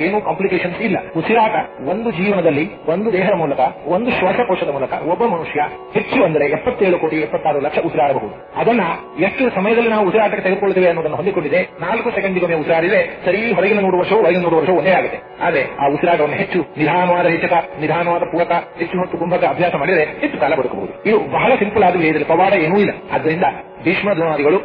ಏನೂ ಕಾಂಪ್ಲಿಕೇಶನ್ಸ್ ಇಲ್ಲ. ಉಸಿರಾಟ ಒಂದು ಜೀವನದಲ್ಲಿ ಒಂದು ದೇಹದ ಮೂಲಕ, ಒಂದು ಶ್ವಾಸಕೋಶದ ಮೂಲಕ ಒಬ್ಬ ಮನುಷ್ಯ ಹೆಚ್ಚು ಅಂದರೆ ಎಪ್ಪತ್ತೇಳು ಕೋಟಿ ಎಪ್ಪತ್ತಾರು ಲಕ್ಷ ಉಸಿರಾಡಬಹುದು. ಅದನ್ನ ಎಷ್ಟು ಸಮಯದಲ್ಲಿ ನಾವು ಉಸಿರಾಟಕ್ಕೆ ತೆಗೆದುಕೊಳ್ಳುತ್ತೇವೆ ಅನ್ನೋದನ್ನು ಹೊಂದಿಕೊಂಡಿದೆ. ನಾಲ್ಕು ಸೆಕೆಂಡಿಗೊಮ್ಮೆ ಉಸಿರಾಡಿದ್ರೆ ಸರಿ ಹೊರಗಿನ ನೋಡುವ ವರ್ಷವು ಒಳಗಿನ ನೋಡುವ ವರ್ಷ ಒಂದೇ ಆಗುತ್ತೆ. ಆದ್ರೆ ಆ ಉಸಿರಾಟವನ್ನು ಹೆಚ್ಚು ನಿಧಾನವಾದ ಹೆಚ್ಚಕ ನಿಧಾನವಾದ ಪೂರಕ, ಹೆಚ್ಚು ಹೊತ್ತು ಕುಂಭಕ ಅಭ್ಯಾಸ ಮಾಡಿದರೆ ಹೆಚ್ಚು ಕಾಲ ಬದುಕಬಹುದು. ಇದು ಬಹಳ ಸಿಂಪಲ್ ಆದ ಇದರಲ್ಲಿ ಪವಾಡ ಏನೂ ಇಲ್ಲ. ಆದ್ದರಿಂದ ಭೀಷ್ಮ ದ್ರೋಣಾದಿಗಳು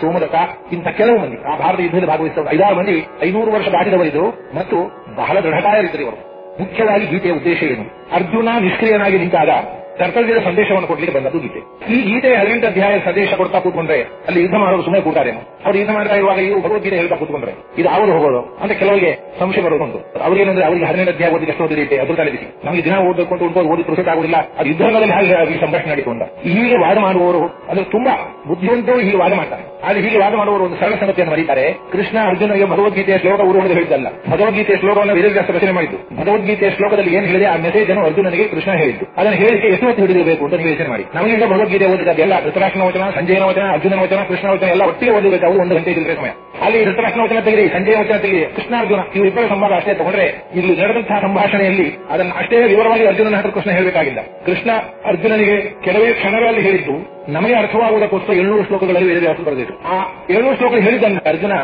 ಸೋಮದತ್ತ, ಇಂಥ ಕೆಲವು ಮಂದಿ, ಆ ಭಾರತ ಯುದ್ಧದಲ್ಲಿ ಭಾಗವಹಿಸಿದ ಐದಾರು ಮಂದಿ ಐನೂರು ವರ್ಷ ದಾಟಿದವರಿದ್ರು ಮತ್ತು ಬಹಳ ದೃಢಕಾಯರಿದ್ದರು ಇವರು. ಮುಖ್ಯವಾಗಿ ಗೀತೆಯ ಉದ್ದೇಶ ಏನು? ಅರ್ಜುನ ನಿಷ್ಕ್ರಿಯನಾಗಿ ನಿಂತಾಗ ಕರ್ತವ್ಯದ ಸಂದೇಶವನ್ನು ಕೊಡ್ಲಿಕ್ಕೆ ಬಂದದ್ದು ಗೀತೆ. ಈ ಗೀತೆ ಹದಿನೆಂಟು ಅಧ್ಯಾಯ ಸಂದೇಶ ಕೊಡ್ತಾ ಕೂತ್ಕೊಂಡ್ರೆ ಅಲ್ಲಿ ಯುದ್ಧ ಮಾಡೋರು ಸುಮ್ಮನೆ ಕೂತಾರೇನು ಅವ್ರು ಯುದ್ಧ ಮಾಡ್ತಾ ಇರುವಾಗ ಇವು ಭಗವದ್ಗೀತೆ ಹೇಳ್ತಾ ಕೂತ್ಕೊಂಡ್ರೆ. ಇದು ಅವರು ಹೋಗೋದು. ಅಂತ ಕೆಲವರಿಗೆ ಸಂಶಯ ಬರೋದುಂಟು ಅವ್ರಿಗೇನಂದ್ರೆ ಅವರಿಗೆ ಹದಿನೆಂಟು ಅಧ್ಯಾಯ ಓದಿ ಎಷ್ಟು ಓದಿರುತ್ತೆ ಅದ್ರ ತಲೆ ನಮಗೆ ದಿನ ಓದಬೇಕು ಅಂತ ಓದಿ ಪುರುಷ ಆಗುದಿಲ್ಲ. ಅದು ಯುದ್ಧದಲ್ಲಿ ಹಾಗೆ ಸಂಭಾಷಣೆ ನಡೆಕೊಂಡ ಹೀಗೆ ವಾದ ಮಾಡುವವರು, ಅಂದ್ರೆ ತುಂಬಾ ಬುದ್ಧಿವಂತರು ಹೀಗೆ ವಾದ ಮಾಡ್ತಾರೆ. ಆದ್ರೆ ಹೀಗೆ ವಾದ ಮಾಡುವವರು ಒಂದು ಸರಳ ಸಂಗತಿಯನ್ನು ಮರೀತಾರೆ. ಕೃಷ್ಣ ಅರ್ಜುನಗೆ ಭಗವದ್ಗೀತೆಯ ಶ್ಲೋಕ ಅಂತ ಹೇಳಿದ್ದಲ್ಲ. ಭಗವದ್ಗೀತೆಯ ಶ್ಲೋಕವನ್ನು ವೇದವ್ಯಾಸ ರಚನೆ ಮಾಡಿದ್ದು. ಭಗವದ್ಗೀತೆಯ ಶ್ಲೋಕದಲ್ಲಿ ಏನ್ ಹೇಳಿದೆ? ಆ ಮೆಸೇಜ್ ಅನ್ನು ಅರ್ಜುನನಿಗೆ ಕೃಷ್ಣ ಹೇಳಿದ್ದು. ಅದನ್ನು ಹೇಳಿಕೆ ಎಷ್ಟು ಹಿಡಿದಿರಬೇಕು ಅಂತ ನೀವು ಯೋಚನೆ ಮಾಡಿ. ನಮಗೀಗ ಭಗವದ್ಗೀತೆ ಓದಿದ ಎಲ್ಲ ಧೃತರಾಷ್ಟ್ರನ ವಚನ, ಸಂಜಯನ ವಚನ, ಅರ್ಜುನನ ವಚನ ಕೃಷ್ಣ ವಚನ ಎಲ್ಲ ಒಟ್ಟಿಗೆ ಓದಿರಬೇಕು. ಅವರು ಒಂದು ಗಂಟೆ ಇದ್ರೆ ಸಮಯ. ಅಲ್ಲಿ ಧೃತರಾಷ್ಟ್ರನ ವಚನ ತೆಗೆದಿ ಸಂಜಯ ವಚನ ತೆಗೆದಿ ಕೃಷ್ಣ, ಅರ್ಜುನ ಇಬ್ಬರ ಸಂವಾದ ಅಷ್ಟೇ ತಗೊಂಡ್ರೆ ಇಲ್ಲಿ ನಡೆದಂತಹ ಸಂಭಾಷಣೆಯಲ್ಲಿ ಅದನ್ನ ಅಷ್ಟೇ ವಿವರವಾಗಿ ಅರ್ಜುನನ ಹತ್ರ ಕೃಷ್ಣ ಹೇಳಬೇಕಾಗಿಲ್ಲ. ಕೃಷ್ಣ ಅರ್ಜುನನಿಗೆ ಕೆಲವೇ ಕ್ಷಣಗಳಲ್ಲಿ ಹೇಳಿದ್ದು, ನಮಗೆ ಅರ್ಥವಾಗುವುದಕ್ಕೋಸ್ಕರ ಏಳ್ನೂರು ಶ್ಲೋಕಗಳಲ್ಲಿ ವೇದವ್ಯಾಸ ಬರೆದಿತ್ತು ಆ ಏಳ್ನೂರು ಶ್ಲೋಕ ಹೇಳಿದ್ದಂತೆ ಅರ್ಜುನ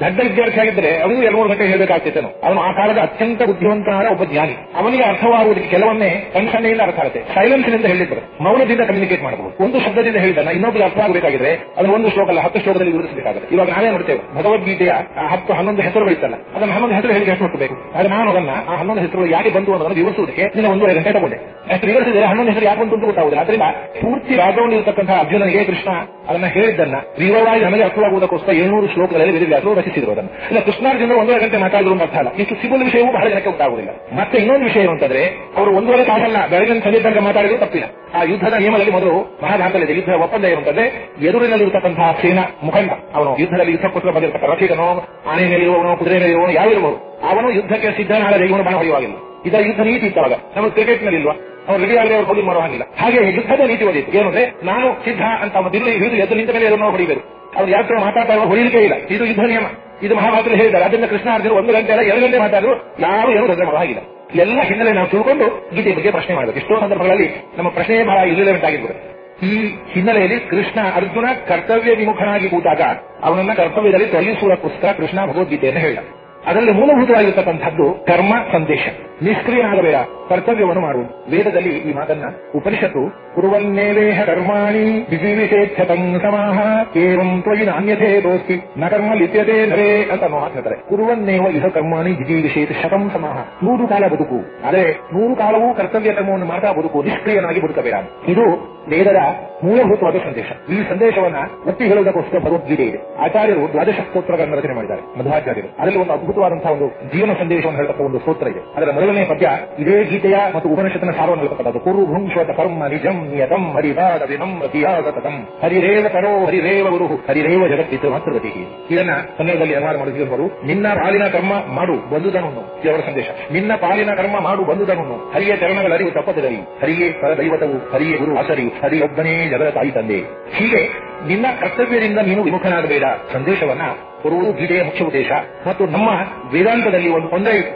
ದಡ್ಡ ವಿದ್ಯಾರ್ಥಿ ಆಗಿದ್ರೆ ಅವನಿಗೂ ಎರಡು ಗಂಟೆ ಅವನು ಆ ಕಾಲದ ಅತ್ಯಂತ ಬುದ್ಧಿವಂತನಾದ ಒಬ್ಬ ಜ್ಞಾನಿ. ಅವನಿಗೆ ಅರ್ಥವಾಗುವುದಕ್ಕೆ ಕೆಲವೊಮ್ಮೆ ಕಣ್ಸನ್ನೆಯಿಂದ ಅರ್ಥ ಆಗುತ್ತೆ. ಸೈಲೆನ್ಸ್ನಿಂದ ಹೇಳಿದ್ರು ಮೌನದಿಂದ ಕಮ್ಯುನಿಕೇಟ್ ಮಾಡಬಹುದು. ಒಂದು ಶಬ್ದದಿಂದ ಹೇಳಿದನ್ನ ಇನ್ನೊಬ್ಬರು ಅರ್ಥ ಆಗಬೇಕಾಗಿದ್ರೆ ಅದನ್ನು ಒಂದು ಶ್ಲೋಕ ಅಲ್ಲ, ಹತ್ತು ಶ್ಲೋಕದಲ್ಲಿ ವಿವರಿಸಬೇಕಾಗುತ್ತೆ ಇವಾಗ ನಾವೇ ನೋಡ್ತೇವೆ, ಭಗವದ್ಗೀತೆಯ ಹತ್ತು ಹನ್ನೊಂದು ಹೆಸರುಗಳಿತ್ತಲ್ಲ. ಅದನ್ನ ಹನ್ನೊಂದು ಹೆಸರು ಹೇಳಿ ಎಷ್ಟು ಹುಟ್ಟಬೇಕು ಆದ್ರೆ ನಾನು ಅದನ್ನ ಆ ಹನ್ನೊಂದು ಹೆಸರುಗಳು ಯಾಕೆ ಬಂತು ಅನ್ನೋದನ್ನು ವಿವರಿಸುವುದಕ್ಕೆ ನಿನ್ನ ಒಂದು ಗಂಟೆ ತಗೊಂಡೆ. ಅಷ್ಟು ವಿವರಿಸಿದ್ರೆ ಹನ್ನೊಂದು ಹೆಸರು ಯಾಕೆ ಬಂತು ಗೊತ್ತಾಗುದಿಲ್ಲ ಅದರಿಂದ ಪೂರ್ತಿ ಬ್ಯಾಕ್ಗ್ರೌಂಡ್ ಇರತಕ್ಕಂತಹ ಅರ್ಜುನನಿಗೆ ಕೃಷ್ಣ ಅದನ್ನ ಹೇಳಿದ್ದನ್ನ ವಿವರವಾಗಿ ನಮಗೆ ಅರ್ಥವಾಗುವುದಕ್ಕೋಸ್ಕರ ಏಳ್ನೂರು ಶ್ಲೋಕಗಳಲ್ಲಿ ವೇದವ್ಯಾಸರು ರಚಿಸಿದ್ರು ಅದನ್ನು. ಇಲ್ಲ ಕೃಷ್ಣಾರ್ಜುನ ಒಂದೂವರೆ ಗಂಟೆ ಮಾತಾಡಿದ್ರು ಅಂತ ಅರ್ಥ ಅಲ್ಲ. ಇಷ್ಟು ಸಿಂಪಲ್ ವಿಷಯವೂ ಬಹಳ ಜನಕ್ಕೆ ಉಂಟಾಗುವುದಿಲ್ಲ. ಮತ್ತೆ ಇನ್ನೊಂದು ವಿಷಯ ಅಂತಂದ್ರೆ, ಅವರು ಒಂದೂವರೆ ತಾಸಲ್ಲ ಬೆಳಗಿನ ತನಕ ಮಾತಾಡಿದ್ರು, ತಪ್ಪಿಲ್ಲ. ಆ ಯುದ್ಧದ ನಿಯಮದಲ್ಲಿ ಮೊದಲು ಮಹಾಭಾರತದಲ್ಲಿ ಯುದ್ಧ ಒಪ್ಪಂದ ಏನಂತಂದ್ರೆ ಎದುರಿನಲ್ಲಿರತಕ್ಕಂತಹ ಸೇನಾ ಮುಖಂಡ, ಅವನು ಯುದ್ಧದಲ್ಲಿ ಯುದ್ಧಕ್ಕೋಸ್ಕರ ಬಂದಿರತಕ್ಕ ರಥಿಕನೋ ಆನೆ ಮೇಲಿರುವವನು ಕುದುರೆ ಮೇಲಿರುವವನು ಯಾವಿರುವವರು ಅವನು ಯುದ್ಧಕ್ಕೆ ಸಿದ್ಧನಾದ ಇವನು ಬಹಳ ಹೊಡೆಯುವಾಗಿಲ್ಲ ಇದರ ಯುದ್ಧ ನೀತಿ ಇತ್ತವಾಗ ನಮ್ಮ ಕ್ರಿಕೆಟ್ನಲ್ಲಿ ಇಲ್ವಾ ಅವ್ರು ರೆಡಿ ಆಗಲಿ ಅವ್ರು ಹೋಗಿ ಮಾಡೋ ಹಾಗೆ ಯುದ್ಧದ ನೀತಿ ಓದಿತ್ತು ಏನಂದ್ರೆ ನಾನು ಸಿದ್ಧ ಅಂತ ಅವನು ದಿಲ್ಲಿ ಹಿಡಿದು ಎದ್ದು ನಿಂತ ಮೇಲೆ ಹೊಡಿಬೇಕು. ಅವ್ರು ಯಾರು ಮಾತಾಡ್ತಾ ಇರುವ ಹೊಡಿಲಿಕ್ಕೆ ಇಲ್ಲ. ಇದು ಯುದ್ಧ ನಿಯಮ. ಇದು ಮಹಾಭಾರತದಲ್ಲಿ ಹೇಳಿದ್ದಾರೆ. ಅದರಿಂದ ಕೃಷ್ಣ ಅರ್ಜುನ ಒಂದು ಗಂಟೆ ಅಲ್ಲ, ಎರಡು ಗಂಟೆ ಮಾತಾಡಿದ್ರು ನಾವು ಏನು ತೊಂದರೆ ಮಾಡಲಾಗಿಲ್ಲ ಎಲ್ಲ ಹಿನ್ನೆಲೆ ನಾವು ತಿಳ್ಕೊಂಡು ಗೀತೆ ಬಗ್ಗೆ ಪ್ರಶ್ನೆ ಮಾಡಬೇಕು ಎಷ್ಟೋ ಸಂದರ್ಭಗಳಲ್ಲಿ ನಮ್ಮ ಪ್ರಶ್ನೆ ಬಹಳ ಇರಿಲೆವೆಂಟ್ ಆಗಿರ್ಬೋದು. ಈ ಹಿನ್ನೆಲೆಯಲ್ಲಿ ಕೃಷ್ಣ ಅರ್ಜುನ ಕರ್ತವ್ಯ ವಿಮುಖನಾಗಿ ಕೂತಾಗ ಅವನನ್ನ ಕರ್ತವ್ಯದಲ್ಲಿ ತೊಲಗಿಸುವುದಕ್ಕೋಸ್ಕರ ಕೃಷ್ಣ ಭಗವದ್ಗೀತೆಯನ್ನು ಹೇಳಿದ. ಅದರಲ್ಲಿ ಮೂಲಭೂತವಾಗಿರ್ತಕ್ಕಂಥದ್ದು ಕರ್ಮ, ಸಂದೇಶ. ನಿಷ್ಕ್ರಿಯನಾಗಬೇಡ ಕರ್ತವ್ಯವನ್ನು ಮಾಡುವುದು. ವೇದದಲ್ಲಿ ಈ ಮಾತನ್ನ ಉಪನಿಷತ್ತು, ಕುರುವನ್ನೇವೇಹ ಕರ್ಮಾಣಿ ವಿಜೀವಿಷೇಚ್ಛತಂ ಸಮಾಹ ಏವಂ ತ್ವಯಿ ನಾಣ್ಯತೆ ದೋಸ್ತಿ ನ ಕರ್ಮ ಲಿಪ್ಯತೆ ನರೇ ಅಂತ ಮಾತಾಡ್ತಾರೆ ಮಾತು ಹೇಳ್ತಾರೆ. ಕುರುವನ್ನೇವ ಕರ್ಮಾಣಿ ವಿಜೀವಿಷೇತ್ ಶತಂ ಸಮಾಹ ನೂರು ಕಾಲ ಬದುಕು. ಅದೇ ನೂರು ಕಾಲವೂ ಕರ್ತವ್ಯ ಕರ್ಮವನ್ನು ಮಾಡ್ತಾ ಬದುಕು, ನಿಷ್ಕ್ರಿಯನಾಗಿ ಬದುಕಬೇಡ ಇದು ವೇದದ ಮೂಲಭೂತವಾದ ಸಂದೇಶ. ಈ ಸಂದೇಶವನ್ನ ಒತ್ತಿ ಹೇಳುವುದಕ್ಕೋಸ್ಕರ ಭಗವದ್ಗೀತೆ ಇದೆ ಆಚಾರ್ಯರು ದ್ವಾದಶ ಸ್ತೋತ್ರಗಳನ್ನು ರಚನೆ ಮಾಡಿದ್ದಾರೆ. ಮಧ್ವಾಚಾರ್ಯರು. ಅದರಲ್ಲಿ ಒಂದು ಅದ್ಭುತವಾದಂತಹ ಒಂದು ಜೀವನ ಸಂದೇಶವನ್ನು ಹೇಳತಕ್ಕ ಒಂದು ಸೂತ್ರ ಇದೆ. ಅದರ ಮೊದಲನೇ ಪದ್ಯ, ಇದೇ ಗೀತೆಯ ಮತ್ತು ಉಪನಿಷತ್ತಿನ ಸಾರವನ್ನು ಹೇಳ್ತಕ್ಕಂಥದ್ದು. ಕುರು ಭುಂಶ್ವತ ಕರ್ಮ ನಿಜಂ ನಿಯತಂ ಹರಿವಾದ ವಿನಮ್ರತಿಯಾಗತಂ ಹರಿರೇವ ಕರೋ ಹರಿರೇವ ಗುರು ಹರಿರೇವ ಜಗತ್ತಿತ್ತು ಮಾತೃಗತಿ ಇದನ್ನ ಕನ್ನಡದಲ್ಲಿ ಅನುವಾದ ಮಾಡಿಸಿದವರು ನಿನ್ನ ಪಾಲಿನ ಕರ್ಮ ಮಾಡು ಬಂದುದನು ದೇವರ ಸಂದೇಶ. ನಿನ್ನ ಪಾಲಿನ ಕರ್ಮ ಮಾಡು ಬಂದುದನು ಹರಿಯ ಚರಣಗಳ ಅರಿವು ತಪ್ಪದಿರಲಿ. ಹರಿಯೇ ಪರದೈವತವು, ಹರಿಯೇ ಗುರು ಅಸರಿ ಹರಿಯೊಬ್ಬನೇ ಜಗದ ತಾಯಿ ತಂದೆ. ಹೀಗೆ ನಿನ್ನ ಕರ್ತವ್ಯದಿಂದ ನೀನು ವಿಮುಖನಾಗಬೇಡ. ಸಂದೇಶವನ್ನ ಕೊಡುವುದು ಗೀತೆಯ ಮುಖ್ಯ ಉದ್ದೇಶ ಮತ್ತು ನಮ್ಮ ವೇದಾಂತದಲ್ಲಿ ಒಂದು ತೊಂದರೆ ಇತ್ತು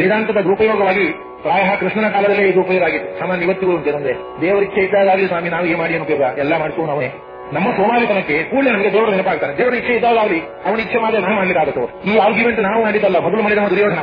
ವೇದಾಂತದ ದುರುಪಯೋಗವಾಗಿ ಪ್ರಾಯ ಕೃಷ್ಣನ ಕಾಲದಲ್ಲೇ ಇದು ಉಪಯೋಗ ಆಗಿತ್ತು ಸಾಮಾನ್ಯ ಇವತ್ತಿಗೂ ಅಂತಂದ್ರೆ ದೇವರಿಗೆ ಇದ್ದಾಗಲಿ ಸ್ವಾಮಿ, ನಾವು ಏನು ಮಾಡಿ ಏನು ಉಪಯೋಗ? ಎಲ್ಲ ಮಾಡಿಸುವ ನಾವೇ ನಮ್ಮ ಸೋಮಾರಿತನಕ್ಕೆ ಕೂಡಲೇ ನಮಗೆ ದೇವರು ನೆನಪಾಗ್ತಾರೆ ದೇವರ ಇಚ್ಛೆ ಇದ್ದಾಗಲಿ, ಅವನ ಇಚ್ಛೆ ಮಾಡಿದ್ರೆ ನಾವು ಮಾಡಲಿಕ್ಕಾಗುತ್ತೋ ಈ ಆರ್ಗ್ಯುಮೆಂಟ್ ನಾವು ಮಾಡಿದ್ದಲ್ಲ, ಮೊದಲು ಮಾಡಿದ ದುರ್ಯೋಧನ.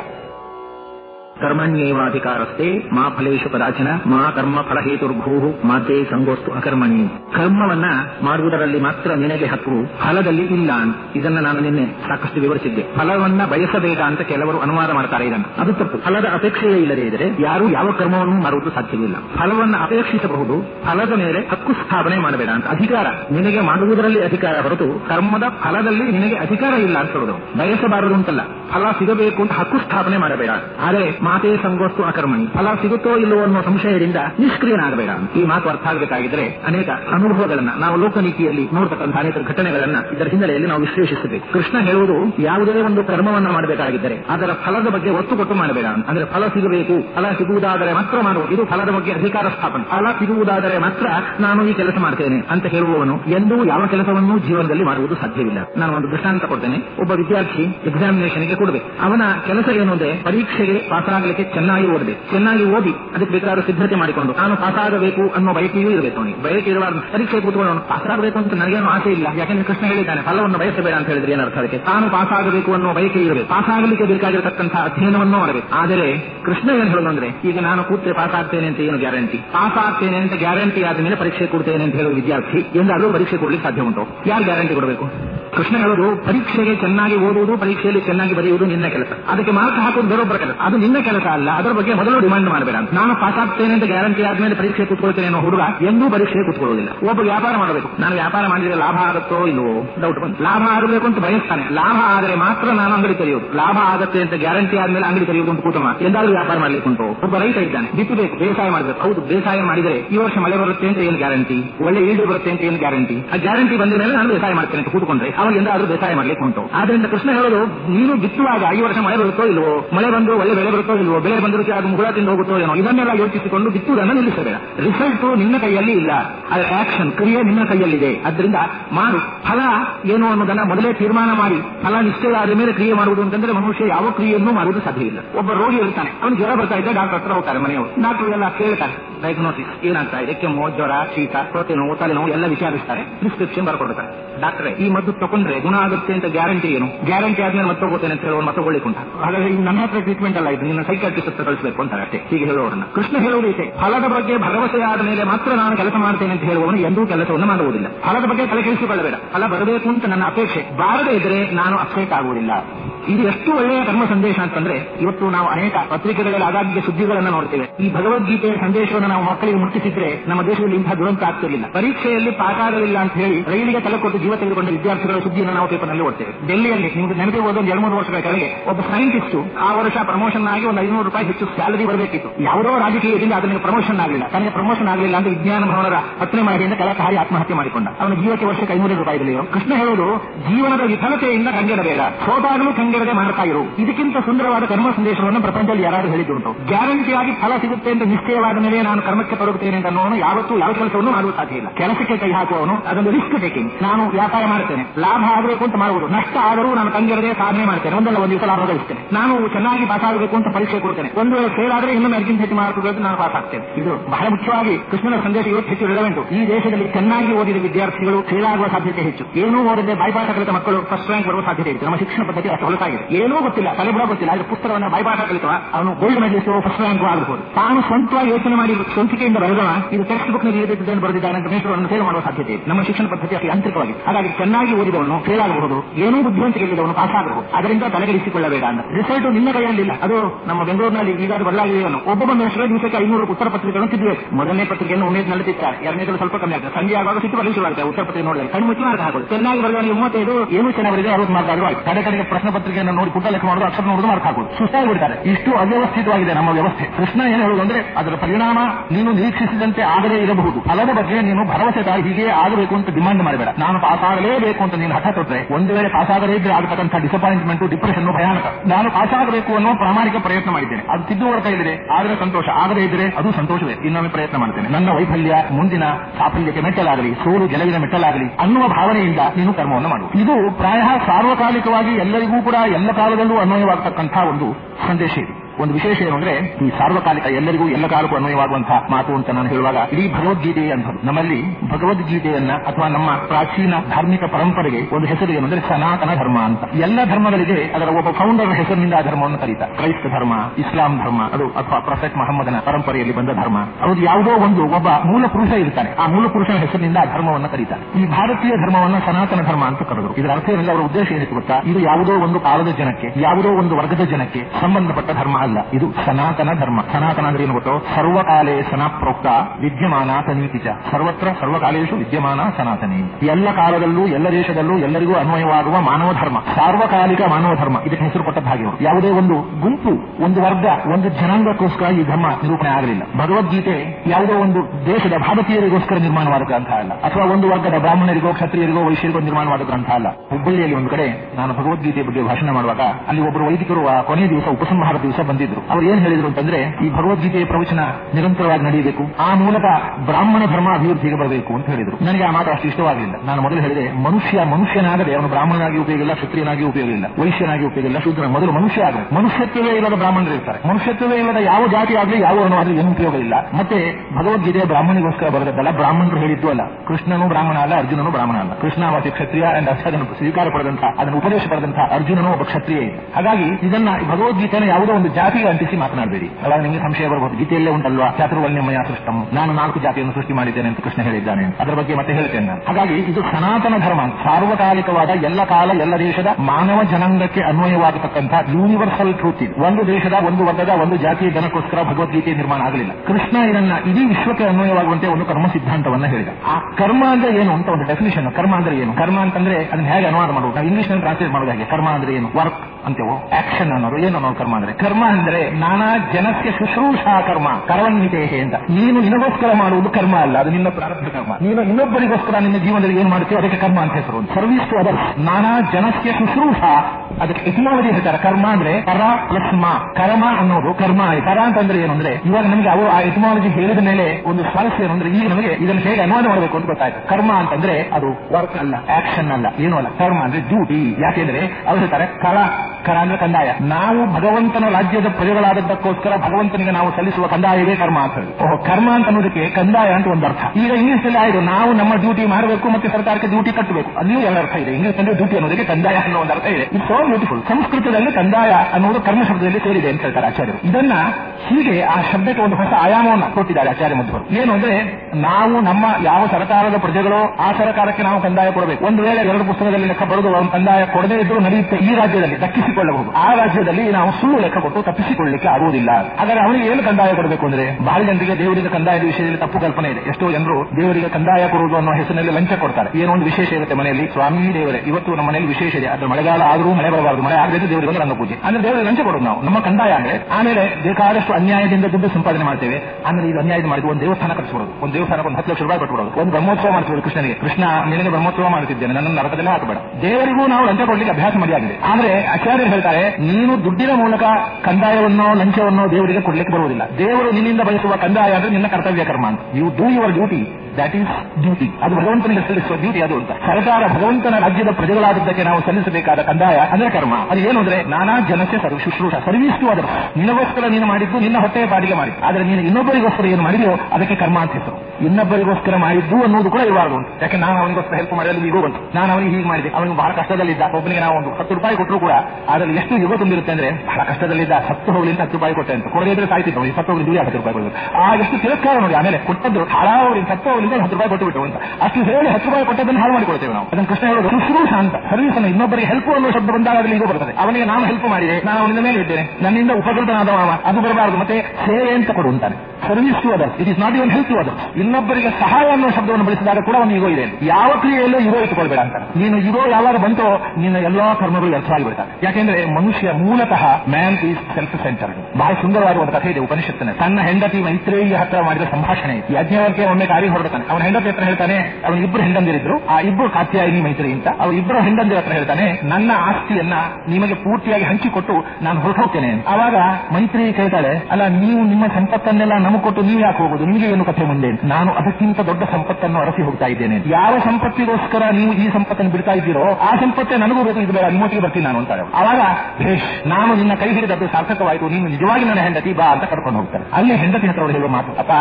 ಕರ್ಮಣ್ಯೇವಾಧಿಕಾರಸ್ತೆ ಮಾ ಫಲೇಶು ಕದಾಚನ, ಮಾ ಕರ್ಮ ಫಲಹೇತುರ್ಭೂ ಮಾತೆ ಸಂಗೋಸ್ತು ಅಕರ್ಮಣಿ. ಕರ್ಮವನ್ನ ಮಾಡುವುದರಲ್ಲಿ ಮಾತ್ರ ನಿನಗೆ ಹಕ್ಕು, ಫಲದಲ್ಲಿ ಇಲ್ಲ ಇದನ್ನ ನಾನು ನಿನ್ನೆ ಸಾಕಷ್ಟು ವಿವರಿಸಿದ್ದೆ. ಫಲವನ್ನ ಬಯಸಬೇಡ ಅಂತ ಕೆಲವರು ಅನುವಾದ ಮಾಡ್ತಾರೆ ಇದನ್ನು. ಅದು ತಪ್ಪು. ಫಲದ ಅಪೇಕ್ಷೆಯೇ ಇಲ್ಲದೆ ಇದ್ದರೆ ಯಾರು ಯಾವ ಕರ್ಮವನ್ನು ಮಾಡುವುದು ಸಾಧ್ಯವಿಲ್ಲ. ಫಲವನ್ನ ಅಪೇಕ್ಷಿಸಬಹುದು, ಫಲದ ಮೇಲೆ ಹಕ್ಕು ಸ್ಥಾಪನೆ ಮಾಡಬೇಡ ಅಂತ. ಅಧಿಕಾರ ನಿನಗೆ ಮಾಡುವುದರಲ್ಲಿ ಅಧಿಕಾರ ಹೊರತು ಕರ್ಮದ ಫಲದಲ್ಲಿ ನಿನಗೆ ಅಧಿಕಾರ ಇಲ್ಲ ಅಂತ ಹೇಳುದು. ಬಯಸಬಾರದು ಅಂತಲ್ಲ. ಫಲ ಸಿಗಬೇಕು ಅಂತ ಹಕ್ಕು ಸ್ಥಾಪನೆ ಮಾಡಬೇಡ. ಆದರೆ ಮಾತೇ ಸಂಗೋಸ್ತು ಅಕರ್ಮಣಿ. ಫಲ ಸಿಗುತ್ತೋ ಇಲ್ಲವೋ ಅನ್ನೋ ಸಂಶಯದಿಂದ ನಿಷ್ಕ್ರಿಯನಾಗಬೇಡ. ಈ ಮಾತು ಅರ್ಥ ಆಗಬೇಕಾಗಿದ್ರೆ ಅನೇಕ ಅನುಭವಗಳನ್ನ ನಾವು ಲೋಕನೀತಿಯಲ್ಲಿ ನೋಡತಕ್ಕಂತಹ ಅನೇಕ ಘಟನೆಗಳನ್ನ ಇದರ ಹಿನ್ನೆಲೆಯಲ್ಲಿ ನಾವು ವಿಶ್ಲೇಷಿಸಬೇಕು. ಕೃಷ್ಣ ಹೇಳುವುದು ಯಾವುದೇ ಒಂದು ಕರ್ಮವನ್ನ ಮಾಡಬೇಕಾಗಿದ್ದರೆ ಅದರ ಫಲದ ಬಗ್ಗೆ ಒತ್ತು ಕೊಟ್ಟು ಮಾಡಬೇಡ. ಅಂದ್ರೆ ಫಲ ಸಿಗಬೇಕು, ಫಲ ಸಿಗುವುದಾದರೆ ಮಾತ್ರ ಮಾಡುವ ಇದು ಫಲದ ಬಗ್ಗೆ ಅಧಿಕಾರ ಸ್ಥಾಪನೆ. ಫಲ ಸಿಗುವುದಾದರೆ ಮಾತ್ರ ನಾನು ಈ ಕೆಲಸ ಮಾಡ್ತೇನೆ ಅಂತ ಹೇಳುವವನು ಎಂದೂ ಯಾವ ಕೆಲಸವನ್ನು ಜೀವನದಲ್ಲಿ ಮಾಡುವುದು ಸಾಧ್ಯವಿಲ್ಲ. ನಾನು ಒಂದು ದೃಷ್ಟಾಂತ ಕೊಡ್ತೇನೆ. ಒಬ್ಬ ವಿದ್ಯಾರ್ಥಿ ಎಕ್ಸಾಮಿನೇಷನ್ಗೆ ಕೊಡಬೇಕು. ಅವನ ಕೆಲಸ ಏನು ಅಂದ್ರೆ ಪರೀಕ್ಷೆಗೆ ಪಾಸಾಗಲಿಕ್ಕೆ ಚೆನ್ನಾಗಿ ಓದಬೇಕು ಚೆನ್ನಾಗಿ ಓದಿ, ಅದಕ್ಕೆ ಬೇಕಾದ ಸಿದ್ಧತೆ ಮಾಡಿಕೊಂಡು. ನಾನು ಪಾಸಾಗಬೇಕು ಅನ್ನೋ ಬಯಕೆಯೂ ಇರಬೇಕು ಅವನಿಗೆ. ಬಯಕೆ ಇರಬಾರ್ದು ಪರೀಕ್ಷೆ ಕೂತ್ಕೊಂಡು ಅವನು ಪಾಸಾಗಬೇಕು ಅಂತ ನನಗೇನು ಆಸೆ ಇಲ್ಲ. ಯಾಕೆಂದ್ರೆ ಕೃಷ್ಣ ಹೇಳಿದ್ದಾನೆ, ಫಲವನ್ನು ಬಯಸಬೇಡ ಅಂತ ಹೇಳಿದ್ರೆ ಏನರ್ಥ ಅದಕ್ಕೆ? ತಾನು ಪಾಸಾಗಬೇಕು ಅನ್ನೋ ಬಯಕೆ ಇರಬೇಕು. ಪಾಸಾಗಲಿಕ್ಕೆ ಬೇಕಾಗಿರತಕ್ಕಂತಹ ಅಧ್ಯಯನವನ್ನು ಮಾಡಬೇಕು. ಆದರೆ ಕೃಷ್ಣ ಏನ್ ಹೇಳೋದು ಅಂದ್ರೆ, ಈಗ ನಾನು ಕೂತ್ರೆ ಪಾಸ್ ಆಗ್ತೇನೆ ಅಂತ ಏನು ಗ್ಯಾರಂಟಿ? ಪಾಸ್ ಆಗ್ತೇನೆ ಅಂತ ಗ್ಯಾರಂಟಿ ಆದ ಮೇಲೆ ಪರೀಕ್ಷೆ ಕೊಡ್ತೇನೆ ಅಂತ ಹೇಳುವ ವಿದ್ಯಾರ್ಥಿ. ಎಂದಾದರೂ ಪರೀಕ್ಷೆ ಕೊಡ್ಲಿಕ್ಕೆ ಸಾಧ್ಯ ಉಂಟು ಯಾರು ಗ್ಯಾರಂಟಿ ಕೊಡಬೇಕು? ಕೃಷ್ಣ ಹೇಳೋದು, ಪರೀಕ್ಷೆಗೆ ಚೆನ್ನಾಗಿ ಓದುವುದು, ಪರೀಕ್ಷೆಯಲ್ಲಿ ಚೆನ್ನಾಗಿ ಬರೆಯುವುದು ನಿನ್ನ ಕೆಲಸ. ಅದಕ್ಕೆ ಮಾರ್ಕ್ ಹಾಕುವುದು ಬೇರೊಬ್ಬರ ಕೆಲಸ. ಅದು ನಿನ್ನ ಕೆಲಸ ಅಲ್ಲ, ಅದರ ಬಗ್ಗೆ ಮೊದಲು ಡಿಮಾಂಡ್ ಮಾಡಬೇಡ. ನಾನು ಪಾಸ್ ಆಗ್ತೇನೆ ಅಂತ ಗ್ಯಾರಂಟಿ ಆದ್ಮೇಲೆ ಪರೀಕ್ಷೆ ಕೂತ್ಕೊಳ್ತೇನೆ ಅನ್ನೋ ಹುಡುಗ ಎಂದೂ ಪರೀಕ್ಷೆ ಕೂತ್ಕೊಳ್ಳೋದಿಲ್ಲ. ಒಬ್ಬ ವ್ಯಾಪಾರ ಮಾಡಬೇಕು. ನಾನು ವ್ಯಾಪಾರ ಮಾಡಿದ್ರೆ ಲಾಭ ಆಗುತ್ತೋ ಇಲ್ಲೋ ಡೌಟ್ ಬಂತು. ಲಾಭ ಆಗಬೇಕು ಅಂತ ಬಯಸ್ತಾನೆ. ಲಾಭ ಆದರೆ ಮಾತ್ರ ನಾನು ಅಂಗಡಿ ತೆರೆಯುವುದು ಲಾಭ ಆಗುತ್ತೆ ಅಂತ ಗ್ಯಾರಂಟಿ ಆದ್ಮೇಲೆ ಅಂಗಡಿ ತೆರೆಯುವುದು ಅಂತ ಕೂತಮ ಎಂದಾದ್ರೂ ವ್ಯಾಪಾರ ಮಾಡ್ಲಿಕ್ಕೆ ಒಬ್ಬ ರೈತ ಇದ್ದಾನೆ. ಬಿತ್ತಬೇಕು ಬೇಸಾಯ ಮಾಡಬೇಕು. ಹೌದು, ಬೇಸಾಯ ಮಾಡಿದರೆ ಈ ವರ್ಷ ಮಳೆ ಬರುತ್ತೆ ಅಂತ ಏನು ಗ್ಯಾರಂಟಿ ಒಳ್ಳೆ ಈಡು ಬರುತ್ತೆ ಅಂತ ಏನು ಗ್ಯಾರಂಟಿ ಆ ಗ್ಯಾರಂಟಿ ಬಂದ ಮೇಲೆ ನಾನು ಬೇಸಾಯ ಮಾಡ್ತೇನೆ ಅಂತ ಕೂತ್ಕೊಂಡ್ರೆ ಅವಾಗ ಎಂದಾದ್ರೂ ಬೇಸಾಯ ಮಾಡ್ಲಿಕ್ಕೆ ಉಂಟು. ಆದ್ರಿಂದ ಕೃಷ್ಣ ಹೇಳೋದು, ನೀನು ಬಿತ್ತುವಾಗ ಈ ವರ್ಷ ಮಳೆ ಬರುತ್ತೋ ಇಲ್ವೋ? ಮಳೆ ಬಂದು ಒಳ್ಳೆ ಬೆಳೆ ಬರುತ್ತೋ ಇಲ್ವೋ? ಬೆಳೆ ಬಂದಿರುತ್ತೆ ಅದು ಮುಗುಳ ತಿಂದು ಹೋಗುತ್ತೋ ಏನೋ? ಇದನ್ನೆಲ್ಲ ಯೋಚಿಸಿಕೊಂಡು ಬಿತ್ತುವುದನ್ನು ನಿಲ್ಲಿಸಬೇಡ. ರಿಸಲ್ಟ್ ನಿನ್ನ ಕೈಯಲ್ಲಿ ಇಲ್ಲ. ಅದರ ಆಕ್ಷನ್ ಕ್ರಿಯೆ ನಿನ್ನ ಕೈಯಲ್ಲಿದೆ. ಅದರಿಂದ ಮಾಡು. ಫಲ ಏನು ಅನ್ನೋದನ್ನ ಮೊದಲೇ ತೀರ್ಮಾನ ಮಾಡಿ. ಫಲ ನಿಶ್ಚಯ ಆದ ಮೇಲೆ ಕ್ರಿಯೆ ಮಾಡುವುದು ಅಂತಂದ್ರೆ ಮನುಷ್ಯ ಯಾವ ಕ್ರಿಯೆಯನ್ನು ಮಾಡುವುದು ಸಾಧ್ಯವಿಲ್ಲ. ಒಬ್ಬ ರೋಗಿ ಇರ್ತಾನೆ. ಅವನು ಜ್ವರ ಬರ್ತಾ ಇದ್ದ ಡಾಕ್ಟರ್ ಹತ್ರ ಹೋಗ್ತಾರೆ ಮನೆಯವರು. ಡಾಕ್ಟರ್ ಎಲ್ಲ ಕೇಳ್ತಾರೆ. ಡಯಾಗ್ನೋಸಿಸ್ ಏನಾಗ್ತಾ ಇದೆ? ಕೆಮ್ಮು, ಜ್ವರ, ಶೀತ ಹೊಟ್ಟೆ ನೋವು ತಲೆನೋವು ಎಲ್ಲ ವಿಚಾರಿಸ್ತಾರೆ. ಪ್ರಿಸ್ಕ್ರಿಪ್ಷನ್ ಬರ್ಕೊಡ್ತಾರೆ. ಡಾಕ್ಟರ್ ಈ ಮದ್ದು ತಗೊಂಡ್ರೆ ಗುಣ ಆಗುತ್ತೆ ಅಂತ ಗ್ಯಾರಂಟಿ ಏನು? ಗ್ಯಾರಂಟಿ ಆದ್ಮೇಲೆ ಮತ್ತೆ ತಗೋತೇನೆ ಅಂತ ಹೇಳುವ ಮತ್ತೆ ತಗೊಳ್ಳಿಕ್ಕೆ ಉಂಟು ಹಾಗಾದ್ರೆ ನನ್ನ ಹತ್ರ ಟ್ರೀಟ್ಮೆಂಟ್ ಅಲ್ಲ ಇದು ನಿನ್ನ ಸೈಕಾಟ್ರಿಸ್ಟ್ ಹತ್ರ ಕಳಿಸಬೇಕು ಅಂತಾರೆ ಅಷ್ಟೇ. ಹೀಗೆ ಹೇಳೋಣ ಕೃಷ್ಣ ಹೇಳುವುದು ಇದೆ. ಫಲದ ಬಗ್ಗೆ ಭರವಸೆ ಆದ ಮೇಲೆ ಮಾತ್ರ ನಾನು ಕೆಲಸ ಮಾಡ್ತೇನೆ ಅಂತ ಹೇಳುವವನು ಎಂದೂ ಕೆಲಸವನ್ನು ಮಾಡುವುದಿಲ್ಲ. ಫಲದ ಬಗ್ಗೆ ತಲೆ ಕೆಡಿಸಿಕೊಳ್ಳಬೇಡ. ಫಲ ಬರಬೇಕು ಅಂತ ನನ್ನ ಅಪೇಕ್ಷೆ. ಬಾರದೇ ಇದ್ರೆ ನಾನು ಅಪ್ಸೆಟ್ ಆಗುವುದಿಲ್ಲ. ಇದು ಎಷ್ಟು ಒಳ್ಳೆಯ ಕರ್ಮ ಸಂದೇಶ ಅಂತಂದ್ರೆ, ಇವತ್ತು ನಾವು ಅನೇಕ ಪತ್ರಿಕೆಗಳಲ್ಲಿ ಆಗಾಗ್ಗೆ ಸುದ್ದಿಗಳನ್ನು ನೋಡ್ತೇವೆ. ಈ ಭಗವದ್ಗೀತೆಯ ಸಂದೇಶವನ್ನು ನಾವು ಮಕ್ಕಳಿಗೆ ಮುಟ್ಟಿಸಿದ್ರೆ ನಮ್ಮ ದೇಶದಲ್ಲಿ ಇಂತಹ ದುರಂತ ಆಗ್ತಿರಲಿಲ್ಲ. ಪರೀಕ್ಷೆಯಲ್ಲಿ ಪಾಠ ಆಗಲಿಲ್ಲ ಅಂತ ಹೇಳಿ ರೈಲಿಗೆ ತಲೆ ಕೊಟ್ಟು ಜೀವ ತೆಗೆದುಕೊಂಡ ವಿದ್ಯಾರ್ಥಿಗಳ ಸುದ್ದಿಯನ್ನು ನಾವು ಪೇಪರ್ನಲ್ಲಿ ಓಡ್ತೇವೆ ಡೆಲ್ಲಿಯಲ್ಲಿ ನಿಮ್ಗೆ ಹೋದ ಒಂದು ಎರಡು ಮೂರು ವರ್ಷಗಳ ಕೆಳಗೆ ಒಬ್ಬ ಸೈಂಟಿಸ್ಟ್ ಆ ವರ್ಷ ಪ್ರಮೋಷನ್ ಆಗಿ ಒಂದು ಐನೂರು ರೂಪಾಯಿ ಹೆಚ್ಚು ಸ್ಯಾಲರಿ ಬರಬೇಕಿತ್ತು. ಯಾವುದೋ ರಾಜಕೀಯದಿಂದ ಅದನ್ನು ಪ್ರಮೋಷನ್ ಆಗಲಿಲ್ಲ. ತನಗೆ ಪ್ರಮೋಷನ್ ಆಗಲಿಲ್ಲ ಅಂತ ವಿಜ್ಞಾನ ಭವನದ ಹತ್ತನೇ ಮಾಡಿಯಿಂದ ಕಲಾಕಾರಿ ಆತ್ಮಹತ್ಯೆ ಮಾಡಿಕೊಂಡ. ಅವನ ಜೀವಕ್ಕೆ ವರ್ಷಕ್ಕೆ ಐನೂರು ರೂಪಾಯಿ ಬೆಲೆಯೋ? ಕೃಷ್ಣ ಹೇಳೋದು, ಜೀವನದ ವಿಫಲತೆಯಿಂದ ಕಂಗೆಡಬೇಡ. ಸೋತಾಗಲೂ ಕಂಗೆಡದೆ ಮಾಡ್ತಾ ಇರು. ಇದಕ್ಕಿಂತ ಸುಂದರವಾದ ಕರ್ಮ ಸಂದೇಶವನ್ನು ಪ್ರಪಂಚದಲ್ಲಿ ಯಾರಾದರೂ ಹೇಳಿದ್ದುಂಟು. ಗ್ಯಾರಂಟಿಯಾಗಿ ಫಲ ಸಿಗುತ್ತೆ ಅಂತ ನಿಶ್ಚಯವಾದ ಮೇಲೆ ನಾನು ಕರ್ಮಕ್ಕೆ ತೊಡಗುತ್ತೇನೆ ಅಂತ ಅನ್ನೋನು ಯಾವತ್ತೂ ಯಾವ ಕೆಲಸವನ್ನು ಮಾಡುವ ಸಾಧ್ಯ ಇಲ್ಲ. ಕೆಲಸಕ್ಕೆ ಕೈ ಹಾಕುವವನು ಅದೊಂದು ರಿಸ್ಕ್ ಟೇಕಿಂಗ್ ನಾನು ವ್ಯಾಪಾರ ಮಾಡ್ತೇನೆ ಲಾಭ ಆಗಬೇಕು ಅಂತ ಮಾಡುವುದು ನಷ್ಟ ಆದರೂ ನಾನು ತಂಗಿರದೆ ಸಾಧನೆ ಮಾಡ್ತೇನೆ. ಒಂದಲ್ಲ, ಒಂದು ದಿವಸ ಲಾಭ ಗಳಿಸ್ತೇನೆ. ನಾನು ಚೆನ್ನಾಗಿ ಪಾಸ್ ಆಗಬೇಕು ಅಂತ ಪರೀಕ್ಷೆ ಕೊಡ್ತೇನೆ. ಒಂದು ವೇಳೆ ಫೇಲ್ ಆದರೆ ಇನ್ನೊಮ್ಮೆ ಅರ್ಜಿನ್ ಹೆಚ್ಚು ಮಾರ್ಕ್ಗಳು ನಾನು ಪಾಸ್ ಆಗ್ತೇನೆ. ಇದು ಬಹಳ ಮುಖ್ಯವಾಗಿ ಕೃಷ್ಣನ ಸಂದೇಶ ಇವತ್ತು ಹೆಚ್ಚು ಈ ದೇಶದಲ್ಲಿ ಚೆನ್ನಾಗಿ ಓದಿದ ವಿದ್ಯಾರ್ಥಿಗಳು ಫೇಲ್ ಆಗುವ ಸಾಧ್ಯತೆ ಹೆಚ್ಚು. ಏನೂ ಓದದೆ ಬಾಯ್ಪಾಠ ಕಲಿತ ಮಕ್ಕಳು ಫಸ್ಟ್ ರ್ಯಾಂಕ್ ಬರುವ ಸಾಧ್ಯತೆ ಇರುತ್ತೆ ನಮ್ಮ ಶಿಕ್ಷಣ ಪದ್ಧತಿ ಅಷ್ಟು ಹೊಲಸಾಗಿದೆ. ಏನೂ ಗೊತ್ತಿಲ್ಲ, ತಲೆ ಬಿಡ ಗೊತ್ತಿಲ್ಲ, ಆದರೆ ಪುಸ್ತಕವನ್ನು ಬಾಯ್ಪಾಠ ಕಲಿತವ ಅವನು ಗೋಲ್ಡ್ ಮೆಡಲಿಸ್ಟ್ ಫಸ್ಟ್ ರ್ಯಾಂಕ್ ಆಗಬಹುದು. ತಾನು ಸ್ವಂತವಾಗಿ ಯೋಚನೆ ಮಾಡಿ ಸ್ವಂತಿಕೆಯಿಂದ ಬರೆದವ, ಇದು ಟೆಕ್ಸ್ಟ್ ಬುಕ್ನಲ್ಲಿ ಬರೆದಿದ್ದಾನೆ ಅಂತ ಫೇಲ್ ಮಾಡುವ ಸಾಧ್ಯತೆ ಇದೆ. ನಮ್ಮ ಶಿಕ್ಷಣ ಪದ್ಧತಿ ಅಷ್ಟು ಯಾಂತ್ರಿಕವಾಗಿದೆ. ಹಾಗಾಗಿ ಚೆನ್ನಾಗಿ ಓದಿದವನು ಫೇಲ್ ಆಗಬಹುದು ಏನೂ ಬುದ್ಧಿವಂತಿಕೆ ಅವನು ಪಾಸ್ ಆಗಬಹುದು ಅದರಿಂದ ತಲೆಗೆಡಿಸಿಕೊಳ್ಳಬೇಡ ಅಂತ. ರಿಸಲ್ಟ್ ನಿನ್ನ ಕೈಯಲ್ಲಿಲ್ಲ. ಅದು ನಮ್ಮ ಬೆಂಗಳೂರಿನಲ್ಲಿ ಈಗಾದ್ರೂ ಏನು ಒಬ್ಬ ಬಂದ ದಿವಸಕ್ಕೆ ಐನೂರು ಉತ್ತರ ಪತ್ರಿಕೆಗಳನ್ನು ತಿದ್ದಬೇಕು ಮೊದಲನೇ ಪತ್ರಿಕೆಯನ್ನು ಉಮೇದ್ ತಿತ್ತಾರೆ ಎರಡನೇದು ಸ್ವಲ್ಪ ಕಮ್ಮಿ ಆಗುತ್ತೆ ಸಂಜೆ ಆಗುವಾಗ ಸಿಟ್ಟು ಶುರುವಾಗುತ್ತೆ ಉತ್ತರ ಪತ್ರಿಕೆ ನೋಡಿದ್ರೆ ಕಣ್ಣು ಮುಚ್ಚಿ ಮಾರ್ಗ ಹಾಕೋದು ಚೆನ್ನಾಗಿ ಬರೆದ ಮೂವತ್ತೈದು, ಏನೂ ಚೆನ್ನಾಗಿ ಬರೆದಿದೆ, ಅರವತ್ತು ಮಾರ್ಗ ಆಗುವಾಗ ಕಡೆ ಕಡೆಗೆ ಪ್ರಶ್ನೆ ಪತ್ರಿಕೆಯನ್ನು ನೋಡಿ ಪುಟ್ಟ ಲೆಕ್ಕ ಮಾಡೋದು, ಅಕ್ಷರ ನೋಡೋದು, ಮಾರ್ಕ್ ಹಾಕೋದು ಸುಸ್ತಾಗಿ ಬಿಡ್ತಾರೆ. ಇಷ್ಟು ಅವ್ಯವಸ್ಥಿತವಾಗಿದೆ ನಮ್ಮ ವ್ಯವಸ್ಥೆ. ಕೃಷ್ಣ ಏನು ಹೇಳುವುದು ಅಂದ್ರೆ, ಅದರ ಪರಿಣಾಮ ನೀನು ನಿರೀಕ್ಷಿಸಿದಂತೆ ಆಗದೇ ಇರಬಹುದು. ಫಲದ ಬಗ್ಗೆ ನೀನು ಭರವಸೆ ತಾಯಿ ಹೀಗೆ ಆಗಬೇಕು ಅಂತ ಡಿಮಾಂಡ್ ಮಾಡಬೇಡ. ನಾನು ಪಾಸ್ ಆಗಲೇಬೇಕು ಅಂತ ನೀನು ಹಠ ತೊಟ್ಟರೆ ಒಂದು ವೇಳೆ ಪಾಸ್ ಆಗದೇ ಇದ್ರೆ ಆಗತಕ್ಕಂಥ ಡಿಸಪಾಯಿಂಟ್ಮೆಂಟ್ ಡಿಪ್ರೆಷನ್ ಭಯಾನಕ. ನಾನು ಪಾಸ್ ಆಗಬೇಕು ಅನ್ನೋ ಪ್ರಾಮಾಣಿಕ ಪ್ರಯತ್ನ ಮಾಡಿದ್ದೇನೆ. ಅದು ತಿದ್ದುವರ ಕೈಲಿದೆ ಆದರೆ ಸಂತೋಷ. ಆಗದೇ ಇದ್ರೆ ಅದು ಸಂತೋಷವೇ. ಇನ್ನೊಮ್ಮೆ ಪ್ರಯತ್ನ ಮಾಡ್ತೇನೆ. ನನ್ನ ವೈಫಲ್ಯ, ಮುಂದಿನ ಸಾಫಲ್ಯಕ್ಕೆ ಮೆಟ್ಟಲಾಗಲಿ, ಸೋಲು ಗೆಲುವಿನ ಮೆಟ್ಟಲಾಗಲಿ ಅನ್ನುವ ಭಾವನೆಯಿಂದ ನೀನು ಕರ್ಮವನ್ನು ಮಾಡು. ಇದು ಪ್ರಾಯ ಸಾರ್ವಕಾಲಿಕವಾಗಿ ಎಲ್ಲರಿಗೂ ಕೂಡ ಎಲ್ಲ ಕಾಲದಲ್ಲೂ ಅನ್ವಯವಾಗತಕ್ಕಂತಹ ಒಂದು ಸಂದೇಶ ಇದೆ. ಒಂದು ವಿಶೇಷ ಏನು ಅಂದ್ರೆ, ಈ ಸಾರ್ವಕಾಲಿಕ ಎಲ್ಲರಿಗೂ ಎಲ್ಲ ಕಾಲಕ್ಕೂ ಅನ್ವಯವಾಗುವಂತಹ ಮಾತು ಅಂತ ನಾನು ಹೇಳುವಾಗ, ಇಡೀ ಭಗವದ್ಗೀತೆ ಅಂತ ನಮ್ಮಲ್ಲಿ ಭಗವದ್ಗೀತೆಯನ್ನ ಅಥವಾ ನಮ್ಮ ಪ್ರಾಚೀನ ಧಾರ್ಮಿಕ ಪರಂಪರೆಗೆ ಒಂದು ಹೆಸರು ಏನು ಸನಾತನ ಧರ್ಮ ಅಂತ. ಎಲ್ಲ ಧರ್ಮಗಳಿಗೆ ಅದರ ಒಬ್ಬ ಫೌಂಡರ್ ಹೆಸರಿನಿಂದ ಆ ಧರ್ಮವನ್ನು ಕರೀತಾರೆ ಕ್ರೈಸ್ತ ಧರ್ಮ, ಇಸ್ಲಾಂ ಧರ್ಮ, ಅದು ಅಥವಾ ಪ್ರೊಫೆಟ್ ಮಹಮ್ಮದನ ಪರಂಪರೆಯಲ್ಲಿ ಬಂದ ಧರ್ಮ. ಅವರು ಯಾವುದೋ ಒಂದು ಒಬ್ಬ ಮೂಲ ಪುರುಷ ಇರ್ತಾನೆ. ಆ ಮೂಲ ಪುರುಷನ ಹೆಸರಿನಿಂದ ಆ ಧರ್ಮವನ್ನು ಕರೀತಾರೆ ಈ ಭಾರತೀಯ ಧರ್ಮವನ್ನ ಸನಾತನ ಧರ್ಮ ಅಂತ ಕರೆದರು. ಇದರ ಅರ್ಥ ಏನಿಲ್ಲ ಅವರ ಉದ್ದೇಶ ಏನಿತ್ತು ಗೊತ್ತಾ? ಇದು ಯಾವುದೋ ಒಂದು ಕಾಲದ ಜನಕ್ಕೆ, ಯಾವುದೋ ಒಂದು ವರ್ಗದ ಜನಕ್ಕೆ ಸಂಬಂಧಪಟ್ಟ ಧರ್ಮ ಅಲ್ಲ ಇದು ಸನಾತನ ಧರ್ಮ. ಸನಾತನ ಅಂದ್ರೆ ಏನು ಗೊತ್ತೋ? ಸರ್ವಕಾಲೇ ಸನ ಪ್ರೋಕ್ತ ವಿದ್ಯಮಾನ ಸನೀತಿಚ ಸರ್ವತ್ರ ಸರ್ವಕಾಲೇಶು ವಿದ್ಯಮಾನ ಸನಾತನಿ. ಎಲ್ಲ ಕಾಲದಲ್ಲೂ, ಎಲ್ಲ ದೇಶದಲ್ಲೂ ಎಲ್ಲರಿಗೂ ಅನ್ವಯವಾಗುವ ಮಾನವ ಧರ್ಮ. ಸಾರ್ವಕಾಲಿಕ ಮಾನವ ಧರ್ಮ. ಇದಕ್ಕೆ ಹೆಸರು ಕೊಟ್ಟದ್ದು ಹಾಗೆ ಯಾವುದೇ ಒಂದು ಗುಂಪು, ಒಂದು ವರ್ಗ, ಒಂದು ಜನಾಂಗಕ್ಕೋಸ್ಕರ ಈ ಧರ್ಮ ನಿರೂಪಣೆ ಆಗಲಿಲ್ಲ. ಭಗವದ್ಗೀತೆ ಯಾವುದೋ ಒಂದು ದೇಶದ ಭಾರತೀಯರಿಗೋಸ್ಕರ ನಿರ್ಮಾಣವಾದ ಗ್ರಂಥ ಅಲ್ಲ. ಅಥವಾ ಒಂದು ವರ್ಗದ ಬ್ರಾಹ್ಮಣರಿಗೋ, ಕ್ಷತ್ರಿಯರಿಗೋ, ವೈಶ್ಯರಿಗೋ ನಿರ್ಮಾಣವಾದ ಗ್ರಂಥ ಅಲ್ಲ. ಹುಬ್ಬಳ್ಳಿಯಲ್ಲಿ ಒಂದು ಕಡೆ ನಾನು ಭಗವದ್ಗೀತೆ ಬಗ್ಗೆ ಭಾಷಣ ಮಾಡುವಾಗ ಅಲ್ಲಿ ಒಬ್ಬರು ವೈದಿಕರು ಆ ಕೊನೆಯ ದಿವಸ ಉಪಸಂಹಾರ ದಿವಸ ಬಂದಿದ್ರು. ಅವ್ರು ಏನ್ ಹೇಳಿದ್ರು ಅಂತಂದ್ರೆ, ಈ ಭಗವದ್ಗೀತೆಯ ಪ್ರವಚನ ನಿರಂತರವಾಗಿ ನಡೆಯಬೇಕು. ಆ ಮೂಲಕ ಬ್ರಾಹ್ಮಣ ಧರ್ಮ ಅಭಿವೃದ್ಧಿಗೆ ಬರಬೇಕು ಅಂತ ಹೇಳಿದ್ರು. ನನಗೆ ಆ ಮಾತು ಅಷ್ಟು ಇಷ್ಟವಾಗಲಿಲ್ಲ ನಾನು ಮೊದಲು ಹೇಳಿದೆ, ಮನುಷ್ಯ ಮನುಷ್ಯನಾಗದೆ ಅವನು ಬ್ರಾಹ್ಮಣನಾಗಿ ಉಪಯೋಗ ಇಲ್ಲ, ಕ್ಷತ್ರಿಯನಾಗಿ ಉಪಯೋಗ ಇಲ್ಲ, ವೈಶ್ಯನಾಗಿ ಉಪಯೋಗಿಲ್ಲ ಶೂದ್ರ ಮೊದಲು ಮನುಷ್ಯ ಆಗಲಿ ಮನುಷ್ಯತ್ವವೇ ಇಲ್ಲದ ಬ್ರಾಹ್ಮಣರು ಇರ್ತಾರೆ. ಮನುಷ್ಯತ್ವವೇ ಇಲ್ಲದ ಯಾವ ಜಾತಿ ಆಗಲಿ, ಯಾವ ಆಗಲಿ, ಏನು ಉಪಯೋಗ ಇಲ್ಲ. ಮತ್ತೆ ಭಗವದ್ಗೀತೆಯ ಬ್ರಾಹ್ಮಣಿಗೋಸ್ಕರ ಬರದಲ್ಲ ಬ್ರಾಹ್ಮಣರು ಹೇಳಿದ್ದು ಅಲ್ಲ, ಕೃಷ್ಣನು ಬ್ರಾಹ್ಮಣ ಅಲ್ಲ, ಅರ್ಜುನನು ಬ್ರಾಹ್ಮಣ ಅಲ್ಲ. ಕೃಷ್ಣ ಮತ್ತೆ ಕ್ಷತ್ರಿಯ ಅಂಡ್ ಅದನ್ನು ಸ್ವೀಕಾರ ಪಡೆದಂತಹ ಅದನ್ನು ಉಪದೇಶ ಪಡೆದಂತಹ ಅರ್ಜುನನು ಒಬ್ಬ ಕ್ಷತ್ರಿಯ ಇದೆ ಹಾಗಾಗಿ ಇದನ್ನ ಭಗವದ್ಗೀತೆಯ ಯಾವುದೋ ಒಂದು ಜಾತಿಗೆ ಅಂಟಿಸಿ ಮಾತನಾಡಬೇಡಿ. ಅವಾಗ ನಿಮಗೆ ಸಂಶಯ ಬರಬಹುದು. ಗೀತೆಯಲ್ಲೇ ಉಂಟಲ್ವಾ? ಚಾತುರ್ವಲ್ಯಮಯ ಸೃಷ್ಟಂ. ನಾನು ನಾಲ್ಕು ಜಾತಿಯನ್ನು ಸೃಷ್ಟಿ ಮಾಡಿದ್ದೇನೆ ಅಂತ ಕೃಷ್ಣ ಹೇಳಿದ್ದಾನೆ. ಅದರ ಬಗ್ಗೆ ಮತ್ತೆ ಹೇಳ್ತೇನೆ ಹಾಗಾಗಿ ಇದು ಸನಾತನ ಧರ್ಮ. ಸಾರ್ವಕಾಲಿಕವಾದ ಎಲ್ಲ ಕಾಲ, ಎಲ್ಲ ದೇಶದ ಮಾನವ ಜನಾಂಗಕ್ಕೆ ಅನ್ವಯವಾಗತಕ್ಕಂಥ ಯೂನಿವರ್ಸಲ್ ಟ್ರೂತ್ ಇದು. ಒಂದು ದೇಶದ, ಒಂದು ವರ್ಗದ, ಒಂದು ಜಾತಿಯ ಜನಕ್ಕೋಸ್ಕರ ಭಗವದ್ಗೀತೆ ನಿರ್ಮಾಣ ಆಗಲಿಲ್ಲ. ಕೃಷ್ಣ ಇದನ್ನ ಇಡೀ ವಿಶ್ವಕ್ಕೆ ಅನ್ವಯವಾಗುವಂತೆ ಒಂದು ಕರ್ಮ ಸಿದ್ಧಾಂತವನ್ನ ಹೇಳಿದ. ಆ ಕರ್ಮ ಅಂದ್ರೆ ಏನು ಅಂತ ಒಂದು ಡೆಫಿನೇಷನ್ ಕರ್ಮ ಅಂದ್ರೆ ಏನು? ಕರ್ಮ ಅಂತಂದ್ರೆ ಅದನ್ನ ಹೇಗೆ ಅನುವಾದ ಮಾಡುವುದು? ಇಂಗ್ಲಿಷ್ನಲ್ಲಿ ಟ್ರಾನ್ಸ್ಲೇಟ್ ಮಾಡೋದು ಕರ್ಮ ಅಂದ್ರೆ ಏನು? ವರ್ಕ್ ಅಂತೇವೋ? ಆಕ್ಷನ್ ಅನ್ನೋರು ಏನು ಅನ್ನೋ ಕರ್ಮ ಅಂದ್ರೆ? ಕರ್ಮ ಅಂದ್ರೆ ನಾನಾ ಜನಕ್ಕೆ ಶುಶ್ರೂಷಾ ಕರ್ಮ ಕರ್ಮನ್ವಿತೆ ಅಂತ. ನೀನು ನಿನಗೋಸ್ಕರ ಮಾಡುವುದು ಕರ್ಮ ಅಲ್ಲ, ಅದು ನಿನ್ನ ಪ್ರಾರಬ್ಧ ಕರ್ಮ. ನೀನು ಇನ್ನೊಬ್ಬರಿಗೋಸ್ಕರ ನಿನ್ನ ಜೀವನದಲ್ಲಿ ಏನು ಮಾಡ್ತೀಯೋ ಅದಕ್ಕೆ ಕರ್ಮ ಅಂತ ಹೆಸರು. ಸರ್ವಿಸ್ ಟು ಅದರ್ಸ್ ನಾನಾ ಜನಕ್ಕೆ ಶುಶ್ರೂಷಾ, ಅದಕ್ಕೆ ಎಟಿಮಾಲಜಿ ಹೇಳ್ತಾರೆ. ಕರ್ಮ ಅಂದ್ರೆ ಪರ ಪ್ಲಸ್ ಮಾ. ಕರ್ಮ ಅನ್ನೋದು ಕರ್ಮ. ಕರ ಅಂತಂದ್ರೆ ಏನು ಅಂದ್ರೆ, ಇವಾಗ ನಮಗೆ ಅವರು ಆ ಎಟಿಮಾಲಜಿ ಹೇಳಿದ ಮೇಲೆ ಒಂದು ಸ್ವಾರಸ್ಯ ಏನಂದ್ರೆ ಈಗ ನಮಗೆ ಇದನ್ನು ಹೇಗೆ ಅನುವಾದ ಮಾಡಬೇಕು ಅಂತ ಗೊತ್ತಾಯ್ತು. ಕರ್ಮ ಅಂತಂದ್ರೆ ಅದು ವರ್ಕ್ ಅಲ್ಲ ಆಕ್ಷನ್ ಅಲ್ಲ, ಏನು ಅಲ್ಲ. ಕರ್ಮ ಅಂದ್ರೆ ಡ್ಯೂಟಿ ಯಾಕೆಂದ್ರೆ ಅವ್ರು ಹೇಳ್ತಾರೆ, ಕರ ಕರ ಅಂದ್ರೆ ಕಂದಾಯ. ನಾವು ಭಗವಂತನ ರಾಜ್ಯದ ಪ್ರಜೆಗಳಾದದ್ದಕ್ಕೋಸ್ಕರ ಭಗವಂತನಿಗೆ ನಾವು ಸಲ್ಲಿಸುವ ಕಂದಾಯವೇ ಕರ್ಮ ಅಂತ ಓಹೋ, ಕರ್ಮ ಅಂತ ಅನ್ನೋದಕ್ಕೆ ಕಂದಾಯ ಅಂತ ಒಂದು ಅರ್ಥ. ಈಗ ಇಂಗ್ಲಿಷ್ ಅಲ್ಲಿ ಆಯ್ತು ನಾವು ನಮ್ಮ ಡ್ಯೂಟಿ ಮಾಡಬೇಕು ಮತ್ತೆ ಸರ್ಕಾರಕ್ಕೆ ಡ್ಯೂಟಿ ಕಟ್ಟಬೇಕು. ಅಲ್ಲಿಯೂ ಎರಡು ಅರ್ಥ ಇದೆ. ಇಂಗ್ಲಿಷ್ ಅಂದ್ರೆ ಡ್ಯೂಟಿ ಅನ್ನೋದಕ್ಕೆ ಕಂದಾಯ ಅನ್ನೋ ಒಂದು ಅರ್ಥ ಇದೆ. ಇಟ್ ಸೋ ಬ್ಯೂಟಿಫುಲ್ ಸಂಸ್ಕೃತದಲ್ಲಿ ಕಂದಾಯ ಅನ್ನೋದು ಕರ್ಮ ಶಬ್ದದಲ್ಲಿ ಸೇರಿದೆ ಅಂತ ಹೇಳ್ತಾರೆ ಆಚಾರ್ಯರು. ಇದನ್ನ ಹೀಗೆ ಆ ಶಬ್ದಕ್ಕೆ ಒಂದು ಹೊಸ ಆಯಾಮವನ್ನು ಕೊಟ್ಟಿದ್ದಾರೆ ಆಚಾರ್ಯ ಮಧ್ವರು ಏನು ಅಂದ್ರೆ ನಾವು ನಮ್ಮ ಯಾವ ಸರ್ಕಾರದ ಪ್ರಜೆಗಳೋ ಆ ಸರ್ಕಾರಕ್ಕೆ ನಾವು ಕಂದಾಯ ಕೊಡಬೇಕು. ಒಂದು ವೇಳೆ ಎರಡು ಪುಸ್ತಕದಲ್ಲಿ ಲೆಕ್ಕ ಬರೆದು ಒಂದು ಕಂದಾಯ ಕೊಡದೇ ಇದ್ರೂ ನಡೆಯುತ್ತೆ ಈ ರಾಜ್ಯದಲ್ಲಿ ದಕ್ಕಿಸಿಕೊಳ್ಳಬಹುದು ಆ ರಾಜ್ಯದಲ್ಲಿ ನಾವು ಸುಳ್ಳು ಲೆಕ್ಕ ಕೊಟ್ಟು ತಪ್ಪಿಸಿಕೊಳ್ಳಲಿಕ್ಕೆ ಆಗುವುದಿಲ್ಲ. ಹಾಗಾದ್ರೆ ಅವನಿಗೆ ಏನು ಕಂದಾಯ ಕೊಡಬೇಕು ಅಂದ್ರೆ? ಬಹಳ ಜನರಿಗೆ ದೇವರಿಗೆ ಕಂದಾಯದ ವಿಷಯದಲ್ಲಿ ತಪ್ಪು ಕಲ್ಪನೆ ಇದೆ. ಎಷ್ಟೋ ಜನರು ದೇವರಿಗೆ ಕಂದಾಯ ಕೊಡುವುದು ಅನ್ನೋ ಹೆಸರಿನಲ್ಲಿ ಲಂಚ ಕೊಡ್ತಾರೆ. ಏನೋ ಒಂದು ವಿಶೇಷ ಇರುತ್ತೆ ಮನೆಯಲ್ಲಿ. ಸ್ವಾಮಿ ದೇವರೇ, ಇವತ್ತು ನಮ್ಮ ಮನೆಯಲ್ಲಿ ವಿಶೇಷ ಇದೆ. ಅದ್ರ ಮಳೆಗಾಲ ಆದರೂ ಮಳೆ ಬರಬಾರದು. ಮಳೆ ಆಗಬೇಕು ದೇವರಿಗೆ ರಂಗ ಪೂಜೆ. ಅಂದ್ರೆ ದೇವರಿಗೆ ಲಂಚ ಕೊಡೋದು ನಾವು. ನಮ್ಮ ಕಂದಾಯ ಅಂದ್ರೆ? ಆಮೇಲೆ ಬೇಕಾದಷ್ಟು ಅನ್ಯಾಯದಿಂದ ದುಡ್ಡು ಸಂಪಾದನೆ ಮಾಡ್ತೇವೆ. ಆಮೇಲೆ ಇದು ಅನ್ಯಾಯ ಮಾಡಿದ್ದು ಒಂದು ದೇವಸ್ಥಾನ ಕಟ್ಟಿಸ್ಬಿಡೋದು. ಒಂದು ದೇವಸ್ಥಾನಕ್ಕೆ ಒಂದು ಹತ್ತು ಲಕ್ಷ ರೂಪಾಯಿ ಕೊಟ್ಬಿಡೋದು. ಒಂದು ಬ್ರಹ್ಮೋತ್ಸವ ಮಾಡ್ತಿದ್ರು ಕೃಷ್ಣನಿಗೆ. ಕೃಷ್ಣ, ನಿನಗೆ ಬ್ರಹ್ಮೋತ್ಸವ ಮಾಡುತ್ತಿದ್ದೇನೆ. ನನ್ನ ನರಕದಲ್ಲೇ ಹಾಕಬೇಡ. ದೇವರಿಗೂ ನಾವು ಲಂಚ ಕೊಡ್ಲಿಕ್ಕೆ ಅಭ್ಯಾಸ ಮಾಡಿಯಾಗಿದೆ. ಆದ್ರೆ ಆಚಾರ್ಯರು ಹೇಳ್ತಾರೆ, ನೀನು ದುಡ್ಡಿನ ಮೂಲಕ ಕಂದಾಯವನ್ನೋ ಲಂಚವನ್ನೋ ದೇವರಿಗೆ ಕೊಡ್ಲಿಕ್ಕೆ ಬರುವುದಿಲ್ಲ. ದೇವರು ನಿನ್ನಿಂದ ಬಯಸುವ ಕಂದಾಯ ಅಂದ್ರೆ ನಿನ್ನ ಕರ್ತವ್ಯ ಕರ್ಮ ಅಂತ. You do your duty that is duty ಅದು ಭಗವಂತನಿಗೆ ಸಲ್ಲಿಸುವ ಡ್ಯೂಟಿ ಅದು ಅಂತ. ಸರ್ಕಾರ ಭಗವಂತನ ರಾಜ್ಯದ ಪ್ರಜೆಗಳಾದದ್ದಕ್ಕೆ ನಾವು ಸಲ್ಲಿಸಬೇಕಾದ ಕಂದಾಯ ಅಂದ್ರೆ ಕರ್ಮ. ಅದು ಏನು ಅಂದ್ರೆ ನಾನಾ ಜನಕ್ಕೆ ಸರ್ವ ಶುಶ್ರೂಷ. ಸರ್ವಿಸ್ ಟು ಅದರ ನಿನಗೋಸ್ಕರ ನೀನು ಮಾಡಿದ್ದು, ನಿನ್ನ ಹೊಟ್ಟೆಯ ಪಾಡಿಗೆ ಮಾಡಿದ್ದು ಆದ್ರೆ ನೀನು ಇನ್ನೊಬ್ಬರಿಗೋಸ್ಕರ ಏನು ಮಾಡಿದೆಯೋ ಅದಕ್ಕೆ ಕರ್ಮ ಅಂತ ಹೆಸರು. ಇನ್ನೊಬ್ಬರಿಗೋಸ್ಕರ ಮಾಡಿದ್ದು ಅನ್ನೋದು ಕೂಡ ಇರಬಾರ್ದು ಅಂತ ಯಾಕೆ ನಾನು ಅವನಿಗೋಸ್ಕರ ಹೆಲ್ಪ್ ಮಾಡಲು ಈಗ ಬಂತು ನಾನು ಅವನಿಗೆ ಹೀಗೆ ಮಾಡಿದೆ. ಅವನಿಗೆ ಬಹಳ ಕಷ್ಟದಲ್ಲಿದ್ದ. ಒಬ್ಬನಿಗೆ ನಾವು ಒಂದು ಹತ್ತು ರೂಪಾಯಿ ಕೊಟ್ಟರು ಕೂಡ. ಅದರಲ್ಲಿ ಎಷ್ಟು ಯುಗ ತುಂಬಿರುತ್ತೆ ಅಂದ್ರೆ ಬಹಳ ಕಷ್ಟದಲ್ಲಿದ್ದ. ಹತ್ತು ಹೋಗ್ಲಿ ಅಂತ ಹತ್ತು ರೂಪಾಯಿ ಕೊಟ್ಟೆ ಅಂತ. ಕೊಡದೇ ಇದ್ರೆ ಸಾಯ್ತಿತ್ತು ಅವನಿಗೆ. ಸತ್ತು ಹೋಗ್ಲಿ ದುಡಿ ಹತ್ತು ರೂಪಾಯಿ ಕೊಡಬೇಕು. ಆ ಎಷ್ಟು ತಿರಸ್ಕಾರ ನೋಡಿ. ಆಮೇಲೆ ಕೊಟ್ಟದ್ದು ಹಾಳಾವಳಿ ಸತ್ತು ಹೋಗ್ಲಿಂದ ಹತ್ತು ರೂಪಾಯಿ ಕೊಟ್ಟು ಬಿಟ್ಟು ಅಂತ. ಅಷ್ಟು ಹೇಳಿ ಹತ್ತು ರೂಪಾಯಿ ಕೊಟ್ಟದನ್ನು ಹಾಳು ಮಾಡಿಕೊಳ್ತೇವೆ ನಾವು. ಅದನ್ನು ಕೃಷ್ಣ ಹೇಳೋದು ಶುಶ್ರೂಷ ಅಂತ. ಸರ್ವಿಸ್ ಅನ್ನು ಇನ್ನೊಬ್ಬರಿಗೆ ಹೆಲ್ಪ್ ಅನ್ನೋ ಶಬ್ದ ಬಂದಾಗ ಅದರಲ್ಲಿ ಈಗ ಬರ್ತದೆ. ಅವನಿಗೆ ನಾನು ಹೆಲ್ಪ್ ಮಾಡಿದೆ. ನಾನು ಅವನಿಂದ ಮೇಲೆ ಇದ್ದೇನೆ. ನನ್ನಿಂದ ಉಪಕೃತನಾದ ಮಾವ. ಅದು ಬರಬಾರದು. ಮತ್ತೆ ಸೇವೆ ಅಂತ ಕೊಡು ಅಂತಾನೆ service to others it is not even help to others ಇನ್ನೊಬ್ಬರಿಗೆ ಸಹಾಯ ಅನ್ನೋ ಶಬ್ದವನ್ನು ಬಳಸಿದಾಗ ಕೂಡ ಅವನು ಈಗೋ ಇದೆ ಯಾವ ಕ್ರಿಯೆಯಲ್ಲೂ ಇರೋ ಇಟ್ಟುಕೊಳ್ಬೇಡ ಅಂತ ನೀನು ಇರೋ ಯಾವಾಗ ಬಂತೋ ನಿನ್ನ ಎಲ್ಲಾ ಕರ್ಮಗಳು ಅರ್ಥವಾಗಿ ಬಿಡ್ತಾರೆ ಯಾಕೆಂದ್ರೆ ಮನುಷ್ಯ ಮೂಲತಃ ಮ್ಯಾನ್ ಈಸ್ ಸೆಲ್ಫ್ ಸೆಂಟರ್ ಬಹಳ ಸುಂದರವಾದ ಒಂದು ಕಥೆ ಇದೆ ಉಪನಿಷತ್ತಿನ ತನ್ನ ಹೆಂಡತಿ ಮೈತ್ರೇಯ ಹತ್ರ ಮಾಡಿದ ಸಂಭಾಷಣೆ. ಯಜ್ಞವರ್ಗೆ ಒಮ್ಮೆ ಕಾರಿ ಹೊರಡ್ತಾನೆ ಅವನ ಹೆಂಡತಿ ಹತ್ರ ಹೇಳ್ತಾನೆ ಅವನ ಇಬ್ಬರು ಹೆಂಡಂದಿರಿದ್ರು ಆ ಇಬ್ಬರು ಕಾತ್ಯಾಯಿನಿ ಮೈತ್ರಿ ಅಂತ. ಅವ್ರ ಇಬ್ಬರು ಹೆಂಡಂದಿರ ಹತ್ರ ಹೇಳ್ತಾನೆ, ನನ್ನ ಆಸ್ತಿಯನ್ನ ನಿಮಗೆ ಪೂರ್ತಿಯಾಗಿ ಹಂಚಿಕೊಟ್ಟು ನಾನು ಹೊರಟು ಹೋಗ್ತೇನೆ ಅವಾಗ ಮೈತ್ರಿ ಕೇಳ್ತಾಳೆ, ಅಲ್ಲ, ನೀವು ನಿಮ್ಮ ಸಂಪತ್ತನ್ನೆಲ್ಲ ನಮಗೆ ಕೊಟ್ಟು ನೀವು ಯಾಕೆ ಹೋಗೋದು? ನಿಮಗೆ ಏನು ಕಥೆ ಮುಂದೆ? ನಾನು ಅದಕ್ಕಿಂತ ದೊಡ್ಡ ಸಂಪತ್ತನ್ನು ಅರಸಿ ಹೋಗ್ತಾ ಇದ್ದೇನೆ. ಯಾವ ಸಂಪತ್ತಿಗೋಸ್ಕರ ನೀವು ಈ ಸಂಪತ್ತನ್ನು ಬಿಡ್ತಾ ಇದ್ದೀರೋ, ಆ ಸಂಪತ್ತೆ ನನಗೂ ಬೇಕು, ಇದು ಬೇಡ, ನಿಮ್ಮೊಟ್ಟಿಗೆ ಬರ್ತೀನಿ ನಾನು, ಅಂತಾಳೆ ಅವಾಗ, ಭೇಷ್, ನಾನು ನಿನ್ನ ಕೈ ಹಿಡಿದದ್ದು ಸಾರ್ಥಕವಾಯಿತು, ನೀನು ನಿಜವಾಗಿ ನನ್ನ ಹೆಂಡತಿ ಬಾ ಅಂತ ಕರ್ಕೊಂಡು ಹೋಗ್ತಾರೆ ಅಲ್ಲಿ ಹೆಂಡತಿ ಹತ್ರ ಹೇಳುವ ಮಾತು, ಅಪ್ಪ,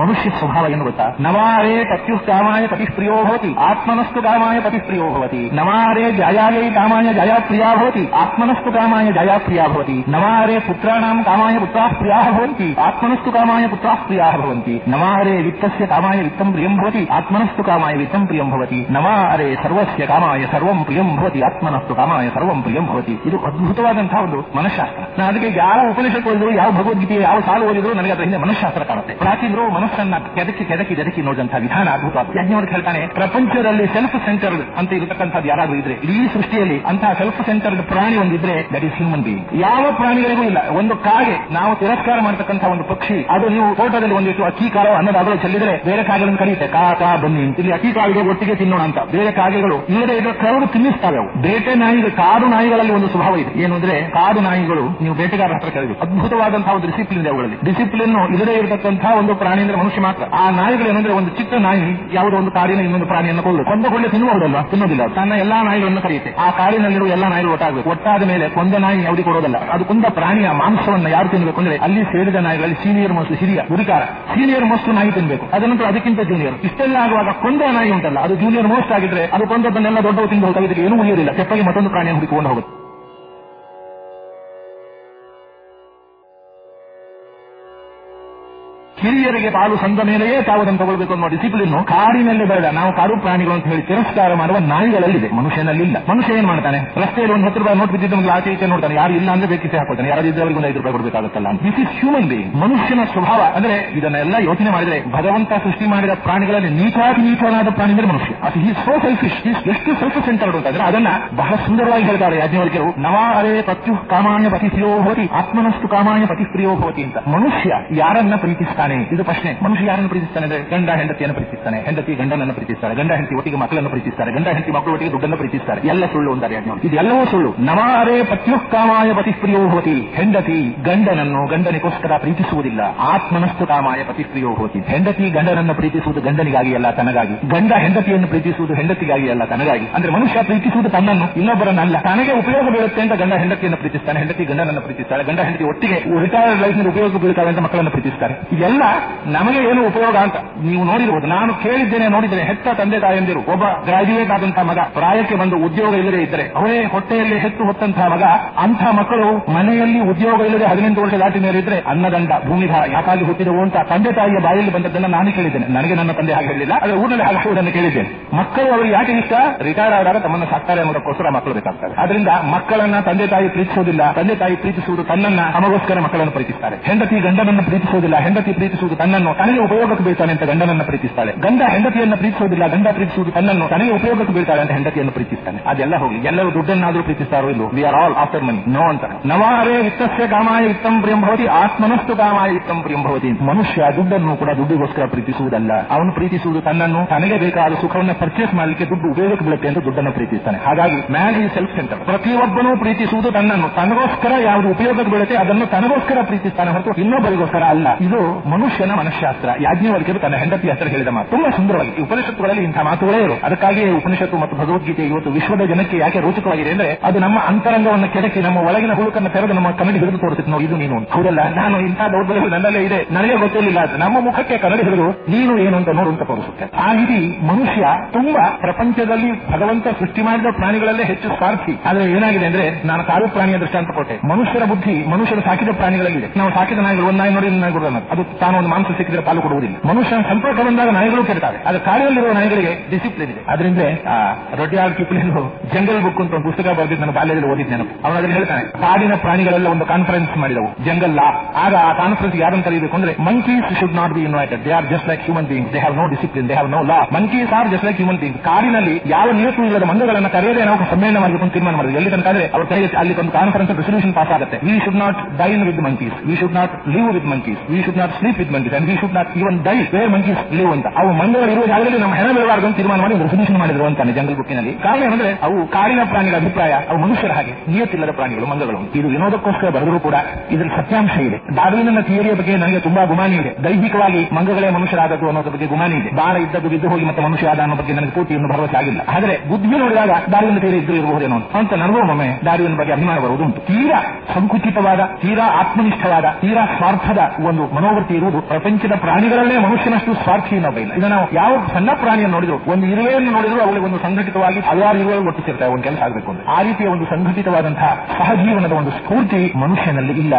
ಮನುಷ್ಯ ಸ್ವಭಾವ ಏನು ಗೊತ್ತಾ? ನವಾರೇ ಪತ್ಯು ಕಾಮಾಯ ಪತಿ ಪ್ರಿಯೋ ಭವತಿ ಆತ್ಮನಸ್ತು ಕಾಮಾಯ ಪತಿ ಪ್ರಿಯೋ ಭವತಿ ನವಾರೇ ಜಯಾಯೈ ಕಾಮಾಯ ಜಯಾ ಪ್ರಿಯಾ ಭವತಿ ಆತ್ಮನಸ್ತು ಕಾಮಾಯ ಜಯಾ ಪ್ರಿಯಾ ಭವತಿ ನವಾರೇ ಪುತ್ರಾಣಾಂ ಕಾಮಾಯ ಪುತ್ರಾ ಪ್ರಿಯಾ ಭವಂತಿ ಆತ್ಮನಸ್ತು ಕಾಮಾಯ ಪುತ್ರ ವಸ್ತ್ರಾಃ ಪ್ರಿಯಾः ಭವಂತಿ ನಮಾರೆ ವಿತ್ತಸ್ಯ ಕಾಮಾಯ ವಿತ್ತಂ ಪ್ರಿಯಂ ಭವತಿ ಆತ್ಮನಸ್ತು ಕಾಮಾಯ ವಿತ್ತಂ ಪ್ರಿಯಂ ಭವತಿ ನಮಾರೆ ಸರ್ವಸ್ಯ ಕಾಮಾಯ ಸರ್ವಂ ಪ್ರಿಯಂ ಭವತಿ ಆತ್ಮನಸ್ತು ಕಾಮಾಯ ಸರ್ವಂ ಪ್ರಿಯಂ ಭವತಿ ಇದು ಅದ್ಭುತವಾದಂತಹ ಒಂದು ಮನಃಶಾಸ್ತ್ರ. ನಾನು ಅದಕ್ಕೆ ಯಾವ ಉಪನಿಷತ್ ಓದಿದ್ರು, ಯಾವ ಭಗವದ್ಗೀತೆ, ಯಾವ ಸಾಲು ಓದಿದ್ರು, ನನಗೆ ಅದರ ಹಿಂದೆ ಮನಃಶಾಸ್ತ್ರ ಕಾಣುತ್ತೆ. ಪ್ರಾಚೀನರು ಮನಸ್ಸನ್ನ ಕೆದಕಿ ಕೆದಕಿ ಕೆದಕಿ ನೋಡಿದಂತಹ ವಿಧಾನ ಅದ್ಭುತ ಯಜ್ಞವರು ಹೇಳ್ತಾನೆ. ಪ್ರಪಂಚದಲ್ಲಿ ಸೆಲ್ಫ್ ಸೆಂಟರ್ಡ್ ಅಂತ ಇರತಕ್ಕಂಥದ್ದು ಯಾರಾದ್ರೂ ಇದ್ರೆ, ಇಡೀ ಸೃಷ್ಟಿಯಲ್ಲಿ ಅಂತಹ ಸೆಲ್ಫ್ ಸೆಂಟರ್ಡ್ ಪ್ರಾಣಿ ಒಂದಿದ್ರೆ ದಟ್ ಇಸ್ ಹ್ಯೂಮನ್ ಬೀಯಿಂಗ್ ಯಾವ ಪ್ರಾಣಿಗಳಿಗೂ ಇಲ್ಲ. ಒಂದು ಕಾಗೆ, ನಾವು ತಿರಸ್ಕಾರ ಮಾಡತಕ್ಕಂತಹ ಒಂದು ಪಕ್ಷಿ, ಅದು ನೀವು ತೋಟದಲ್ಲಿ ಒಂದಿಷ್ಟು ಅಕ್ಕಿ, ಕಾಳು ಅನ್ನದಾಗಲು ಚೆಲ್ಲಿದ್ರೆ ಬೇರೆ ಕಾಗೆಗಳನ್ನು ಕರೆಯುತ್ತೆ ಕಾ ಕಾ, ಬನ್ನಿ ಇಲ್ಲಿ ಅಕ್ಕಿ, ಕಾಳಿಗೆ ಒಟ್ಟಿಗೆ ತಿನ್ನೋಣ ಅಂತ. ಬೇರೆ ಕಾಗೆಗಳು ಇಲ್ಲದೆ ಇದ್ರೆ ಕರಡು ತಿನ್ನಿಸ್ತಾವೆ ಅವು. ಬೇಟೆ ನಾಯಿಗಳು ಕಾಡು ನಾಯಿಗಳಲ್ಲಿ ಒಂದು ಸ್ವಭಾವ ಇದೆ. ಏನು ಅಂದ್ರೆ, ಕಾಡು ನಾಯಿಗಳು, ನೀವು ಬೇಟೆಗಾರರ ಹತ್ರ ಕೇಳಬೇಕು ಅದ್ಭುತವಾದಂತಹ ಒಂದು ಡಿಸಿಪ್ಲಿನ್ ಇದೆ ಅವುಗಳಲ್ಲಿ. ಡಿಸಿಪ್ಲಿನ್ ಇಲ್ಲದೆ ಇರತಕ್ಕಂತಹ ಒಂದು ಪ್ರಾಣಿ ಅಂದ್ರೆ ಮನುಷ್ಯ ಮಾತ್ರ. ಆ ನಾಯಿಗಳು ಏನಂದ್ರೆ, ಒಂದು ಚಿಕ್ಕ ನಾಯಿ ಯಾವುದೋ ಒಂದು ಕಾಡಿನ ಇನ್ನೊಂದು ಪ್ರಾಣಿಯನ್ನು ಕೊಲ್ಲು ಕೊಂದ ಕೊಳ್ಳೆ ತಿನ್ನುವುದಲ್ವಾ ತಿನ್ನೋದಿಲ್ಲ ತನ್ನ ಎಲ್ಲಾ ನಾಯಿಗಳನ್ನು ಕರೆಯುತ್ತೆ. ಆ ಕಾಡಿನಲ್ಲಿರುವ ಎಲ್ಲಾ ನಾಯಿಗಳು ಒಟ್ಟಾಗಬೇಕು. ಒಟ್ಟಾದ ಮೇಲೆ ಕೊಂದ ನಾಯಿ ಯಾವುದೇ ಕೊಡೋದಲ್ಲ. ಅದು ಕೊಂದ ಪ್ರಾಣಿಯ ಮಾಂಸವನ್ನು ಯಾರು ತಿನ್ನಬೇಕು ಅಂದ್ರೆ ಅಲ್ಲಿ ಸೇರಿದ ನಾಯಿಗಳಲ್ಲಿ ಸೀನಿಯರ್ ಮೋಸ್ಟ್ ಹಿರಿಯ ಗುರಿಕಾರ ಸೀನಿಯರ್ ಮೋಸ್ಟ್ ನಾಯಿ ತಿನ್ಬೇಕು. ಅದನಂತರ ಅದಕ್ಕಿಂತ ಜೂನಿಯರ್ ಇಷ್ಟೆಲ್ಲ ಆಗುವಾಗ ಕೊಂದ ನಾಯಿ ಉಂಟಲ್ಲ, ಅದು ಜೂನಿಯರ್ ಮೋಸ್ಟ್ ಆಗಿದ್ರೆ ಅದು ಕೊಂದದ್ದನ್ನೆಲ್ಲ ದೊಡ್ಡವು ತಿಂದು ಇದಕ್ಕೆ ಏನೂ ಉಳಿಯೋದಿಲ್ಲ. ತೆಪ್ಪಗೆ ಮತ್ತೊಂದು ಪ್ರಾಣಿಯನ್ನು ಹುಡುಕಿಕೊಂಡು ಹೋಗುತ್ತೆ ಹಿರಿಯರಿಗೆ ಪಾಲು ಸಂದ ಮೇಲೆಯೇ ತಾವು ಅದನ್ನು ತಗೊಳ್ಬೇಕು ಅನ್ನೋ ಡಿಸಿಪ್ಲಿನ್ ಕಾಡಿನಲ್ಲಿ ಬೇಡ ನಾವು ಕಾಡು ಪ್ರಾಣಿಗಳು ಅಂತ ಹೇಳಿ ತಿರಸ್ಕಾರ ಮಾಡುವ ನಾಯಿಗಳಲ್ಲಿದೆ. ಮನುಷ್ಯನಲ್ಲಿಲ್ಲ. ಮನುಷ್ಯ ಏನ್ ಮಾಡ್ತಾನೆ? ರಸ್ತೆಯಲ್ಲಿ ಒಂದು ಹತ್ತು ರೂಪಾಯಿ ನೋಟ್ ಬಿದ್ದಿದ್ದು ಒಂದು ಆಚೆ ಈಚೆ ನೋಡ್ತಾನೆ. ಯಾರು ಇಲ್ಲ ಅಂದ್ರೆ ಬೇಕಿಸಿ ಹಾಕೋತಾನೆ ಯಾರು ಇದ್ದವರಿಗೆ ಒಂದು ಐದು ರೂಪಾಯಿ ಕೊಡಬೇಕಾಗುತ್ತಲ್ಲ ದಿಸ್ ಇಸ್ ಹ್ಯೂಮನ್ ಬೀಯಿಂಗ್ ಮನುಷ್ಯನ ಸ್ವಭಾವ ಅಂದ್ರೆ ಇದನ್ನೆಲ್ಲ ಯೋಚನೆ ಮಾಡಿದ್ರೆ ಭಗವಂತ ಸೃಷ್ಟಿ ಮಾಡಿದ ಪ್ರಾಣಿಗಳಲ್ಲಿ ನೀಚಾತಿ ನೀಚನಾದ ಪ್ರಾಣಿ ಅಂದ್ರೆ ಮನುಷ್ಯ. ಅದು ಈ ಸೋ ಸೆಲ್ಫಿಶ್ ಎಷ್ಟು ಸೆಲ್ಫ್ ಸೆಂಟರ್ಡ್ ಅಂತಂದ್ರೆ ಅದನ್ನ ಬಹಳ ಸುಂದರವಾಗಿ ಹೇಳ್ತಾರೆ ನವ ನವಾರೇ ಪತ್ಯು ಕಾಮಾನ್ಯ ಪತಿಪ್ರಿಯೋ ಭವತಿ ಆತ್ಮನಷ್ಟು ಕಾಮಾನ್ಯ ಪತಿಪ್ರಿಯೋ ಭವತಿ ಅಂತ. ಮನುಷ್ಯ ಯಾರನ್ನ ಪ್ರೀತಿಸ್ತಾನೆ? ಇದು ಪ್ರಶ್ನೆ. ಮನುಷ್ಯ ಯಾರನ್ನು ಪ್ರೀತಿಸ್ತಾನೆ ಗಂಡ ಹೆಂಡತಿಯನ್ನು ಪ್ರೀತಿಸ್ತಾನೆ. ಹೆಂಡತಿ ಗಂಡನನ್ನು ಪ್ರೀತಿಸ್ತಾರೆ ಗಂಡ ಹೆಂಡತಿ ಒಟ್ಟಿಗೆ ಮಕ್ಕಳನ್ನು ಪ್ರೀತಿಸ್ತಾರೆ. ಗಂಡ ಹೆಂಡತಿ ಮಕ್ಕಳು ಒಟ್ಟಿಗೆ ದುಡ್ಡನ್ನು ಪ್ರೀತಿಸ್ತಾರೆ. ಎಲ್ಲ ಸುಳ್ಳು ಅಂತಾರೆ ಇದೆಲ್ಲವೂ ಸುಳ್ಳು. ನವಾರೇ ಪತ್ಯು ಕಾಮಾಯ ಪತಿಪ್ರಿಯೋ ಹೋತಿ ಹೆಂಡತಿ ಗಂಡನನ್ನು ಗಂಡನಿಗೋಸ್ಕರ ಪ್ರೀತಿಸುವುದಿಲ್ಲ. ಆತ್ಮನಸ್ತು ಕಾಮಾಯ ಪತಿಪ್ರಿಯೋ ಹೋತಿ ಹೆಂಡತಿ ಗಂಡನನ್ನು ಪ್ರೀತಿಸುವುದು ಗಂಡನಿಗಾಗಿ ಅಲ್ಲ, ತನಗಾಗಿ. ಗಂಡ ಹೆಂಡತಿಯನ್ನು ಪ್ರೀತಿಸುವುದು ಹೆಂಡತಿಗಾಗಿ ಅಲ್ಲ, ತನಗಾಗಿ. ಅಂದ್ರೆ ಮನುಷ್ಯ ಪ್ರೀತಿಸುವುದು ತನ್ನನ್ನು, ಇನ್ನೊಬ್ಬರನ್ನಲ್ಲ. ತನಗೆ ಉಪಯೋಗ ಬೀಳುತ್ತೆ ಅಂತ ಗಂಡ ಹೆಂಡತಿಯನ್ನು ಪ್ರೀತಿಸ್ತಾನೆ. ಹೆಂಡತಿ ಗಂಡನನ್ನು ಪ್ರೀತಿಸ್ತಾಳೆ. ಗಂಡ ಹೆಂಡತಿ ಒಟ್ಟಿಗೆ ರಿಟೈರ್ಡ್ ಲೈಫ್ನಲ್ಲಿ ಉಪಯೋಗ ಬೀಳ್ತಾವೆ ಅಂತ ಮಕ್ಕಳನ್ನು ಪ್ರೀತಿಸ್ತಾರೆ. ಇದೆಲ್ಲ ನಮಗೆ ಏನು ಉಪಯೋಗ ಅಂತ. ನೀವು ನೋಡಿರಬಹುದು ನಾನು ಕೇಳಿದ್ದೇನೆ ನೋಡಿದ್ರೆ ಹೆತ್ತ ತಂದೆ ತಾಯಂದಿರು, ಒಬ್ಬ ಗ್ರಾಜ್ಯುಯೇಟ್ ಆದಂತಹ ಮಗ, ಪ್ರಾಯಕ್ಕೆ ಬಂದು ಉದ್ಯೋಗ ಇಲ್ಲದೆ ಇದ್ದರೆ, ಅವರೇ ಹೊಟ್ಟೆಯಲ್ಲಿ ಹೆತ್ತು ಹೊತ್ತಂತಹ ಮಗ, ಅಂಥ ಮಕ್ಕಳು ಮನೆಯಲ್ಲಿ ಉದ್ಯೋಗ ಇಲ್ಲದೆ ಹದಿನೆಂಟು ವರ್ಷ ದಾಟಿ ಮೇಲೆ ಇದ್ರೆ ಅನ್ನದಂಡ, ಭೂಮಿಧ, ಯಾಕಾಗಿ ಹುಟ್ಟಿದವು ಅಂತ ತಂದೆ ತಾಯಿಯ ಬಾಯಲ್ಲಿ ಬಂದದ್ದನ್ನ ನಾನು ಕೇಳಿದ್ದೇನೆ. ನನಗೆ ನನ್ನ ತಂದೆ ಹಾಗೆ ಹೇಳಿಲ್ಲ, ಆದರೆ ಊರಿನಲ್ಲಿ ಹಾಕುವುದನ್ನು ಕೇಳಿದ್ದೇನೆ. ಮಕ್ಕಳು ಅವರು ಯಾಕೆ ಇಷ್ಟ? ರಿಟೈರ್ ಆದಾಗ ತಮ್ಮನ್ನು ಸಾಕ್ತಾರೆ ಅನ್ನೋದಕ್ಕೋಸ್ಕರ ಮಕ್ಕಳು ಬೇಕಾಗ್ತಾರೆ ಅದರಿಂದ ಮಕ್ಕಳನ್ನ ತಂದೆ ತಾಯಿ ಪ್ರೀತಿಸುವುದಿಲ್ಲ ತಂದೆ ತಾಯಿ ಪ್ರೀತಿಸುವುದು ತನ್ನನ್ನ ಅಮಗೋಸ್ಕರ ಮಕ್ಕಳನ್ನು ಪ್ರೀತಿಸ್ತಾರೆ. ಹೆಂಡತಿ ಗಂಡನನ್ನು ಪ್ರೀತಿಸುವುದಿಲ್ಲ ಹೆಂಡತಿ ಪ್ರೀತಿಸುವುದು ತನ್ನನ್ನು ತನಗೆ ಉಪಯೋಗಕ್ಕೆ ಬೀಳ್ತಾನೆ ಅಂತ ಗಂಡನನ್ನು ಪ್ರೀತಿಸ್ತಾಳೆ. ಗಂಡ ಹೆಂಡತಿಯನ್ನು ಪ್ರೀತಿಸುವುದಿಲ್ಲ, ಗಂಡ ಪ್ರೀತಿಸುವುದು ತನ್ನನ್ನು ತನಗೆ ಉಪಯೋಗಕ್ಕೆ ಬೀಳ್ತಾಳೆ ಅಂತ ಹೆಂಡತಿಯನ್ನು ಪ್ರೀತಿಸ್ತಾನೆ. ಅದೆಲ್ಲ ಹೋಗಿ ಎಲ್ಲರೂ ದುಡ್ಡನ್ನಾದರೂ ಪ್ರೀತಿಸ್ತಾರೋ ಇಲ್ಲೋ we are all after money no ಅಂತ ನವಾರೇ ವಿತ್ತಸ್ಯ ಕಾಮಾಯ ವಿತ್ತಂ ಪ್ರಿಯಂ ಭವತಿ, ಆತ್ಮನಸ್ತು ಕಾಮಾಯ ವಿತ್ತಂ ಪ್ರಿಯಂ ಭವತಿ ಮನುಷ್ಯ ದುಡ್ಡನ್ನು ಕೂಡ ದುಡ್ಡಿಗೋಸ್ಕರ ಪ್ರೀತಿಸುವುದಲ್ಲ. ಅವನು ಪ್ರೀತಿಸುವುದು ತನ್ನನ್ನು ತನಗೆ ಬೇಕಾದ ಸುಖವನ್ನು ಪರ್ಚೇಸ್ ಮಾಡಲಿಕ್ಕೆ ದುಡ್ಡು ಉಪಯೋಗಕ್ಕೆ ಬೀಳುತ್ತೆ ಅಂತ ದುಡ್ಡನ್ನು ಪ್ರೀತಿಸ್ತಾನೆ. ಹಾಗಾಗಿ ಮ್ಯಾನ್ ಈ ಸೆಲ್ಫ್ ಸೆಂಟರ್ ಪ್ರತಿಯೊಬ್ಬನೂ ಪ್ರೀತಿಸುವುದು ತನ್ನನ್ನು, ತನಗೋಸ್ಕರ ಯಾವುದು ಉಪಯೋಗಕ್ಕೆ ಬೀಳುತ್ತೆ ಅದನ್ನು ತನಗೋಸ್ಕರ ಪ್ರೀತಿಸ್ತಾನೆ ಹೊರತು ಇನ್ನೊಬ್ಬರಿಗೋಸ್ಕರ ಅಲ್ಲ. ಇದು ಮನುಷ್ಯನ ಮನಃಶಾಸ್ತ್ರ ಯಾಜ್ಞವರ್ಗರು ತನ್ನ ಹೆಂಡತಿ ಹತ್ರ ಹೇಳಿದ ಮಾತು. ತುಂಬಾ ಸುಂದರವಾಗಿ. ಉಪನಿಷತ್ತುಗಳಲ್ಲಿ ಇಂತಹ ಮಾತುಗಳೇ ಇರು ಅದಕ್ಕಾಗಿಯೇ ಉಪನಿಷತ್ತು ಮತ್ತು ಭಗವದ್ಗೀತೆ ಇವತ್ತು ವಿಶ್ವದ ಜನಕ್ಕೆ ಯಾಕೆ ರೋಚಕವಾಗಿದೆ ಅಂದ್ರೆ ಅದು ನಮ್ಮ ಅಂತರಂಗವನ್ನು ಕೆಡಕಿ ನಮ್ಮ ಒಳಗಿನ ಹುಳುಕನ್ನು ತೆರೆದು ನಮ್ಮ ಕನ್ನಡಿ ಹಿಡಿದು ತೋರಿಸುತ್ತೆ ನೋಡಿ, ಇದು ನೀನು. ಹೌದಲ್ಲ, ನಾನು ಇಂಥ ದೌರ್ಬಲ್ಯಗಳು ನನ್ನಲ್ಲೇ ಇದೆ. ನನಗೆ ಗೊತ್ತಿರಲಿಲ್ಲ ನಮ್ಮ ಮುಖಕ್ಕೆ ಕನ್ನಡಿ ಹಿಡಿದು ನೀನು ಏನು ಅಂತ ನೋಡು ಅಂತ ತೋರಿಸುತ್ತೆ. ಆ ಮನುಷ್ಯ ತುಂಬಾ ಪ್ರಪಂಚದಲ್ಲಿ ಭಗವಂತ ಸೃಷ್ಟಿ ಮಾಡಿದ ಪ್ರಾಣಿಗಳಲ್ಲೇ ಹೆಚ್ಚು ಸ್ವಾರ್ಥಿ. ಆದ್ರೆ ಏನಾಗಿದೆ ಅಂದ್ರೆ, ನಾನು ಕಾಡು ಪ್ರಾಣಿಯ ದೃಷ್ಟಾಂತ ಕೊಟ್ಟೆ ಮನುಷ್ಯರ ಬುದ್ಧಿ ಮನುಷ್ಯರು ಸಾಕಿದ ಪ್ರಾಣಿಗಳಲ್ಲಿದೆ. ನಾವು ಸಾಕಿದ ನಾಯಿಗಳು, ಒಂದು ನಾಯಿ ನೋಡಿ ನಾಯಿ ಅದು ತಾನು ಒಂದು ಮಾಂಸ ಸಿಕ್ಕಿದ್ರೆ ಪಾಲು ಕೊಡುವುದಿಲ್ಲ. ಮನುಷ್ಯನ ಸಂಪರ್ಕ ಬಂದಾಗ ನಾಯಿಗಳು ಕೆಡ್ತಾರೆ ಅದು ಕಾಡಿನಲ್ಲಿರುವ ನಾಯಿಗಳಿಗೆ ಡಿಸಿಪ್ಲಿನ್ ಇದೆ. ಅದರಿಂದ ರೊಡ್ಯಾರ್ಡ್ ಕಿಪ್ಲಿನ್ ಜಂಗಲ್ ಬುಕ್ ಅಂತ ಒಂದು ಪುಸ್ತಕ ಬರೆದಿದ್ದು ನಾನು ಬಾಲ್ಯದಲ್ಲಿ ಓದಿದ್ದೆ ನೆನಪು. ಅವನು ಅದನ್ನು ಹೇಳ್ತಾನೆ, ಕಾಡಿನ ಪ್ರಾಣಿಗಳೆಲ್ಲ ಒಂದು ಕಾನ್ಫರೆನ್ಸ್ ಮಾಡಿದವು. ಜಂಗಲ್ ಲಾ ಆಗ ಆ ಕಾನ್ಫರೆನ್ಸ್ ಯಾರನ್ನು ಕರೀಬೇಕು ಅಂದ್ರೆ monkeys should not be invited they are just like human being they have no discipline they have no law monkeys are just like human being ಕಾಡಿನಲ್ಲಿ ಯಾವ ನಿಯತು ಇಲ್ಲದ ಮಂಗಗಳನ್ನು ಕರೆಯದೆ ನಾವು ಸಮ್ಮೇಳನ ಅಂತ ತೀರ್ಮಾನ ಮಾಡಿದ್ವಿ ಎಲ್ಲಿ ತನಕ ಅವ್ರ ಕೈಗೆ ಅಲ್ಲಿ ಒಂದು ಕಾನ್ಫರೆನ್ಸ್ ರೆಸಲ್ಯೂಷನ್ ಪಾಸ್ ಆಗುತ್ತೆ. We should not dine with monkeys we should not live with monkeys we should not sleep and we should not even die where monkey live ಅಂತ. ಅವು ಮಂಗಗಳು ಇರುವ ಜಾಗದಲ್ಲಿ ನಮ್ಮ ಹೆಣ ಬೀಳಬಾರ್ದು ಅಂತ ತೀರ್ಮಾನ ಮಾಡಿ ರೆಸಲ್ಯೂಷನ್ ಮಾಡಿದ್ರು ಅಂತಾನೆ ಜಂಗಲ್ ಬುಕ್ಕಿನಲ್ಲಿ ಕಾರಣ ಏನಂದ್ರೆ, ಅವು ಕಾಡಿನ ಪ್ರಾಣಿಗಳ ಅಭಿಪ್ರಾಯ, ಅವು ಮನುಷ್ಯರ ಹಾಗೆ, ನಿಯತ್ತಿಲ್ಲದ ಪ್ರಾಣಿಗಳು, ಮಂಗಗಳು. ಇದು ವಿನೋದಕ್ಕೋಸ್ಕರ ಬರೆದರೂ ಕೂಡ ಇದರಲ್ಲಿ ಸತ್ಯಾಂಶ ಇದೆ. ಡಾರ್ವಿನ್ನ ಥಿಯರಿಯ ಬಗ್ಗೆ ನನಗೆ ತುಂಬಾ ಗುಮಾನಿ ಇದೆ. ದೈಹಿಕವಾಗಿ ಮಂಗಗಳೇ ಮನುಷ್ಯರಾದದ್ದು ಅನ್ನೋದ್ರ ಬಗ್ಗೆ ಗುಮಾನಿ ಇದೆ. ಬಾರ ಇದ್ದದ್ದು ಬಿದ್ದು ಹೋಗಿ ಮತ್ತೆ ಮನುಷ್ಯ ಆದ ಅನ್ನೋ ಬಗ್ಗೆ ನನಗೆ ಪೂರ್ತಿ ಭರವಸೆ ಆಗಿಲ್ಲ. ಆದರೆ ಬುದ್ಧಿ ನೋಡಿದಾಗ ಡಾರ್ವಿನ್ ಥಿಯರಿ ಇದ್ದು ಇರಬಹುದೇನೋ ಅಂತ. ನನಗೂ ಒಮ್ಮೆ ಡಾರ್ವಿನ್ ಬಗ್ಗೆ ಅಭಿಮಾನ ಬರುವುದು ಉಂಟು ತೀರಾ ಸಂಕುಚಿತವಾದ, ತೀರಾ ಆತ್ಮನಿಷ್ಠವಾದ, ತೀರಾ ಸ್ವಾರ್ಥದ ಒಂದು ಮನೋವೃತ್ತಿ ಇರುವುದು ಪ್ರಪಂಚದ ಪ್ರಾಣಿಗಳಲ್ಲೇ ಮನುಷ್ಯನಷ್ಟು ಸ್ವಾರ್ಥಿ ಇಲ್ಲ ಈಗ ನಾವು ಯಾವ ಸಣ್ಣ ಪ್ರಾಣಿಯನ್ನು ನೋಡಿದ್ರು, ಒಂದು ಇರುವೆಯನ್ನು ನೋಡಿದ್ರು ಅವಳಿಗೆ ಒಂದು ಸಂಘಟಿತವಾಗಿ ಹಲವಾರು ಇರುವೆ ಒಟ್ಟು ಸೇರ್ತಾರೆ ಒಂದು ಕೆಲಸ ಆಗಬೇಕು ಅಂತ. ಆ ರೀತಿಯ ಒಂದು ಸಂಘಟಿತವಾದಂತಹ ಸಹಜೀವನದ ಒಂದು ಸ್ಫೂರ್ತಿ ಮನುಷ್ಯನಲ್ಲಿ ಇಲ್ಲ.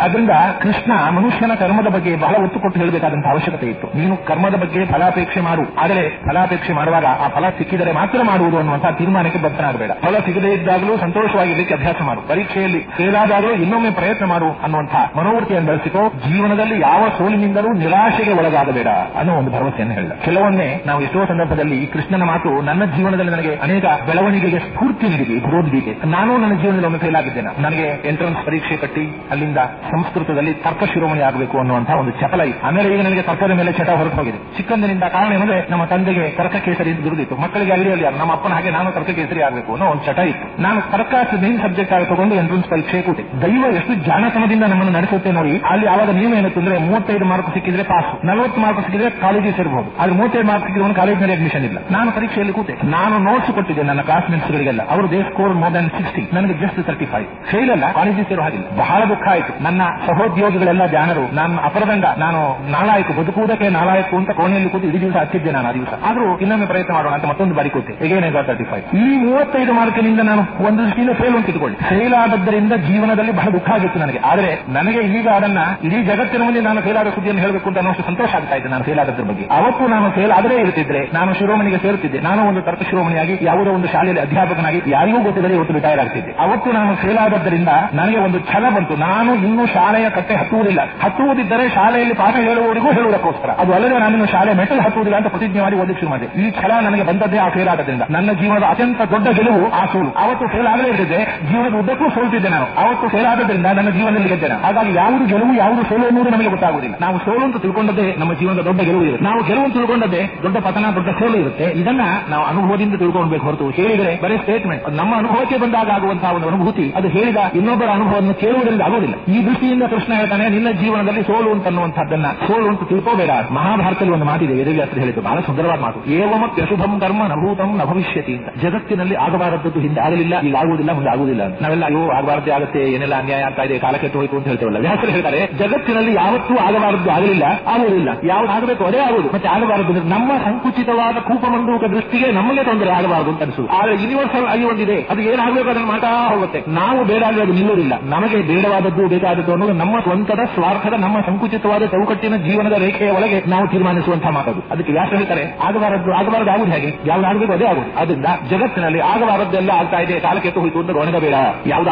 ಅದರಿಂದ ಕೃಷ್ಣ ಮನುಷ್ಯನ ಕರ್ಮದ ಬಗ್ಗೆ ಬಹಳ ಒತ್ತು ಕೊಟ್ಟು ಹೇಳಬೇಕಾದಂತಹ ಅವಶ್ಯಕತೆ ಇತ್ತು. ನೀನು ಕರ್ಮದ ಬಗ್ಗೆ ಫಲಾಪೇಕ್ಷೆ ಮಾಡು. ಆದರೆ ಫಲಾಪೇಕ್ಷೆ ಮಾಡುವಾಗ ಆ ಫಲ ಸಿಕ್ಕಿದರೆ ಮಾತ್ರ ಮಾಡುವುದು ಅನ್ನುವಂತಹ ತೀರ್ಮಾನಕ್ಕೆ ಬದ್ಧನಾಗಬೇಡ. ಫಲ ಸಿಗದೇ ಇದ್ದಾಗಲೂ ಸಂತೋಷವಾಗಿರಲಿಕ್ಕೆ ಅಭ್ಯಾಸ ಮಾಡು. ಪರೀಕ್ಷೆಯಲ್ಲಿ ಫೇಲ್ ಇನ್ನೊಮ್ಮೆ ಪ್ರಯತ್ನ ಮಾಡು ಅನ್ನುವಂತಹ ಮನೋವೃತ್ತಿಯನ್ನು ಬೆಳೆಸಿಕೋ. ಜೀವನದಲ್ಲಿ ಯಾವ ಸೋಲಿನಿಂದಲೂ ನಿರಾಶೆಗೆ ಒಳಗಾಗಬೇಡ ಅನ್ನೋ ಒಂದು ಭರವಸೆಯನ್ನು ಹೇಳಿದ. ಕೆಲವೊಮ್ಮೆ ನಾವು ಎಷ್ಟೋ ಸಂದರ್ಭದಲ್ಲಿ ಕೃಷ್ಣನ ಮಾತು ನನ್ನ ಜೀವನದಲ್ಲಿ ನನಗೆ ಅನೇಕ ಬೆಳವಣಿಗೆಗೆ ಸ್ಫೂರ್ತಿ ನೀಡಿದೆ ಭಗವದ್ಗೀತೆ ನಾನು ನನ್ನ ಜೀವನದಲ್ಲಿ ಒಮ್ಮೆ ಫೇಲ್ ಆಗಿದ್ದೇನೆ ನನಗೆ ಎಂಟ್ರೆನ್ಸ್ ಪರೀಕ್ಷೆ ಕಟ್ಟಿ, ಅಲ್ಲಿಂದ ಸಂಸ್ಕೃತದಲ್ಲಿ ತರ್ಕ ಶಿರೋಮಣಿ ಆಗಬೇಕು ಅನ್ನುವಂತಹ ಒಂದು ಚಪಲ ಇತ್ತು. ಆಮೇಲೆ ಈಗ ನನಗೆ ತರ್ಕದ ಮೇಲೆ ಚಟ ಹೊರಟು ಹೋಗಿದೆ. ಚಿಕ್ಕಂದಿನಿಂದ ಕಾರಣ ಏನಂದ್ರೆ, ನಮ್ಮ ತಂದೆಗೆ ತರ್ಕ ಕೇಸರಿ ಅಂತ ಮಕ್ಕಳಿಗೆ ಮಕ್ಕಳಿಗೆ ಅಲ್ಲಿ ನಮ್ಮ ಅಪ್ಪನ ಹಾಗೆ ನಾನು ತರ್ಕ ಕೇಸರಿ ಆಗಬೇಕು ಅನ್ನೋ ಒಂದು ಚಟ ಇತ್ತು. ನಾನು ತರ್ಕ ಮೇನ್ ಸಬ್ಜೆಕ್ಟ್ ಆಗಿ ತಗೊಂಡು ಎಂಟ್ರೆನ್ಸ್ ಪರೀಕ್ಷೆ ಕೂತೆ ದೈವ ಎಷ್ಟು ಜಾಣತನದಿಂದ ನಮ್ಮನ್ನು ನಡೆಸುತ್ತೆ ನೋಡಿ, ಅಲ್ಲಿ ಆವಾಗ ನಿಯಮ ಏನಂತಂದ್ರೆ ಅಂದ್ರೆ ಮೂವತ್ತೈದು ಮಾರ್ಕ್ ಸಿಕ್ಕಿದ್ರೆ ಪಾಸ್ ನಲವತ್ತು ಮಾರ್ಕ್ ಸಿಕ್ಕಿದ್ರೆ ಕಾಲೇಜಿಗೆ ಸೇರಬಹುದು ಆದ್ರೆ ಮೂವತ್ತೈದು ಮಾರ್ಕ್ ಸಿಕ್ಕಿದ್ರೆ ಕಾಲೇಜಿನಲ್ಲಿ ಅಡ್ಮಿಷನ್ ಇಲ್ಲ. ನಾನು ಪರೀಕ್ಷೆಯಲ್ಲಿ ಕೂತೆ. ನಾನು ನೋಟ್ಸ್ ಕೊಟ್ಟಿದ್ದೆ ನನ್ನ ಕ್ಲಾಸ್ಮೇಟ್ಸ್ ಗಳಿಗೆಲ್ಲ. ಅವರು they score more than sixty ನನಗೆ ಜಸ್ಟ್ ತರ್ಟಿ ಫೈವ್ ಫೇಲ್ ಅಲ್ಲ ಕಾಲೇಜಿಗೆ ಸೇರೋ ಹಾಗಿಲ್ಲ. ಬಹಳ ದುಃಖ ಆಯಿತು. ನನ್ನ ಸಹೋದ್ಯೋಗಿಗಳೆಲ್ಲ ಜಾನರು ನನ್ನ ಅಪರದಂಡ ನಾನು ನಾಳಾಯ್ತು ಬದುಕುವುದಕ್ಕೆ ನಾಳಾಯ್ತು ಅಂತ ಕೋಣೆಯಲ್ಲಿ ಕೂತು ಇಡೀ ದಿವಸ ಹತ್ತಿದ್ದೆ ನಾನು ಆ ದಿವಸ. ಆದ್ರೂ ಇನ್ನೊಮ್ಮೆ ಪ್ರಯತ್ನ ಮಾಡೋಣ ಅಂತ ಮತ್ತೊಂದು ಬಾರಿ ಕೂತೆ. ಎಗೇನ್ ತರ್ಟಿ ಫೈವ್ ಈ ಮೂವತ್ತೈದು ಮಾರ್ಕಿನಿಂದ ನಾನು ಒಂದು ದೃಷ್ಟಿಯಿಂದ ಫೇಲ್ ಅಂತ ಇಟ್ಕೊಳ್ಳಿ. ಫೇಲ್ ಆದದ್ದರಿಂದ ಜೀವನದಲ್ಲಿ ಬಹಳ ದುಃಖ ಆಗಿತ್ತು ನನಗೆ. ಆದ್ರೆ ನನಗೆ ಈಗ ಅದನ್ನ ಇಡೀ ಜಗತ್ತಿನ ಮುಂದೆ ನಾನು ಫೇಲ್ ಸುದ್ದಿಯನ್ನು ಹೇಳಬೇಕು ಅಂತ ಅನ್ನೋಷ್ಟು ಸಂತೋಷ ಆಗ್ತಾ ಇದೆ ನಾನು ಫೇಲ್ ಆದದ್ರ ಬಗ್ಗೆ. ಅವತ್ತು ನಾನು ಫೇಲ್ ಆದರೆ ಇರುತ್ತಿದ್ರೆ ನಾನು ಶಿರೋಮಣಿಗೆ ಸೇರುತ್ತಿದ್ದೆ. ನಾನು ಒಂದು ತರ್ಕ ಶಿರೋಮಣಿಯಾಗಿ, ಯಾವುದೋ ಒಂದು ಶಾಲೆಯಲ್ಲಿ ಅಧ್ಯಾಪಕನಾಗಿ, ಯಾರಿಗೂ ಗೊತ್ತಿಲ್ಲದೆ ಇವತ್ತು ರಿಟೈರ್ ಆಗ್ತಿದ್ದೆ. ಅವತ್ತು ನಾನು ಫೇಲ್ ಆದದ್ದರಿಂದ ನನಗೆ ಒಂದು ಛಲ ಬಂತು. ನಾನು ಇನ್ನೂ ಶಾಲೆಯ ಕಟ್ಟೆ ಹತ್ತುವುದಿಲ್ಲ. ಹತ್ತುವುದಿದ್ದರೆ ಶಾಲೆಯಲ್ಲಿ ಪಾಠ ಹೇಳುವವರಿಗೂ ಹೇಳುವುದಕ್ಕೋಸ್ಕರ. ಅದು ಅಲ್ಲದೆ ನಾನು ಶಾಲೆ ಮೆಟಲ್ ಹತ್ತುವುದಿಲ್ಲ ಅಂತ ಪ್ರತಿಜ್ಞೆ ಮಾಡಿ ಓದಕ್ಕೆ ಶುರು ಮಾಡಿದೆ. ಈ ಛಲ ನನಗೆ ಬಂದದ್ದೇ ಆ ಫೇಲ್ ಆದದ್ರಿಂದ ನನ್ನ ಜೀವನದ ಅತ್ಯಂತ ದೊಡ್ಡ ಗೆಲುವು ಆ ಸೋಲು. ಅವತ್ತು ಫೇಲ್ ಆಗಲೇ ಇರ್ತಿದ್ದೆ ಜೀವನದ ಉದ್ದಕ್ಕೂ ಸೋಲ್ತಿದ್ದೆ ನಾನು. ಅವತ್ತು ಫೇಲ್ ಆದದ್ರಿಂದ ನನ್ನ ಜೀವನದಲ್ಲಿ ಗೆದ್ದೆ. ಹಾಗಾಗಿ ಯಾವುದು ಗೆಲುವು, ಯಾವುದು ಸೋಲು ಎನ್ನುವುದು ನಮಗೆ ನಾವು ಸೋಲು ಅಂತ ತಿಳ್ಕೊಂಡದ್ದೇ ನಮ್ಮ ಜೀವನದ ದೊಡ್ಡ ಗೆಲುವು ಇರುತ್ತೆ. ನಾವು ಗೆಲುವು ತಿಳ್ಕೊಂಡದ್ದೇ ದೊಡ್ಡ ಪತನ, ದೊಡ್ಡ ಸೋಲು ಇರುತ್ತೆ. ಇದನ್ನ ನಾವು ಅನುಭವದಿಂದ ತಿಳ್ಕೊಳ್ಬೇಕು ಹೊರತು ಹೇಳಿದರೆ ಬರೀ ಸ್ಟೇಟ್ಮೆಂಟ್ ನಮ್ಮ ಅನುಭವಕ್ಕೆ ಬಂದಾಗ ಆಗುವಂತಹ ಒಂದು ಅನುಭೂತಿ. ಅದು ಹೇಳಿದ ಇನ್ನೊಬ್ಬರ ಅನುಭವವನ್ನು ಕೇಳುವುದರಿಂದ ಆಗುವುದಿಲ್ಲ ಈ ದೃಷ್ಟಿಯಿಂದ ಕೃಷ್ಣ ಹೇಳ್ತಾನೆ, ನಿನ್ನ ಜೀವನದಲ್ಲಿ ಸೋಲು ಅಂತ ಅನ್ನುವಂಥದ್ದನ್ನ ಸೋಲು ಅಂತ ತಿಳ್ಕೋಬೇಡ. ಮಹಾಭಾರತದಲ್ಲಿ ಒಂದು ಮಾತಿದೆ ವೇದವ್ಯಾಸರು ಹೇಳಿದ್ದು. ಬಹಳ ಸುಂದರವಾದ ಮಾತು. ಏವಮಪ್ಯಶುಭಂ ಕರ್ಮ ನಭೂತಂ ನಭವಿಷ್ಯತಿ ಭವಿಷ್ಯತಿ ಅಂತ. ಜಗತ್ತಿನಲ್ಲಿ ಆಗಬಾರದದ್ದು ಹಿಂದೆ ಆಗಲಿಲ್ಲ, ಈಗ ಆಗುವುದಿಲ್ಲ, ಮುಂದೆ ಆಗುವುದಿಲ್ಲ. ನಾವೆಲ್ಲ, ಅಯ್ಯೋ ಆಗಬಾರದೇ ಆಗುತ್ತೆ, ಏನೆಲ್ಲ ಅನ್ಯಾಯ ಆಗ್ತಾ ಇದೆ, ಕಾಲ ಕೆಟ್ಟು ಹೋಯ್ತು ಅಂತ ಹೇಳ್ತೇವಲ್ಲ. ವ್ಯಾಸರು ಹೇಳ್ತಾರೆ, ಜಗತ್ತಿನಲ್ಲಿ ಯಾವತ್ತೂ ಆಗಬಾರದ್ದು ಆಗಲಿಲ್ಲ, ಆಗುವುದಿಲ್ಲ. ಯಾವ್ದು ಆಗಬೇಕು ಅದೇ ಆಗುವುದು. ಮತ್ತೆ ಆಗಬಾರದು ನಮ್ಮ ಸಂಕುಚಿತವಾದ ಕೂಪಮಂಡೂಕ ದೃಷ್ಟಿಗೆ ನಮಗೆ ತೊಂದರೆ ಆಗಬಾರದು ಅಂತ ಅನಿಸುದು ಆದ್ರೆ ಯೂನಿವರ್ಸಲ್ ಆಗಿ ಒಂದಿದೆ. ಅದು ಏನಾಗಬೇಕು ಅದನ್ನು ಮಾಡ್ತಾ ಹೋಗುತ್ತೆ. ನಾವು ಅದು ನಿಲ್ಲುವುದಿಲ್ಲ. ನಮಗೆ ಬೇಡವಾದದ್ದು ಬೇಕಾದದ್ದು ಅನ್ನೋದು ನಮ್ಮ ಸ್ವಂತದ ಸ್ವಾರ್ಥದ, ನಮ್ಮ ಸಂಕುಚಿತವಾದ ಚೌಕಟ್ಟಿನ ಜೀವನದ ರೇಖೆಯ ಒಳಗೆ ನಾವು ತೀರ್ಮಾನಿಸುವಂತಹ ಮಾತದು. ಅದಕ್ಕೆ ವ್ಯಾಸ ಹೇಳ್ತಾರೆ, ಆಗಬಾರದ್ದು, ಆಗಬಾರದು ಆಗುದು ಹೇಗೆ? ಯಾವ್ದು ಆಗಬೇಕು ಅದೇ ಆಗುದು ಅದರಿಂದ ಜಗತ್ತಿನಲ್ಲಿ ಆಗಬಾರದ್ದೆಲ್ಲ ಆಗ್ತಾ ಇದೆ ಕಾಲಕ್ಕೆ ಹೋಯಿತು ಅಂತ ಒಣಗಬೇಡ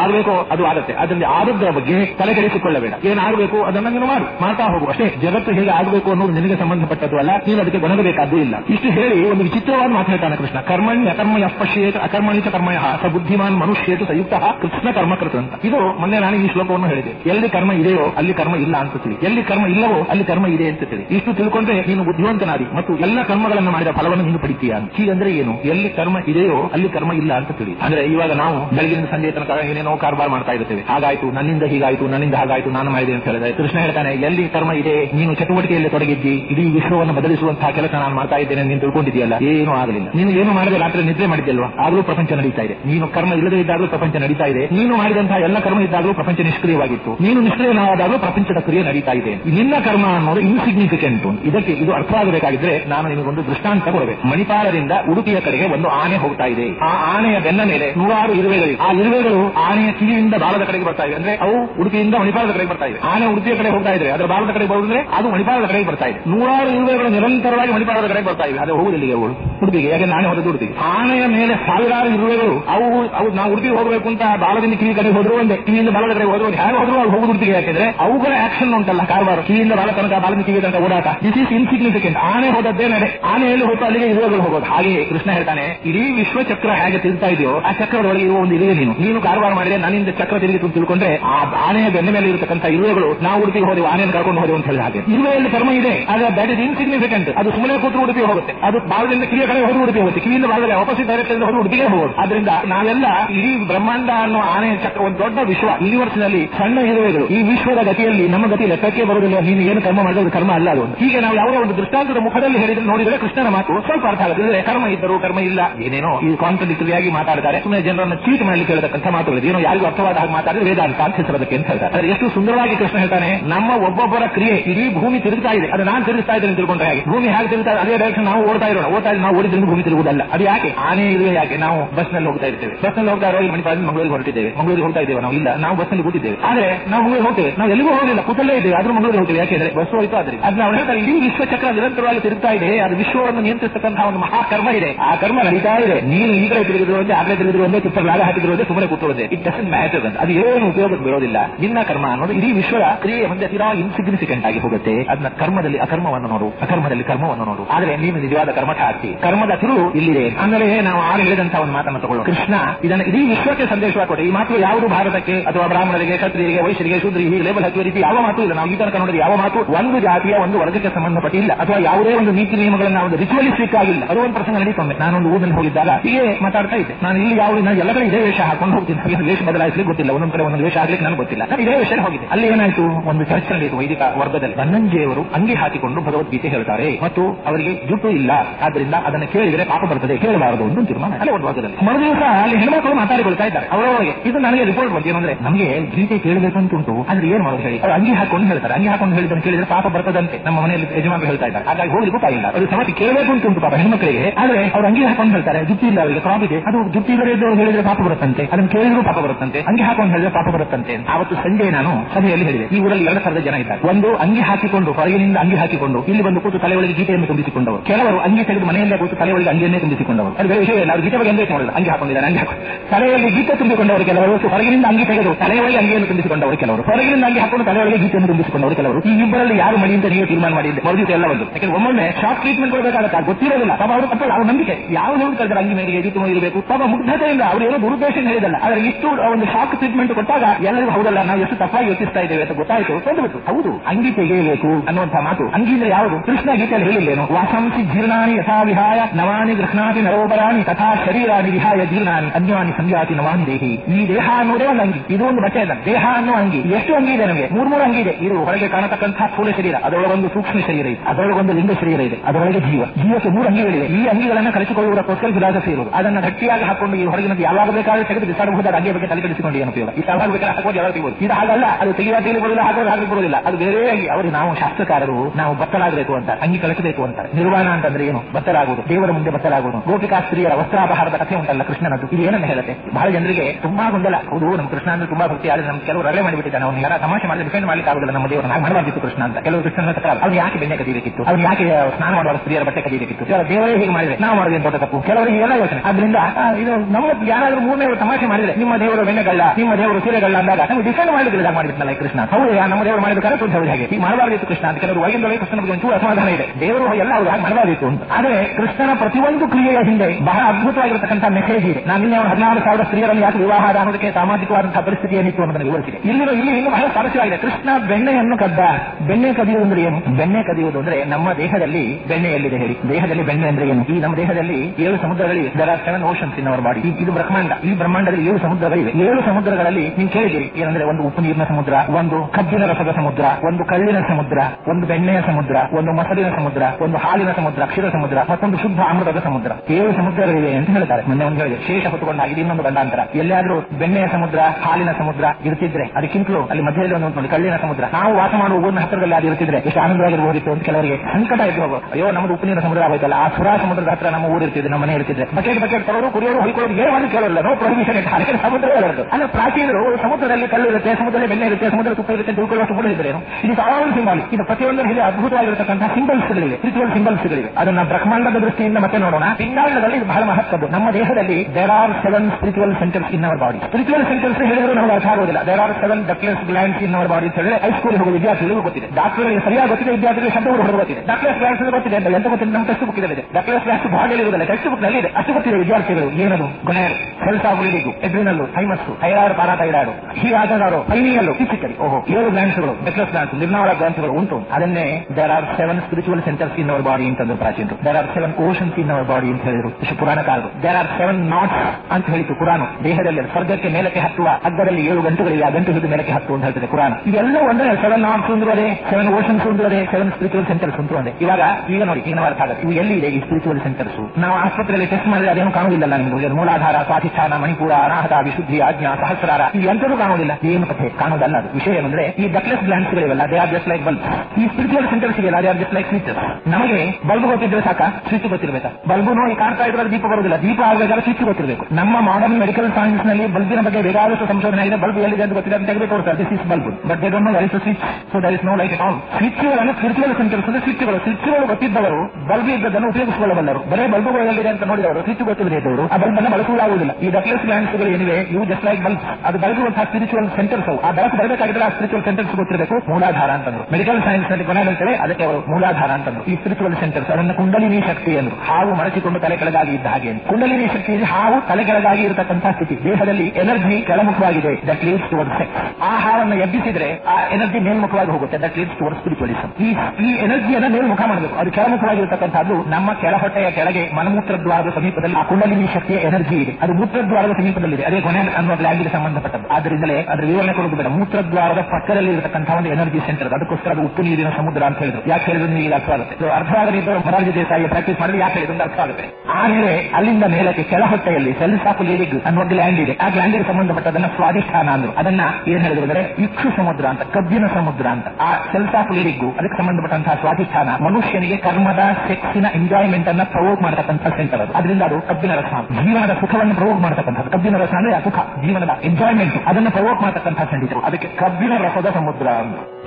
ಆಗಬೇಕು ಅದು ಆಗುತ್ತೆ. ಅದರಲ್ಲಿ ಆದದ್ರ ಬಗ್ಗೆ ತಲೆ ಕೆಡಿಸಿಕೊಳ್ಳಬೇಡ ಏನಾಗಬೇಕು ಅದನ್ನ ನೀನು ಮಾಡು. ಮಾಡ್ತಾ ಹೋಗು. ಅಷ್ಟೇ, ಜಗತ್ತು ಹೇಗೆ ಆಗಬೇಕು ಅನ್ನೋದು ನಿನಗೆ ಸಂಬಂಧಪಟ್ಟದ್ದು ಅಲ್ಲ, ನೀನು ಅದಕ್ಕೆ ಗೊಣಗಬೇಕಾದ್ದು ಇಲ್ಲ. ಇಷ್ಟು ಹೇಳಿ ಒಂದು ವಿಚಿತ್ರವಾದ ಮಾತಾಡ್ತಾನೆ ಕೃಷ್ಣ. ಕರ್ಮಣ್ಯ ಅಕರ್ಮಯ ಸ್ಪಶ್ಯೇತ ಅಕರ್ಮಣಿತ ಕರ್ಮಯ ಸ ಬುದ್ಧಿಮಾನ್ ಮನುಷ್ಯೇತು ಸಂಯುಕ್ತ ಕೃಷ್ಣ ಕರ್ಮಕೃತ ಅಂತ. ಇದು ಮೊನ್ನೆ ನಾನು ಈ ಶ್ಲೋಕವನ್ನು ಹೇಳಿದೆ. ಎಲ್ಲಿ ಕರ್ಮ ಇದೆಯೋ ಅಲ್ಲಿ ಕರ್ಮ ಇಲ್ಲ ಅಂತ ತಿಳಿ. ಎಲ್ಲಿ ಕರ್ಮ ಇಲ್ಲವೋ ಅಲ್ಲಿ ಕರ್ಮ ಇದೆ ಅಂತ ತಿಳಿ. ಇಷ್ಟು ತಿಳ್ಕೊಂಡ್ರೆ ನೀನು ಬುದ್ಧಿವಂತನಾದಿ ಮತ್ತು ಎಲ್ಲ ಕರ್ಮಗಳನ್ನು ಮಾಡಿದ ಫಲವನ್ನು ನೀನು ಪಡಿತೀಯ ಹೀಗಂದ್ರೆ ಏನು? ಎಲ್ಲಿ ಕರ್ಮ ಇದೆಯೋ ಅಲ್ಲಿ ಕರ್ಮ ಇಲ್ಲ ಅಂತ ತಿಳಿ. ಅಂದ್ರೆ ಇವಾಗ ನಾವು ಬೆಳಗಿನ ಸಂಜೆ ತನಕ ಏನೇನೋ ಕಾರ್ಬಾರ್ ಮಾಡ್ತಾ ಇರ್ತೇವೆ. ಹಾಗಾಯ್ತು, ನನ್ನಿಂದ ಹೀಗಾಯ್ತು, ನನ್ನಿಂದ ಹಾಗಾಯ್ತು ನಾನು ಮಾಡಿದೆ ಅಂತ ಹೇಳಿದ್ರೆ ಕೃಷ್ಣ ಹೇಳ್ತಾನೆ, ಎಲ್ಲಿ ಕರ್ಮ ಇದೆ ನೀನು ಚಟುವಟಿಕೆಯಲ್ಲಿ ತೊಡಗಿದ್ದಿ ಇಡೀ ವಿಶ್ವವನ್ನು ಬದಲಿಸುವಂತಹ ಕೆಲಸ ನಾನು ಮಾಡ್ತಾ ಇದ್ದೇನೆ ನೀನು ತಿಳ್ಕೊಂಡಿದೆಯಲ್ಲ ಏನೂ ಆಗಲಿಲ್ಲ. ನೀನು ಏನು ಮಾಡದೆ ರಾತ್ರಿ ನಿದ್ರೆ ಮಾಡಿದ್ದಲ್ವಾ ಆಗಲೂ ಪ್ರಪಂಚ ನಡೀತಾ ಇದೆ. ನೀನು ಕರ್ಮ ಇಲ್ಲದೇ ಇದ್ದಾಗಲೂ ಪ್ರಪಂಚ ನಡೀತಾ ಇದೆ. ನೀನು ಮಾಡಿದಂತಹ ಎಲ್ಲ ಕರ್ಮ ಇದ್ದಾಗಲೂ ಪ್ರಪಂಚ ನಿಷ್ಕ್ರಿಯವಾಗಿತ್ತು. ನೀನು ನಿಷ್ಕ್ರಿಯನಾದಾಗಲೂ ಪ್ರಪಂಚದ ಕ್ರಿಯೆ ನಡೀತಾ ಇದೆ. ನಿನ್ನ ಕರ್ಮ ಅನ್ನೋದು ಇನ್ಸಿಗ್ನಿಫಿಕೆಂಟ್ ಇದಕ್ಕೆ ಇದು ಅರ್ಥ ಆಗಬೇಕಾಗಿದ್ರೆ ನಾನು ನಿಮಗೊಂದು ದೃಷ್ಟಾಂತ ಕೊಡಬೇಕು ಮಣಿಪಾಲದಿಂದ ಉಡುಪಿಯ ಕಡೆಗೆ ಒಂದು ಆನೆ ಹೋಗ್ತಾ ಇದೆ. ಆ ಆನೆಯ ಬೆನ್ನ ಮೇಲೆ ನೂರಾರು ಇರುವೆಗಳಿವೆ. ಆ ಇರುವೆಗಳು ಆನೆಯ ಕಿವಿಯಿಂದ ಬಾಲದ ಕಡೆಗೆ ಬರ್ತಾ ಇದೆ ಅಂದ್ರೆ ಅವು ಉಡುಪಿಯಿಂದ ಮಣಿಪಾಲದ ಕಡೆಗೆ ಬರ್ತಾ ಇದೆ ಆನೆ ಉಡುಪಿಯ ಕಡೆ ಹೋಗ್ತಾ ಇದ್ರೆ ಅದರ ಬಾಲದ ಕಡೆ ಬರುವುದಂದ್ರೆ ಅದು ಮಣಿಪಾಲದ ಕಡೆಗೆ ಬರ್ತಾ ಇದೆ. ನೂರಾರು ಇರುವೆಗಳು ನಿರಂತರವಾಗಿ ಮಣಿಪಾಲದ ಕಡೆಗೆ ಬರ್ತಾ ಇವೆ ಅದು ಹೋಗುದಿಲ್ಲ ಅವುಗಳು ಉಡುಪಿಗೆ ಯಾಕೆ ನಾನೇ ಹೊರದು ಉಡುಪಿಗೆ ಆನೆಯ ಮೇಲೆ ಸಾವಿರಾರು ಇರುವೆಗಳು. ಅವು ಅವು ನಾವು ಉಡುಪಿಗೆ ಹೋಗಬೇಕು ಅಂತ ಬಾಲದಿಂದ ಕಿವಿ ಕಡೆ ಹೋದ್ರು ಒಂದೇ. ಕಿವಿಯಿಂದ ಬಾಲದ ಕಡೆ ಹೋದ್ರು ಹೇಗೆ ಹೋದ್ರು ಅವ್ರು ಹೋಗುದು ಉಡುಪಿಗೆ ಯಾಕೆಂದ್ರೆ ಅವುಗಳ ಆಕ್ಷನ್ ಉಂಟಲ್ಲ ಕಾರವಾರ. ಕಿವಿಯಿಂದ ಬಾಲ ತನಕ ಬಾಲದ ಕಿವಿ ತನಕ ಓಡಾಟ. ದಿಸ್ ಇಸ್ ಇನ್ಸಿಗ್ನಿಫಿಕೆಂಟ್ ಆನೆ ಹೋದದ್ದೇ ನಡೆ. ಆನೆಯಲ್ಲಿ ಹೋಗ್ತಾ ಅಲ್ಲಿಗೆ ಇರುವೆಗಳು ಹೋಗೋದು. ಹಾಗೆ ಕೃಷ್ಣ ಹೇಳ್ತಾನೆ, ಇಡೀ ವಿಶ್ವ ಚಕ್ರ ಹೇಗೆ ತಿರುಗ್ತಾ ಇದೆಯೋ, ಆ ಚಕ್ರದೊಳಗೆ ಇರುವ ಒಂದು ಇರುವೆ ನೀನು. ನೀನು ಕಾರವಾರ ಮಾಡಿದ್ರೆ ನನ್ನಿಂದ ಚಕ್ರ ತಿರುಗಿತು ಅಂತ ತಿಳ್ಕೊಂಡ್ರೆ, ಆ ಆನೆಯ ಬೆನ್ನ ಮೇಲೆ ಇರತಕ್ಕಂಥ ಇರುವೆಗಳು, ನಾವು ಉಡುಪಿಗೆ ಹೋದೆವು. ಆನೆಯನ್ನು ಕರ್ಕೊಂಡು ಹೋದೆವು ಅಂತ ಹೇಳಿದ ಇರುವೆಯಲ್ಲಿ ಕರ್ಮ ಇದೆ, ಆದ್ರೆ ದಟ್ ಇಸ್ ಇನ್ಸಿಗ್ನಿಫಿಕೆಂಟ್ ಅದು ಸುಮ್ಮನೆ ಕೂತು ಉಡುಪಿ ಹೋಗುತ್ತೆ. ಅದು ಬಾಲದಿಂದ ಕಿವಿಯ ಕಡೆ ಹೋಗಿ ಉಡುಪಿ ಹೋಗುತ್ತೆ. ಕಿವಿಯಿಂದ ಬಾಲದಲ್ಲಿ ಆಪೋಸಿಟ್ ಡೈರೆಕ್ಷನ್ ಹೋಗಿ ಉಡುಪಿಗೆ ಹೋಗೋದು. ಅದರಿಂದ ನಾವೆಲ್ಲ ಇಡೀ ಬ್ರಹ್ಮಾಂಡ ಅನ್ನೋ ಆನೆ ಚಕ್ರ, ಒಂದು ದೊಡ್ಡ ವಿಶ್ವ ಯೂನಿವರ್ಸ್ನಲ್ಲಿ ಸಣ್ಣ ಹಿರುವೆಗಳು ಈ ವಿಶ್ವದ ಗತಿಯಲ್ಲಿ ನಮ್ಮ ಗತಿ ಲೆಕ್ಕಕ್ಕೆ ಬರುವುದಿಲ್ಲ. ನೀನು ಏನು ಕರ್ಮ ಮಾಡಿದ್ರೆ ಕರ್ಮ ಅಲ್ಲ ಅದು. ಹೀಗೆ ನಾವು ಯಾವ ಒಂದು ದೃಷ್ಟಾಂತದ ಮುಖದಲ್ಲಿ ಹೇಳಿದ್ರೆ ನೋಡಿದ್ರೆ ಕೃಷ್ಣನ ಮಾತು ಸ್ವಲ್ಪ ಅರ್ಥ ಆಗುತ್ತೆ. ಕರ್ಮ ಇದ್ದರು ಕರ್ಮ ಇಲ್ಲ. ಏನೇನೋ ಈ ಕಾಂಟ್ರಡಿಕ್ಟರಿಯಾಗಿ ಮಾತಾಡ್ತಾರೆ ಸುಮ್ಮನೆ ಜನರನ್ನು ಚೀಟ್ ಮಾಡಲಿಕ್ಕೆ ಹೇಳತಕ್ಕಂಥ ಮಾತುಗಳು ಏನೋ ಯಾರಿಗೂ ಅರ್ಥವಾದ ಹಾಗೆ ಮಾತಾಡಿದ್ರೆ ವೇದಾಂತ ಅಂತ ಹೆಸರದಕ್ಕೆ ಅಂತ ಹೇಳ್ತಾರೆ. ಎಷ್ಟು ಸುಂದರವಾಗಿ ಕೃಷ್ಣ ಹೇಳ್ತಾನೆ, ನಮ್ಮ ಒಬ್ಬೊಬ್ಬರ ನಿಜವಾದ ಕ್ರಿಯೆ ಇಡೀ ಭೂಮಿ ತಿರುಗ್ತಾ ಇದೆ. ಅದು ನಾನು ತಿರುಗಿಸ್ತಾ ಇದ್ದೇನೆ ತಿಳ್ಕೊಂಡ್ರೆ ಹಾಗೆ? ಭೂಮಿ ಹೇಗೆ ತಿರುಗ್ತಾ ಅದೇ ಡೈರೆಕ್ಷನ್ ನಾವು ಓಡ್ತಾ ಇರೋಣ. ಓಡ್ತಾ ನಾವು ಓಡಿದ್ರಿಂದ ಭೂಮಿ ತಿರುಗುವುದಲ್ಲ. ಅದು ಯಾಕೆ? ಆನೆ ಇರುವೆ ಯಾಕೆ? ನಾವು ಬಸ್ನಲ್ಲಿ ಹೋಗ್ತಾ ಇರ್ತೇವೆ. ಬಸ್ನಲ್ಲಿ ಹೋಗ್ತಾ ಇರೋ ಮಣಿಪಾಲದಿಂದ ಮಂಗಳೂರಿಗೆ ಹೊರಟಿದ್ದೇವೆ. ಮಂಗಳೂರಿಗೆ ಹೋಗ್ತಾ ಇದ್ದೇವೆ ನಾವು. ಇಲ್ಲ, ನಾವು ಬಸ್ನಲ್ಲಿ ಕೂತಿದ್ದೇವೆ. ಆದ್ರೆ ನಾವು ಮಂಗಳೂರು ಹೋಗ್ತೇವೆ. ನಾವು ಎಲ್ಲಿಗೂ ಹೋಗಲಿಲ್ಲ. ಕೂತಲ್ಲೇ ಇದ್ದೇವೆ. ಆದ್ರೂ ಮಂಗಳೂರಿಗೆ ಹೋಗ್ತೇವೆ. ಯಾಕೆಂದ್ರೆ ಬಸ್ ಹೋಯ್ತು ಆದ್ರೆ. ಅದ್ ನಾವು ಹೇಳ್ತಾರೆ, ಇಡೀ ವಿಶ್ವಚಕ್ರ ನಿರಂತರವಾಗಿ ತಿರುಗ್ತಾ ಇದೆ. ಅದು ವಿಶ್ವವನ್ನು ನಿಯಂತ್ರಿಸತಕ್ಕಂತಹ ಒಂದು ಮಹಾಕರ್ಮ ಇದೆ. ಆ ಕರ್ಮ ನಡೀತಾ ಇದೆ. ನೀನು ಈ ಕಡೆ ತಿರುಗಿದ್ರು ಒಂದೇ ಆ ಕಡೆ ತಿರುಗಿದ್ರು ಒಂದೇ ತುಪ್ಪ ಲಾಗ ಹಾಕಿದ್ರು ಸುಮ್ಮನೆ ಕೂತ್ಕೊಳ್ಳೋದೆ. ಇಟ್ ಡಸನ್ ಮ್ಯಾಟರ್ ಅಂತ. ಅದು ಏನು ಉಪಯೋಗಕ್ಕೆ ಬರೋದಿಲ್ಲ. ನಿನ್ನ ಕರ್ಮ ಅನ್ನೋದು ಇಡೀ ವಿಶ್ವದ ಕ್ರಿಯೆ ಮುಂದೆ ತೀರಾ ಇನ್ಸಿಗ್ನಿಫಿಕೆಂಟ್ ಆಗಿ ಹೋಗುತ್ತೆ. ಅದನ್ನ ಕರ್ಮದಲ್ಲಿ ಅಕರ್ಮವನ್ನು ನೋಡು. ಅಕರ್ಮದಲ್ಲಿ ಕರ್ಮವನ್ನು ನೋಡು. ಆದರೆ ನೀನು ನಿಜವಾದ ಕರ್ಮಠಾರ್ಥಿ ಕರ್ಮದ ತಿರುಳು ಇಲ್ಲಿದೆ. ಅಂದರೆ ನಾವು ಆಗ ಹೇಳಿದಂತಹ ಒಂದು ಮಾತನ್ನು ತಗೊಳ್ಳೋ ಕೃಷ್ಣ ಇದನ್ನು ಇಡೀ ವಿಶ್ವಕ್ಕೆ ಸಂದೇಶ ಕೊಟ್ಟೆ. ಈ ಮಾತು ಯಾವುದು? ಭಾರತಕ್ಕೆ ಅಥವಾ ಬ್ರಾಹ್ಮಣರಿಗೆ, ಕ್ಷತ್ರಿಯರಿಗೆ, ವೈಶ್ಯರಿಗೆ, ಶೂದ್ರಿಗೆ, ಹೀಗೆ ಲೇಬಲ್ ಹಾಕುವ ರೀತಿ ಯಾವ ಮಾತು ಇಲ್ಲ. ನಾವು ಈ ತನಕ ನೋಡಿದ್ರೆ ಯಾವ ಮಾತು? ಒಂದು ಜಾತಿಯ, ಒಂದು ವರ್ಗಕ್ಕೆ ಸಂಬಂಧಪಟ್ಟಿಲ್ಲ ಅಥವಾ ಯಾವುದೇ ಒಂದು ನೀತಿ ನಿಯಮಗಳನ್ನ ಒಂದು ರಿಚುವಲಿಸ್ಟಿಕ್ ಆಗಿಲ್ಲ. ಅದು ಒಂದು ಪ್ರಸಂಗ ನಡೀತೊಮ್ಮೆ. ನಾನೊಂದು ಊರಿನಲ್ಲಿ ಹೋಗಿದ್ದಾಗ ಹೀಗೆ ಮಾತಾಡ್ತಾ ಇದ್ದೆ. ನಾನು ಇಲ್ಲಿ ಯಾವ ನಾನು ಎಲ್ಲ ಕಡೆ ಇದೇ ವೇಷ ಹಾಕೊಂಡು ಹೋಗ್ತೀನಿ. ವೇಷ ಬದಲಾಯಿಸಲಿಕ್ಕೆ ಗೊತ್ತಿಲ್ಲ. ಒಂದೊಂದು ಕಡೆ ಒಂದೊಂದು ವೇಷ ಆಗ್ಲಿಕ್ಕೆ ನನಗೆ ಗೊತ್ತಿಲ್ಲ. ನಾನು ಇದೇ ವೇಷ ಹೋಗಿದೆ ಅಲ್ಲಿ ಏನಾಯ್ತು? ಒಂದು ಚರ್ಚ್ ನಡೆಯಿತು ವೈದಿಕ ವರ್ಗದಲ್ಲಿ. ಧನಂಜಯವರು ಅಂಗಿ ಹಾಕಿಕೊಂಡು ಭಗವದ್ಗೀತೆ ಹೇಳ್ತಾರೆ. ಮತ್ತು ಅವರಿಗೆ ಜುಟ್ಟು ಇಲ್ಲ. ಆದ್ರಿಂದ ಅದನ್ನು ಕೇಳಿದರೆ ಪಾಪ ಬರ್ತದೆ. ಕೇಳಬಾರದು ಒಂದು ತೀರ್ಮಾನ ಅಲ್ಲೇ ಒಂದು ವರ್ಗದಲ್ಲಿ ಮರುದಿವಸ ಅಲ್ಲಿ ಹೆಣ್ಮಕ್ಕಳು ಮಾತಾಡಿಕೊಳ್ತಾ ಇದ್ದಾರೆ. ಅವರೊಳಗೆ ಇದು ನನಗೆ ರಿಪೋರ್ಟ್ ಬಂತು. ಏನಂದ್ರೆ ನಮಗೆ ಗೀತೆ ಕೇಳಬೇಕು ಅಂತ ಉಂಟು ಆದ್ರೆ ಏನ್ ಮಾಡೋದು ಹೇಳಿ? ಅವ್ರು ಅಂಗಿ ಹಾಕೊಂಡು ಹೇಳ್ತಾರೆ. ಅಂಗಿ ಹಾಕೊಂಡು ಹೇಳಿದ್ರೆ ಕೇಳಿದ್ರೆ ಪಾಪ ಬರ್ತದಂತೆ. ನಮ್ಮ ಮನೆಯಲ್ಲಿ ಯಜಮಾನ ಹೇಳ್ತಾ ಇದ್ದಾರೆ. ಹಾಗಾಗಿ ಹೋಗ್ಲಿಕ್ಕೂ ಇಲ್ಲ. ಅದು ಸಮಸ್ಯೆ ಕೇಳಬೇಕು ಅಂತ ಉಂಟು ಪಾಪ ಹೆಣ್ಮಕ್ಕಳಿಗೆ ಆದ್ರೆ ಅವ್ರು ಅಂಗಿ ಹಾಕೊಂಡು ಹೇಳ್ತಾರೆ. ಜುಟ್ಟಿ ಇಲ್ಲ ಅವರಿಗೆ. ಪ್ರಾಪ್ ಇದೆ. ಅದು ಜುಟ್ಟಿ ಇಲ್ಲದೆ ಇದ್ದವರು ಹೇಳಿದ್ರೆ ಪಾಪ ಬರುತ್ತಂತೆ. ಅದನ್ನು ಕೇಳಿದ್ರು ಪಾಪ ಬರುತ್ತಂತೆ. ಅಂಗಿ ಹಾಕೊಂಡು ಹೇಳಿದ್ರೆ ಪಾಪ ಬರುತ್ತಂತೆ ಅವತ್ತು ಸಂಜೆ ನಾನು ಸಭೆಯಲ್ಲಿ ಹೇಳಿದೆ. ಈ ಊರಲ್ಲಿ ಎರಡು ಸಾವಿರದ ಜನ ಇದ್ದಾರೆ. ಒಂದು ಅಂಗಿ ಹಾಕಿಕೊಂಡು, ಹೊರಗಿನಿಂದ ಅಂಗಿ ಹಾಕಿಕೊಂಡು, ಇಲ್ಲಿ ಬಂದು ಕೂತು ತಲೆ ಒಳಗೆ ಗೀತೆಯನ್ನು ತುಂಬಿಸಿಕೊಂಡವರು. ಕೆಲವರು ಅಂಗಿ ತೆಗೆದು ಮನೆಯಲ್ಲೇ ಕೂತು ತಲೆ ಒಳಗೆ ಅಂಗಿಯನ್ನೇ ತುಂಬಿಸಿಕೊಂಡವರು. ಅದು ವಿಷಯ ಅವ್ರು ಗೀತೆ ಬಗ್ಗೆ ಎಂದೇ ನೋಡಲ್ಲ ಅಂಗಿ ಹಾಕೊಂಡಿದ್ದಾರೆ, ಅಂಗಿ ಹಾಕೊಂಡು. ತಲೆಯಲ್ಲಿ ಗೀತೆ ತುಂಬಿಕೊಂಡವರು ಕೆಲವರು ಹೊರಗಿನಿಂದ ಅಂಗಿ ತೆಗೆದು ತಲೆಯೊಳಗೆ ಅಂಗಿಯನ್ನು ತುಂಬಿಸಿಕೊಂಡವರು ಕೆಲವರು. ಹೊರಗಿನಿಂದ ಅಂಗಿ ಹಾಕೊಂಡು ತಲೆಯೊಳಗೆ ಗೀತೆಯನ್ನು ತುಂಬಿಸಿಕೊಂಡವರು ಕೆಲವರು. ಈ ಇಬ್ಬರಲ್ಲಿ ಯಾರು ಮಡಿ ಅಂತ ನೀವು ತೀರ್ಮಾನ ಮಾಡಿದ್ದೆ ಮರುದಿವಸ ಎಲ್ಲ ಒಂದು ಯಾಕಂದ್ರೆ ಒಮ್ಮೊಮ್ಮೆ ಶಾಕ್ ಟ್ರೀಟ್ಮೆಂಟ್ ಕೊಡಬೇಕಾಗುತ್ತೆ ಗೊತ್ತಿರೋದಿಲ್ಲ. ಪಾಪ ಅವರು ತಪ್ಪಲ್ಲ, ಅವ್ರ ನಂಬಿಕೆ. ಯಾವ ನೋಡಿ ಕಳೆದ್ರೆ ಅಂಗಿ ಮೇಲೆ ತುಂಬ ಇರಬೇಕು. ಪಾಪ ಮುಗ್ಧತೆಯಿಂದ ಅವರು ಏನೋ ದುರುದ್ದೇಶ ಹೇಳಿದಲ್ಲ. ಆದ್ರೆ ಇಷ್ಟು ಒಂದು ಶಾಕ್ ಟ್ರೀಟ್ಮೆಂಟ್ ಕೊಟ್ಟಾಗ ಎಲ್ಲರಿಗೂ ಹೌದಲ್ಲ, ನಾವು ಎಷ್ಟು ತಪ್ಪಾಗಿ ಯೋಚಿಸ್ತಾ ಇದ್ದೇವೆ ಅಂತ ಗೊತ್ತಾಯಿತು ಬಂದ್ಬಿಟ್ಟು ಹೌದು. ಅಂಗಿ ತೆಗೆಯಬೇಕು ಅನ್ನುವಂತಹ ಮಾತು. ಅಂಗಿ ಅಂದ್ರೆ ಯಾವುದು? ಕೃಷ್ಣ ಗೀತೆಯಲ್ಲಿ ಹೇಳಿಲ್ಲೇನು? ವಾಸಂಸಿ ಜೀರ್ಣಾನಿ ಯಥಾ ವಿಹಾಯ, ನವಾನಿ ಗೃಹ್ಣಾತಿ ನರೋಬರಾಣಿ, ತಥಾ ಶರೀರಾನಿ ವಿಹಾಯ ಜೀರ್ಣಾನಿ ಅನ್ಯಾನಿ ಸಂಜಾತಿ ನವಾನಿ ದೇಹಿ. ಈ ದೇಹ ಅನ್ನೋದೇ ಒಂದು ಅಂಗಿ. ಇದು ಒಂದು ಬಟ್ಟೆ ಅಲ್ಲ. ದೇಹ ಅನ್ನೋ ಅಂಗಿ. ಎಷ್ಟು ಅಂಗಿ ಇದೆ ನಮಗೆ? ಮೂರ್ ಮೂರು ಅಂಗಿ ಇದೆ. ಇದು ಹೊರಗೆ ಕಾಣತಕ್ಕಂತಹ ಸ್ಥೂಲ ಶರೀರ. ಅದರೊಳಗೊಂದು ಸೂಕ್ಷ್ಮ ಶರೀರ ಇದೆ. ಅದರೊಳಗೊಂದು ಲಿಂಗ ಶರೀರ ಇದೆ. ಅದರೊಳಗೆ ಜೀವ. ಜೀವಕ್ಕೆ ಮೂರು ಅಂಗಿಗಳಿವೆ. ಈ ಅಂಗಿಗಳನ್ನ ಕಲಿಸಿಕೊಳ್ಳುವುದಕ್ಕೋಸ್ಕರ ಫಿಲಾಸಫಿ ಇರುವುದು ಅದನ್ನ ಗಟ್ಟಿಯಾಗಿ ಹಾಕೊಂಡು ಈ ಹೊರಗಿನ ಯಾವಾಗ ಬೇಕಾದ್ರೆ ತೆಗೆದು ಬಿಸಾಡಬಹುದಾದ ಅಂಗಿಯ ಬಗ್ಗೆ ತಲೆಕೆಡಿಸಿಕೊಂಡು ಏನು ಉಪಯೋಗ ಈ ಯಾವಾಗ ಬೇಕಾದ್ರೆ ಹಾಕೋದು ಯಾವಾಗ ತೆಗೆದು ಇದು ಹಾಗಲ್ಲ. ಅದು ತೆಗೆಯುವ ತೆಗೆದು ಬರೋದಿಲ್ಲ ಹಾಕೋದು ಹಾಕಿ ಅದು ಬೇರೆ ಅವರು ನಾವು ಶಾಸ್ತ್ರಕಾರರು, ನಾವು ಬತ್ತಲಾಗಬೇಕು ಅಂತ, ಅಂಗಿ ಕಳಿಸಬೇಕು ಅಂತ. ನಿರ್ವಾಣ ಅಂತಂದ್ರೆ ಏನು? ಬತ್ತಲಾಗುವುದು ದೇವರ ಮುಂದೆ ಬತ್ತಲಾಗುವುದು ಗೋಪಿಕಾ ಸ್ತ್ರೀಯರ ವಸ್ತ್ರಾಪಹಾರದ ಕಥೆ ಉಂಟಲ್ಲ ಕೃಷ್ಣನದ್ದು. ಇದು ಏನನ್ನ ಹೇಳುತ್ತೆ? ಬಹಳ ಜನರಿಗೆ ತುಂಬಾ ಗೊಂದಲ. ಹೌದು, ನಮ್ಮ ಕೃಷ್ಣ ಅಂದ್ರೆ ತುಂಬಾ ಭಕ್ತಿ, ಆದ್ರೆ ನಮ್ಗೆ ಕೆಲವರು ರಲೆ ಮಾಡಿಬಿಟ್ಟಿದ್ದಾನೆ ಅವ್ನು ಯಾರ ತಮಾಷೆ ಮಾಡಿ ಡಿಫೆಂಡ್ ಮಾಡ್ಲಿಕ್ಕೆ ಆಗುದಿಲ್ಲ ನಮ್ಮ ದೇವರು. ನಾವು ಮಾಡಬಾರ್ದಿತ್ತು ಕೃಷ್ಣ ಅಂತ. ಕೆಲವರು ಕೃಷ್ಣನ ತಕ್ಕ ಅವ್ನು ಯಾಕೆ ಬೆಣ್ಣೆ ಕದಿಬೇಕಿತ್ತು? ಅವ್ನು ಯಾಕೆ ಸ್ನಾನ ಮಾಡುವ ಸ್ತ್ರೀಯರ ಬಟ್ಟೆ ಕದಿಬೇಕಿತ್ತು? ಕೆಲವು ದೇವರೇ ಹೀಗೆ ಮಾಡಿದ್ರೆ, ನಾವು ಮಾಡಿದ್ರೆ ದೊಡ್ಡ ತಪ್ಪು? ಕೆಲವರಿಗೆ ಎಲ್ಲ ಯೋಚನೆ. ಅದರಿಂದ ಇದು ನಮ್ಮ ಯಾರಾದ್ರೂ ಮೂರನೇ ತಮಾಷೆ ಮಾಡಿದ್ರೆ, ನಿಮ್ಮ ದೇವರು ಬೆಣ್ಣೆಗಳ್ಳ, ನಿಮ್ಮ ದೇವರು ಸೀರೆಗಳ ಅಂದಾಗ, ನಮ್ಗೆ ಡಿಫೆಂಡ್ ಮಾಡಿದ್ರೆ ಮಾಡಿದ್ನಲ್ಲ ಕೃಷ್ಣ. ಹೌದು ನಮ್ಮ ದೇವರು ಮಾಡಬೇಕಾದ್ರೆ ತುಂಬ ಹೇಳಿ ಹಾಗೆ ಈಗ ಮಾಡಬಾರ್ದಿತ್ತು ಕೃಷ್ಣ. ಅಂತ ಕೆಲವರು ಒಳಗಿಂದೊಳಗೆ ಕೃಷ್ಣ ಬಗ್ಗೆ ಒಂಚೂರು ಅಸಮಾಧಾನ ಇದೆ. ದೇವರು ಎಲ್ಲ ಅವರು ಹಾಗೆ ಮಾಡಬಾರ್ದಿತ್ತು ಅಂತ. ಆದರೆ ಕೃಷ್ಣನ ಪ್ರತಿಯೊಂದು ಕ್ರಿಯೆಯ ಹಿಂದೆ ಬಹಳ ಅದ್ಭುತವಾಗಿರತಕ್ಕಂಥ ಮೆಸೇಜ್ ಇದೆ ನಾನು ನಿನ್ನೆ ಹದಿನಾರು ಸಾವಿರ ಸ್ತ್ರೀಯರನ್ನು ಯಾಕೆ ವಿವಾಹ ಆಗೋದಕ್ಕೆ ಸಾಮಾಜಿಕವಾದಂತಹ ಪರಿಸ್ಥಿತಿ ಏನಿತ್ತು ಅನ್ನೋದನ್ನು ವಿವರಿಸಿದೆ ಇಲ್ಲಿ ಇಲ್ಲಿ ಇನ್ನು ಬಹಳ ಸ್ವಾರಸ್ಯವಾಗಿದೆ ಕೃಷ್ಣ ಬೆಣ್ಣೆಯನ್ನು ಕದ್ದ. ಬೆಣ್ಣೆ ಕದಿಯುವುದು ಅಂದ್ರೆ ಏನು? ಬೆಣ್ಣೆ ಕದಿಯುವುದು ಅಂದ್ರೆ ನಮ್ಮ ದೇಹದಲ್ಲಿ ಬೆಣ್ಣೆ ಎಲ್ಲಿದೆ ಹೇಳಿ. ದೇಹದಲ್ಲಿ ಬೆಣ್ಣೆ ಅಂದ್ರೆ ಏನು? ಈ ನಮ್ಮ ದೇಹದಲ್ಲಿ ಏಳು ಸಮುದ್ರಗಳಿವೆ. There seven oceans in our body ಇದು ಬ್ರಹ್ಮಾಂಡ. ಈ ಬ್ರಹ್ಮಾಂಡದಲ್ಲಿ ಏಳು ಸಮುದ್ರಗಳಿವೆ. ಏಳು ಸಮುದ್ರಗಳಲ್ಲಿ ನೀವು ಕೇಳಿದಿರಿ ಏನಂದ್ರೆ ಒಂದು ಉಪ್ಪು ನೀರಿನ ಸಮುದ್ರ, ಒಂದು ಕಬ್ಬಿನ ರಸದ ಸಮುದ್ರ ಒಂದು ಕಲ್ಲಿನ ಸಮುದ್ರ, ಒಂದು ಬೆಣ್ಣೆಯ ಸಮುದ್ರ, ಒಂದು ಮೊಸರಿನ ಸಮುದ್ರ, ಒಂದು ಹಾಲಿನ ಸಮುದ್ರ ಕ್ಷೀರ ಸಮುದ್ರ, ಮತ್ತೊಂದು ಶುದ್ಧ ಅಮೃತದ ಸಮುದ್ರ. ಏಳು ಸಮುದ್ರಗಳಿವೆ ಅಂತ ಹೇಳ್ತಾರೆ. ಮೊನ್ನೆ ಒಂದು ಹೇಳಿದೆ. ಶೇಷ ಹೊತ್ತುಕೊಂಡಾಗಿದೆ. ಇನ್ನೊಂದು ಗಂಡಾಂತರ. ಎಲ್ಲಾದ್ರೂ ಬೆಣ್ಣೆಯ ಸಮುದ್ರ, ಹಾಲಿನ ಸಮುದ್ರ ಇರ್ತಿದ್ರೆ, ಅದಕ್ಕಿಂತಲೂ ಅಲ್ಲಿ ಮಧ್ಯದಲ್ಲಿ ಒಂದು ನೋಡಿ ಕಳ್ಳಿನ ಸಮುದ್ರ. ನಾವು ವಾಸ ಮಾಡುವ ಊರಿನ ಹತ್ತಿರದಲ್ಲಿ ಅದು ಇರ್ತಿದ್ರೆ ಎಷ್ಟು ಆನಂದವಾಗಿರಬಹುದಿತ್ತು ಅಂತ ಕೆಲವರಿಗೆ ಸಂಕಟ ಇದ್ದು ಅಯ್ಯೋ ನಮ್ದು ಉಪ್ಪು ನೀರಿನ ಸಮುದ್ರ ಆಗೋಯ್ತಲ್ಲ. ಆ ಸುರಾ ಸಮುದ್ರದ ಹತ್ರ ನಮ್ಮ ಊರು ಇರ್ತಿದ್ರೆ ನಮ್ಮ ಮನೆ ಇರ್ತಿದ್ರೆ ಬಕೆಟ್ ಬಕೆಟ್ ತರೋರು ಕುಡಿಯೋರು ಹೊಯ್ಕೊಳ್ಳೋದು ಏನು ಕೇಳೋಲ್ಲ ನೋ ಪ್ರೊಹಿಬಿಷನ್ ಅದಕ್ಕೆ ಸಮುದ್ರ ಅಲ್ಲ ಪ್ರಾಚೀನರು ಸಮುದ್ರದಲ್ಲಿ ಕಲ್ಲು ಇರುತ್ತೆ, ಸಮುದ್ರದಲ್ಲಿ ಬೆಣ್ಣೆ ಇರುತ್ತೆ ಸಮುದ್ರ ತುಪ್ಪ ಇರುತ್ತೆ ತಿಳ್ಕೊಳ್ಳುವಷ್ಟು ಕೂಡ ಇದ್ರೇನು ಇದು ಸಾವಿರ ಸಿಂಬಲ್. ಇದು ಪ್ರತಿಯೊಂದರ ಹಿಂದೆ ಅದ್ಭುತವಾಗಿರತಕ್ಕಂತಹ ಸಿಂಬಲ್ಸ್ಗಳಿವೆ ಸ್ಪಿರಿಚುವಲ್ ಸಿಂಬಲ್ಸ್ಗಳಿವೆ. ಅದನ್ನ ಬ್ರಹ್ಮಾಂಡದ ದೃಷ್ಟಿಯಿಂದ ಮತ್ತೆ ನೋಡೋಣ. ಪಿಂಗಾಂಡದಲ್ಲಿ ಇದು ಬಹಳ ಮಹತ್ವದ್ದು ನಮ್ಮ ದೇಹದಲ್ಲಿ there are seven spiritual centres in our body spiritual centres ಹೇಳಿದ್ರು ನಮಗೆ ಅರ್ಥ ಆಗೋದಿಲ್ಲ. There are seven ductless glands in our body ಅಂತ ಹೇಳಿದ್ರೆ ಹೈಸ್ಕೂಲ್ ಹೋಗುವ ವಿದ್ಯಾರ್ಥಿಗಳು ಗೊತ್ತಿದೆ. ಡಾಕ್ಟರ್ ಸರಿಯಾಗಿ ಗೊತ್ತಿದೆ, ವಿದ್ಯಾರ್ಥಿಗಳಿಗೆ ಶಬ್ದ ಹೊರಗೆ ಗೊತ್ತಿದೆ. ಡಕ್ಲೆಸ್ ಗ್ಲ್ಯಾಂಡ್ಸ್ ಗೊತ್ತಿದೆ ಅಂತ ಎಂತ ಗೊತ್ತಿದೆ? ನಮ್ಮ ಟೆಕ್ಸ್ಟ್ ಬುಕ್ ಇದೆ. ಡಕ್ಲೆಸ್ ಗ್ಲ್ಯಾಂಡ್ಸ್ ಬಹಳ ಇರುವುದಿಲ್ಲ ಟೆಕ್ಸ್ಟ್ ಬುಕ್ನಲ್ಲಿ ಇದೆ. ಅಷ್ಟು ಗೊತ್ತಿದೆ ವಿದ್ಯಾರ್ಥಿಗಳು ಏನದು? ಗೊನೆಯರು ಸೆಲ್ಸ್ ಬ್ಲೀಡಿಂಗು ಎಡ್ರಿನಲ್ಲು ಥೈಮಸ್ ಥೈರಾಯ್ಡ್ ಪಾರಾಥೈರಾಯ್ಡ್ ಹೀಗಾದವರು ಪೈನಿಯಲ್ಲು ಫಿಸಿಕಲಿ ಓಹೋ, ಏಳು ಗ್ಲ್ಯಾಂಡ್ಸ್ಗಳು ಡಕ್ಲೆಸ್ ನಿರ್ನಾಳ ಗ್ರಂಥಗಳು ಉಂಟು. ಅದನ್ನೇ there are seven spiritual centres in our body ಅಂತಂದ್ರು ಪ್ರಾಚೀನರು there are seven oceans in our body ಅಂತ ಹೇಳಿದ್ರು ಇಷ್ಟು ಪುರಾಣ ಕಾಲದು ದೇರ್ ಆರ್ ಸೆವೆನ್ ನಾಟ್ಸ್ ಅಂತ ಹೇಳಿತು ಕುರಾನು. ದೇಹದಲ್ಲಿ ಸ್ವರ್ಗಕ್ಕೆ ಮೇಲಕ್ಕೆ ಹತ್ತುವ, ಅಗ್ಗದಲ್ಲಿ ಏಳು ಗಂಟುಗಳಿವೆ ಆ ಗಂಟು ಹಿಡಿದು ಮೇಲಕ್ಕೆ ಹತ್ತು ಅಂತ ಹೇಳ್ತದೆ ಕುರಾನ. ಇದೆಲ್ಲ ಒಂದೇ ಸೆವೆನ್ ನಾಟ್ಸ್ ಒಂದು ಅದೇ ಸೆವೆನ್ ಓಷನ್ಸ್ ಒಂದು ಅದೇ ಸೆವೆನ್ ಸ್ಪಿರಿಚುವಲ್ ಸೆಂಟರ್ಸ್ ಅಂತ ಅಂದ್ರೆ ಇವಾಗ ಈಗ ನೋಡಿ, ಈಗ ಅರ್ಥ ಆಗುತ್ತೆ. ಇವು ಎಲ್ಲಿ ಇದೆ ಈ ಸ್ಪಿರಿಚುವಲ್ ಸೆಂಟರ್ಸ್ ನಾವು ಆಸ್ಪತ್ರೆಯಲ್ಲಿ ಟೆಸ್ಟ್ ಮಾಡಿದ್ರೆ ಅದೇನು ಕಾಣುವುದಿಲ್ಲ ನಿಮ್ಗೆ. ಮೂಲಾಧಾರ ಸ್ವಾಧಿಷ್ಠಾನ ಮಣಿಪುರ, ಅನಾಹತ, ವಿಶುದ್ಧಿ, ಆಜ್ಞಾ, ಸಹಸ್ರಾರ. ಈ ಎಂತರೂ ಕಾಣುವುದಿಲ್ಲ. ಏನು ಕಥೆ? ಕಾಣುವುದಲ್ಲ ಅದು. ವಿಷಯ ಏನಂದ್ರೆ ಈ ಡಕ್ಲೆಸ್ ಗ್ಲ್ಯಾಂಡ್ಸ್ ಇದಾವಲ್ಲ they are just like bulb ಈ ಸ್ಪಿರಿಚುವಲ್ ಸೆಂಟರ್ಸ್ ಇದೆಯಲ್ಲ they are just like switch. ನಮಗೆ ಬಲ್ಬ್ ಗೊತ್ತಿದ್ರೆ ಸಾಕ? ಸ್ವಿಚ್ ಗೊತ್ತಿರಬೇಕು? ಬಲ್ಬ್ ನೋಡಿ ಕಾಣ್ತಾ ಇದ್ರೆ ದೀಪ ಬರೋದಿಲ್ಲ. ದೀಪ ಆಗಬೇಕಾದ್ರೆ ಸ್ವಿಚ್ ಗೊತ್ತಿರಬೇಕು. ನಮ್ಮ ಮಾಡರ್ನ್ ಮೆಡಿಕಲ್ ಸೈನ್ಸ್ನಲ್ಲಿ ಬಲ್ಬಿನ ಬಗ್ಗೆ ಬೇಕಾದಷ್ಟು ಸಂಶೋಧನೆ ಆಗಿದೆ. ಬಲ್ಬ್ ಎಲ್ಲಿದೆ ಅಂತ ಗೊತ್ತಿದೆ ಅಂತ ತೆಗೆದು ತೋರಿಸ್ತಾರೆ. This is bulb. But they don't know switch so there is no light all ಸ್ವಿಚ್ಗಳನ್ನು spiritual centres ಸ್ವಿಚ್ಗಳು. ಸ್ವಿಚ್ಗಳು ಗೊತ್ತಿದ್ದವರು ಬಲ್ಬ್ ಇದ್ದದನ್ನು ಉಪಯೋಗಿಸಿಕೊಳ್ಳಬಲ್ಲರು. ಬರೇ ಬಲ್ಬುಗಳು ಎಲ್ಲಿದೆ ಅಂತ ನೋಡಿದವರು. ಸ್ವಿಚ್ ಗೊತ್ತಿಲ್ಲದೆ ಇದ್ದವರು. ಆ ಬಲ್ಬ್ ಅನ್ನು ಬಳಸಲಾಗುವುದಿಲ್ಲ ಈ ಡಕ್ಲೆಸ್ ಲ್ಯಾಂಡ್ಸ್ಗಳು ಏನಿವೆ, ಇವು ಜಸ್ಟ್ ಲೈಕ್ ಬಲ್ಬ್. ಅದು ಬೆಳಗುವಂತಹ ಸ್ಪಿರಿಚುವಲ್ ಸೆಂಟರ್ಸ್ ಆ ಬೆಳಕು ಬರಬೇಕಾಗಿದ್ರೆ ಆ ಸ್ಪಿರಿಚುವಲ್ ಸೆಂಟರ್ಸ್ ಗೊತ್ತಿರಬೇಕು. ಮೂಲಾಧಾರ ಅಂತಂದ್ರು ಮೆಡಿಕಲ್ ಸೈನ್ಸ್ನಲ್ಲಿ ಕೊನೆಯಲ್ಲಿ ಅದಕ್ಕೆ ಅವರು ಮೂಲಾಧಾರ ಅಂತಂದ್ರು ಈ ಸ್ಪಿರಿಚುವಲ್ ಸೆಂಟರ್ಸ್ ಅದನ್ನು ಕುಂಡಲಿನಿ ಶಕ್ತಿ ಎಂದು ಹಾವು ಮಡಚಿಕೊಂಡು ತಲೆ ಕೆಳಗಾಗಿ ಇದ್ದ ಹಾಗೆ. ಕುಂಡಲಿನಿ ಶಕ್ತಿ ಹಾವು ತಲೆ ಕೆಳಗಾಗಿ ಇರತಕ್ಕಂತಹ ಸ್ಥಿತಿ. ದೇಹದಲ್ಲಿ ಎನರ್ಜಿ ಕೆಳಮುಖವಾಗಿದೆ. ದಟ್ ಲೀಡ್ಸ್ ಟುವರ್ಡ್ ಸೆಕ್ಸ್ ಆ ಹಾವನ್ನು ಎಬ್ಬಿಸಿದ್ರೆ ಆ ಎನರ್ಜಿ ಮೇಲ್ಮುಖವಾಗಿ ಹೋಗುತ್ತೆ. ದಟ್ ಲೀಡ್ಸ್ ಟುವರ್ಡ್ ಸ್ಪಿರಿಚುವಲಿಸಂ ಈ ಈ ಎನರ್ಜಿಯನ್ನು ಮೇಲ್ಮುಖ ಮಾಡಬೇಕು. ಅದು ಕೆಳಮುಖವಾಗಿರತಕ್ಕಂಥದ್ದು ನಮ್ಮ ಕೆಳಹೊಟ್ಟೆಯ ಕೆಳಗೆ ಮನಮೂತ್ರ ದ್ವಾರದ ಸಮೀಪದಲ್ಲಿ ಆ ಕುಂಡಲಿನಿ ಶಕ್ತಿಯ ಎನರ್ಜಿ ಇದೆ. ಅದು ಮೂತ್ರದ್ವಾರದ ಸಮೀಪದಲ್ಲಿದೆ. ಅದೇ ಕೊನೆ ಅನ್ನೋ ಲ್ಯಾಂಡ್ಗೆ ಸಂಬಂಧಪಟ್ಟದ್ದು. ಆದ್ದರಿಂದಲೇ ಅದರ ವಿವರಣೆ ಕೊಡುವುದು ಬೇಡ. ಮೂತ್ರದ್ವಾರದ ಪಕ್ಕದಲ್ಲಿ ಇರತಕ್ಕಂತಹ ಒಂದು ಎನರ್ಜಿ ಸೆಂಟರ್ ಅದಕ್ಕೋಸ್ಕರ ಅದು ಉಪ್ಪು ನೀರಿನ ಸಮುದ್ರ ಅಂತ ಹೇಳಿದ್ರು. ಯಾಕೆ ಹೇಳಿದ್ರು ನಿಮಗೆ ಅರ್ಥ ಆಗುತ್ತೆ. ಇದು ಅರ್ಥವಾಗದಿದ್ದರೂ ಮೊರಾರ್ಜಿ ದೇಸಾಯಿ ಪ್ರಾಕ್ಟೀಸ್ ಮಾಡಿದ್ರೆ ಯಾಕೆ ಹೇಳಿದ್ರು ಅರ್ಥ ಆಗುತ್ತೆ. ಆಮೇಲೆ ಅಲ್ಲಿಂದ ಮೇಲಕ್ಕೆ ಕೆಳಹೊಟ್ಟೆಯಲ್ಲಿ ಸೆಲ್ಸ್ ಆಫ್ ಲಿವಿಗ್ ಅನ್ನೋ ಗ್ಲ್ಯಾಂಡ್ ಇದೆ. ಆ ಗ್ಲ್ಯಾಂಡಿಗೆ ಸಂಬಂಧಪಟ್ಟದನ್ನ ಸ್ವಾಧಿಷ್ಠಾನ ಅಂದ್ರು. ಅದನ್ನ ಏನ್ ಹೇಳಿದ್ರು ಅಂದ್ರೆ ಇಕ್ಷು ಸಮುದ್ರ ಅಂತ, ಕಬ್ಬಿನ ಸಮುದ್ರ ಅಂತ. ಆ ಸೆಲ್ಸ್ ಆಫ್ ಲಿವಿಗ್ ಅದಕ್ಕೆ ಸಂಬಂಧಪಟ್ಟಂತಹ ಸ್ವಾಧಿಷ್ಠಾನ ಮನುಷ್ಯನಿಗೆ ಕರ್ಮದ, ಸೆಕ್ಸಿನ ಎಂಜಾಯ್ಮೆಂಟ್ ಅನ್ನ ಪ್ರವೋಗ್ ಮಾಡತಕ್ಕಂಥ ಸೆಂಟರ್ ಅದು. ಅದರಿಂದ ಅದು ಕಬ್ಬಿನ ರಸ. ಜೀವನದ ಸುಖವನ್ನು ಪ್ರವೋಗ್ ಮಾಡತಕ್ಕಂಥದ್ದು. ಕಬ್ಬಿನ ರಸ ಅಂದ್ರೆ ಸುಖ. ಜೀವನದ ಎಂಜಾಯ್ಮೆಂಟ್ ಅದನ್ನು ಪ್ರವೋಕ್ ಮಾಡತಕ್ಕಂಥ ಸೆಂಟರ್ ಅದಕ್ಕೆ ಕಬ್ಬಿನ ರಸದ ಸಮುದ್ರ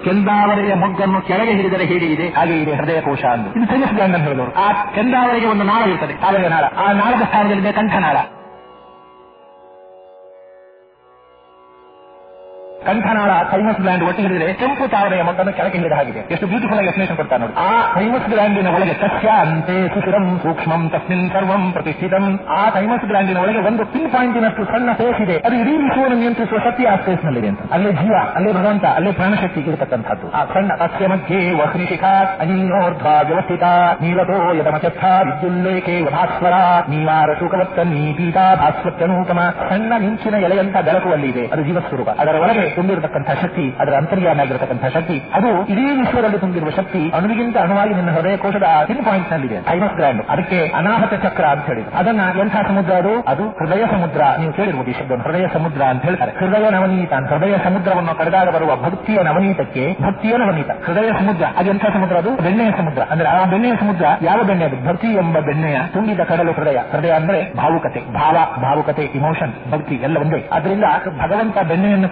ಕೆಂದಾವರೆಯ ಮೊಗ್ಗನ್ನು ಕೆಳಗೆ ಹಿಡಿದರೆ ಹೇಗೆ ಇದೆ? ಹಾಗೆ ಇದೆ ಹೃದಯ ಕೋಶ ಅಂದು. ಇದು ಅಂತ ಹೇಳಿದವರು. ಆ ಕೆಂದಾವರೆಗೆ ಒಂದು ನಾಳ ಇರ್ತದೆ. ಕಾಲದ ನಾಳ. ಆ ನಾಳದ ಸ್ಥಾನದಲ್ಲಿದೆ ಕಂಠನಾಳ. ಕಂಠನಾಳ ಥೈಮಸ್ ಗ್ಲ್ಯಾಂಡ್ ಒಟ್ಟು ಹಿಡಿದರೆ ಕೆಂಪು ತಾವರೆಯ ಮೊಗ್ಗನ್ನು ಕೆಳಗೆ ಹಿಡಿದ ಹಾಗಿದೆ. ಎಷ್ಟು ಬ್ಯೂಟಿಫುಲ್ ಆಗಿ ಎಕ್ಸ್ಪ್ಲೇಷನ್ ಕೊಡ್ತಾರೆ ನೋಡಿ. ಆ ಥೈಮಸ್ ಗ್ಲ್ಯಾಂಡಿನ ಒಳಗೆ ಸಸ್ಯ ಅಂತೆ ಸುಶಿರಂ ಸೂಕ್ಷ್ಮಂ ತಸ್ಮಿನ್ ಸರ್ವಂ ಪ್ರತಿಷ್ಠಿತಂ. ಆ ಥೈಮಸ್ ಗ್ಲ್ಯಾಂಡಿನ ಒಳಗೆ ಒಂದು ಪಿನ್ ಪಾಯಿಂಟಿನಷ್ಟು ಸಣ್ಣ ಸ್ಪೇಸ್ ಇದೆ. ಅದು ಇಡೀ ವಿಶ್ವವನ್ನು ನಿಯಂತ್ರಿಸುವ ಸತ್ಯ ಆ ಸ್ಪೇಸ್ ನಲ್ಲಿದೆ ಅಂತ. ಅಲ್ಲೇ ಜೀವ ಅಲ್ಲೇ ಭಗವಂತ ಅಲ್ಲೇ ಪ್ರಾಣಶಕ್ತಿ ಇರತಕ್ಕಂಥದ್ದು. ಆ ಸಣ್ಣ ಸಸ್ಯ ಮಧ್ಯೆ ವಹ್ನಿಶಿಖಾ ಅನಿಯೋರ್ಧ್ವ ವ್ಯವಸ್ಥಿತ ನೀಲತೋ ಯದಮಚಥ ವಿದ್ಯುಲ್ಲೇಖೆ ವಧಾಸ್ವರ ನೀವಾರ ಶುಕವತ್ತ ನೀಪೀತ ಭಾಸ್ವತ್ಯನೂತಮ. ಸಣ್ಣ ಮಿಂಚಿನ ಎಲೆಯಂತ ಬೆಳಕು ಅಲ್ಲಿ ಇದೆ ಅದು ಜೀವಸ್ವರೂಪ. ಅದರ ಒಳಗೆ ತುಂಬಿರತಕ್ಕಂತಹ ಶಕ್ತಿ, ಅದರ ಅಂತರ್ಯಾನಾಗಿರತಕ್ಕಂತಹ ಶಕ್ತಿ, ಅದು ಇಡೀ ವಿಶ್ವದಲ್ಲಿ ತುಂಬಿರುವ ಶಕ್ತಿ, ಅಣುವಿಗಿಂತ ಅಣುವಾಗಿ ನಿನ್ನ ಹೃದಯ ಕೋಶದ ಪಿನ್ ಪಾಯಿಂಟ್ ನಲ್ಲಿದೆ ಐನಸ್ ಗ್ರ್ಯಾಂಡ್ ಅದಕ್ಕೆ ಅನಾಹತ ಚಕ್ರ ಅಂತ ಹೇಳಿದ್ರು. ಅದನ್ನ ಎಂಥ ಸಮುದ್ರ ಅದು? ಅದು ಹೃದಯ ಸಮುದ್ರ. ನೀವು ಕೇಳಿರುವುದು ಈ ಶಬ್ದ ಹೃದಯ ಸಮುದ್ರ ಅಂತ ಹೇಳ್ತಾರೆ. ಹೃದಯ ನವನೀತ ಹೃದಯ ಸಮುದ್ರವನ್ನು ಕರೆದಾಗ ಬರುವ ಭಕ್ತಿಯ ನವನೀತಕ್ಕೆ ಭಕ್ತಿಯ ನವನೀತ. ಹೃದಯ ಸಮುದ್ರ. ಅದು ಎಂಥ ಸಮುದ್ರ ಅದು? ಬೆಣ್ಣೆಯ ಸಮುದ್ರ. ಅಂದ್ರೆ ಆ ಬೆಣ್ಣೆಯ ಸಮುದ್ರ ಯಾವ ಬೆಣ್ಣೆ ಅದು? ಭಕ್ತಿ ಎಂಬ ಬೆಣ್ಣೆಯ ತುಂಬಿದ ಕಡಲು ಹೃದಯ. ಹೃದಯ ಅಂದ್ರೆ ಭಾವುಕತೆ. ಭಾವ, ಭಾವುಕತೆ ಇಮೋಷನ್ ಭಕ್ತಿ ಎಲ್ಲ ಒಂದೇ. ಅದರಿಂದ ಭಗವಂತ ಬೆಣ್ಣೆಯನ್ನು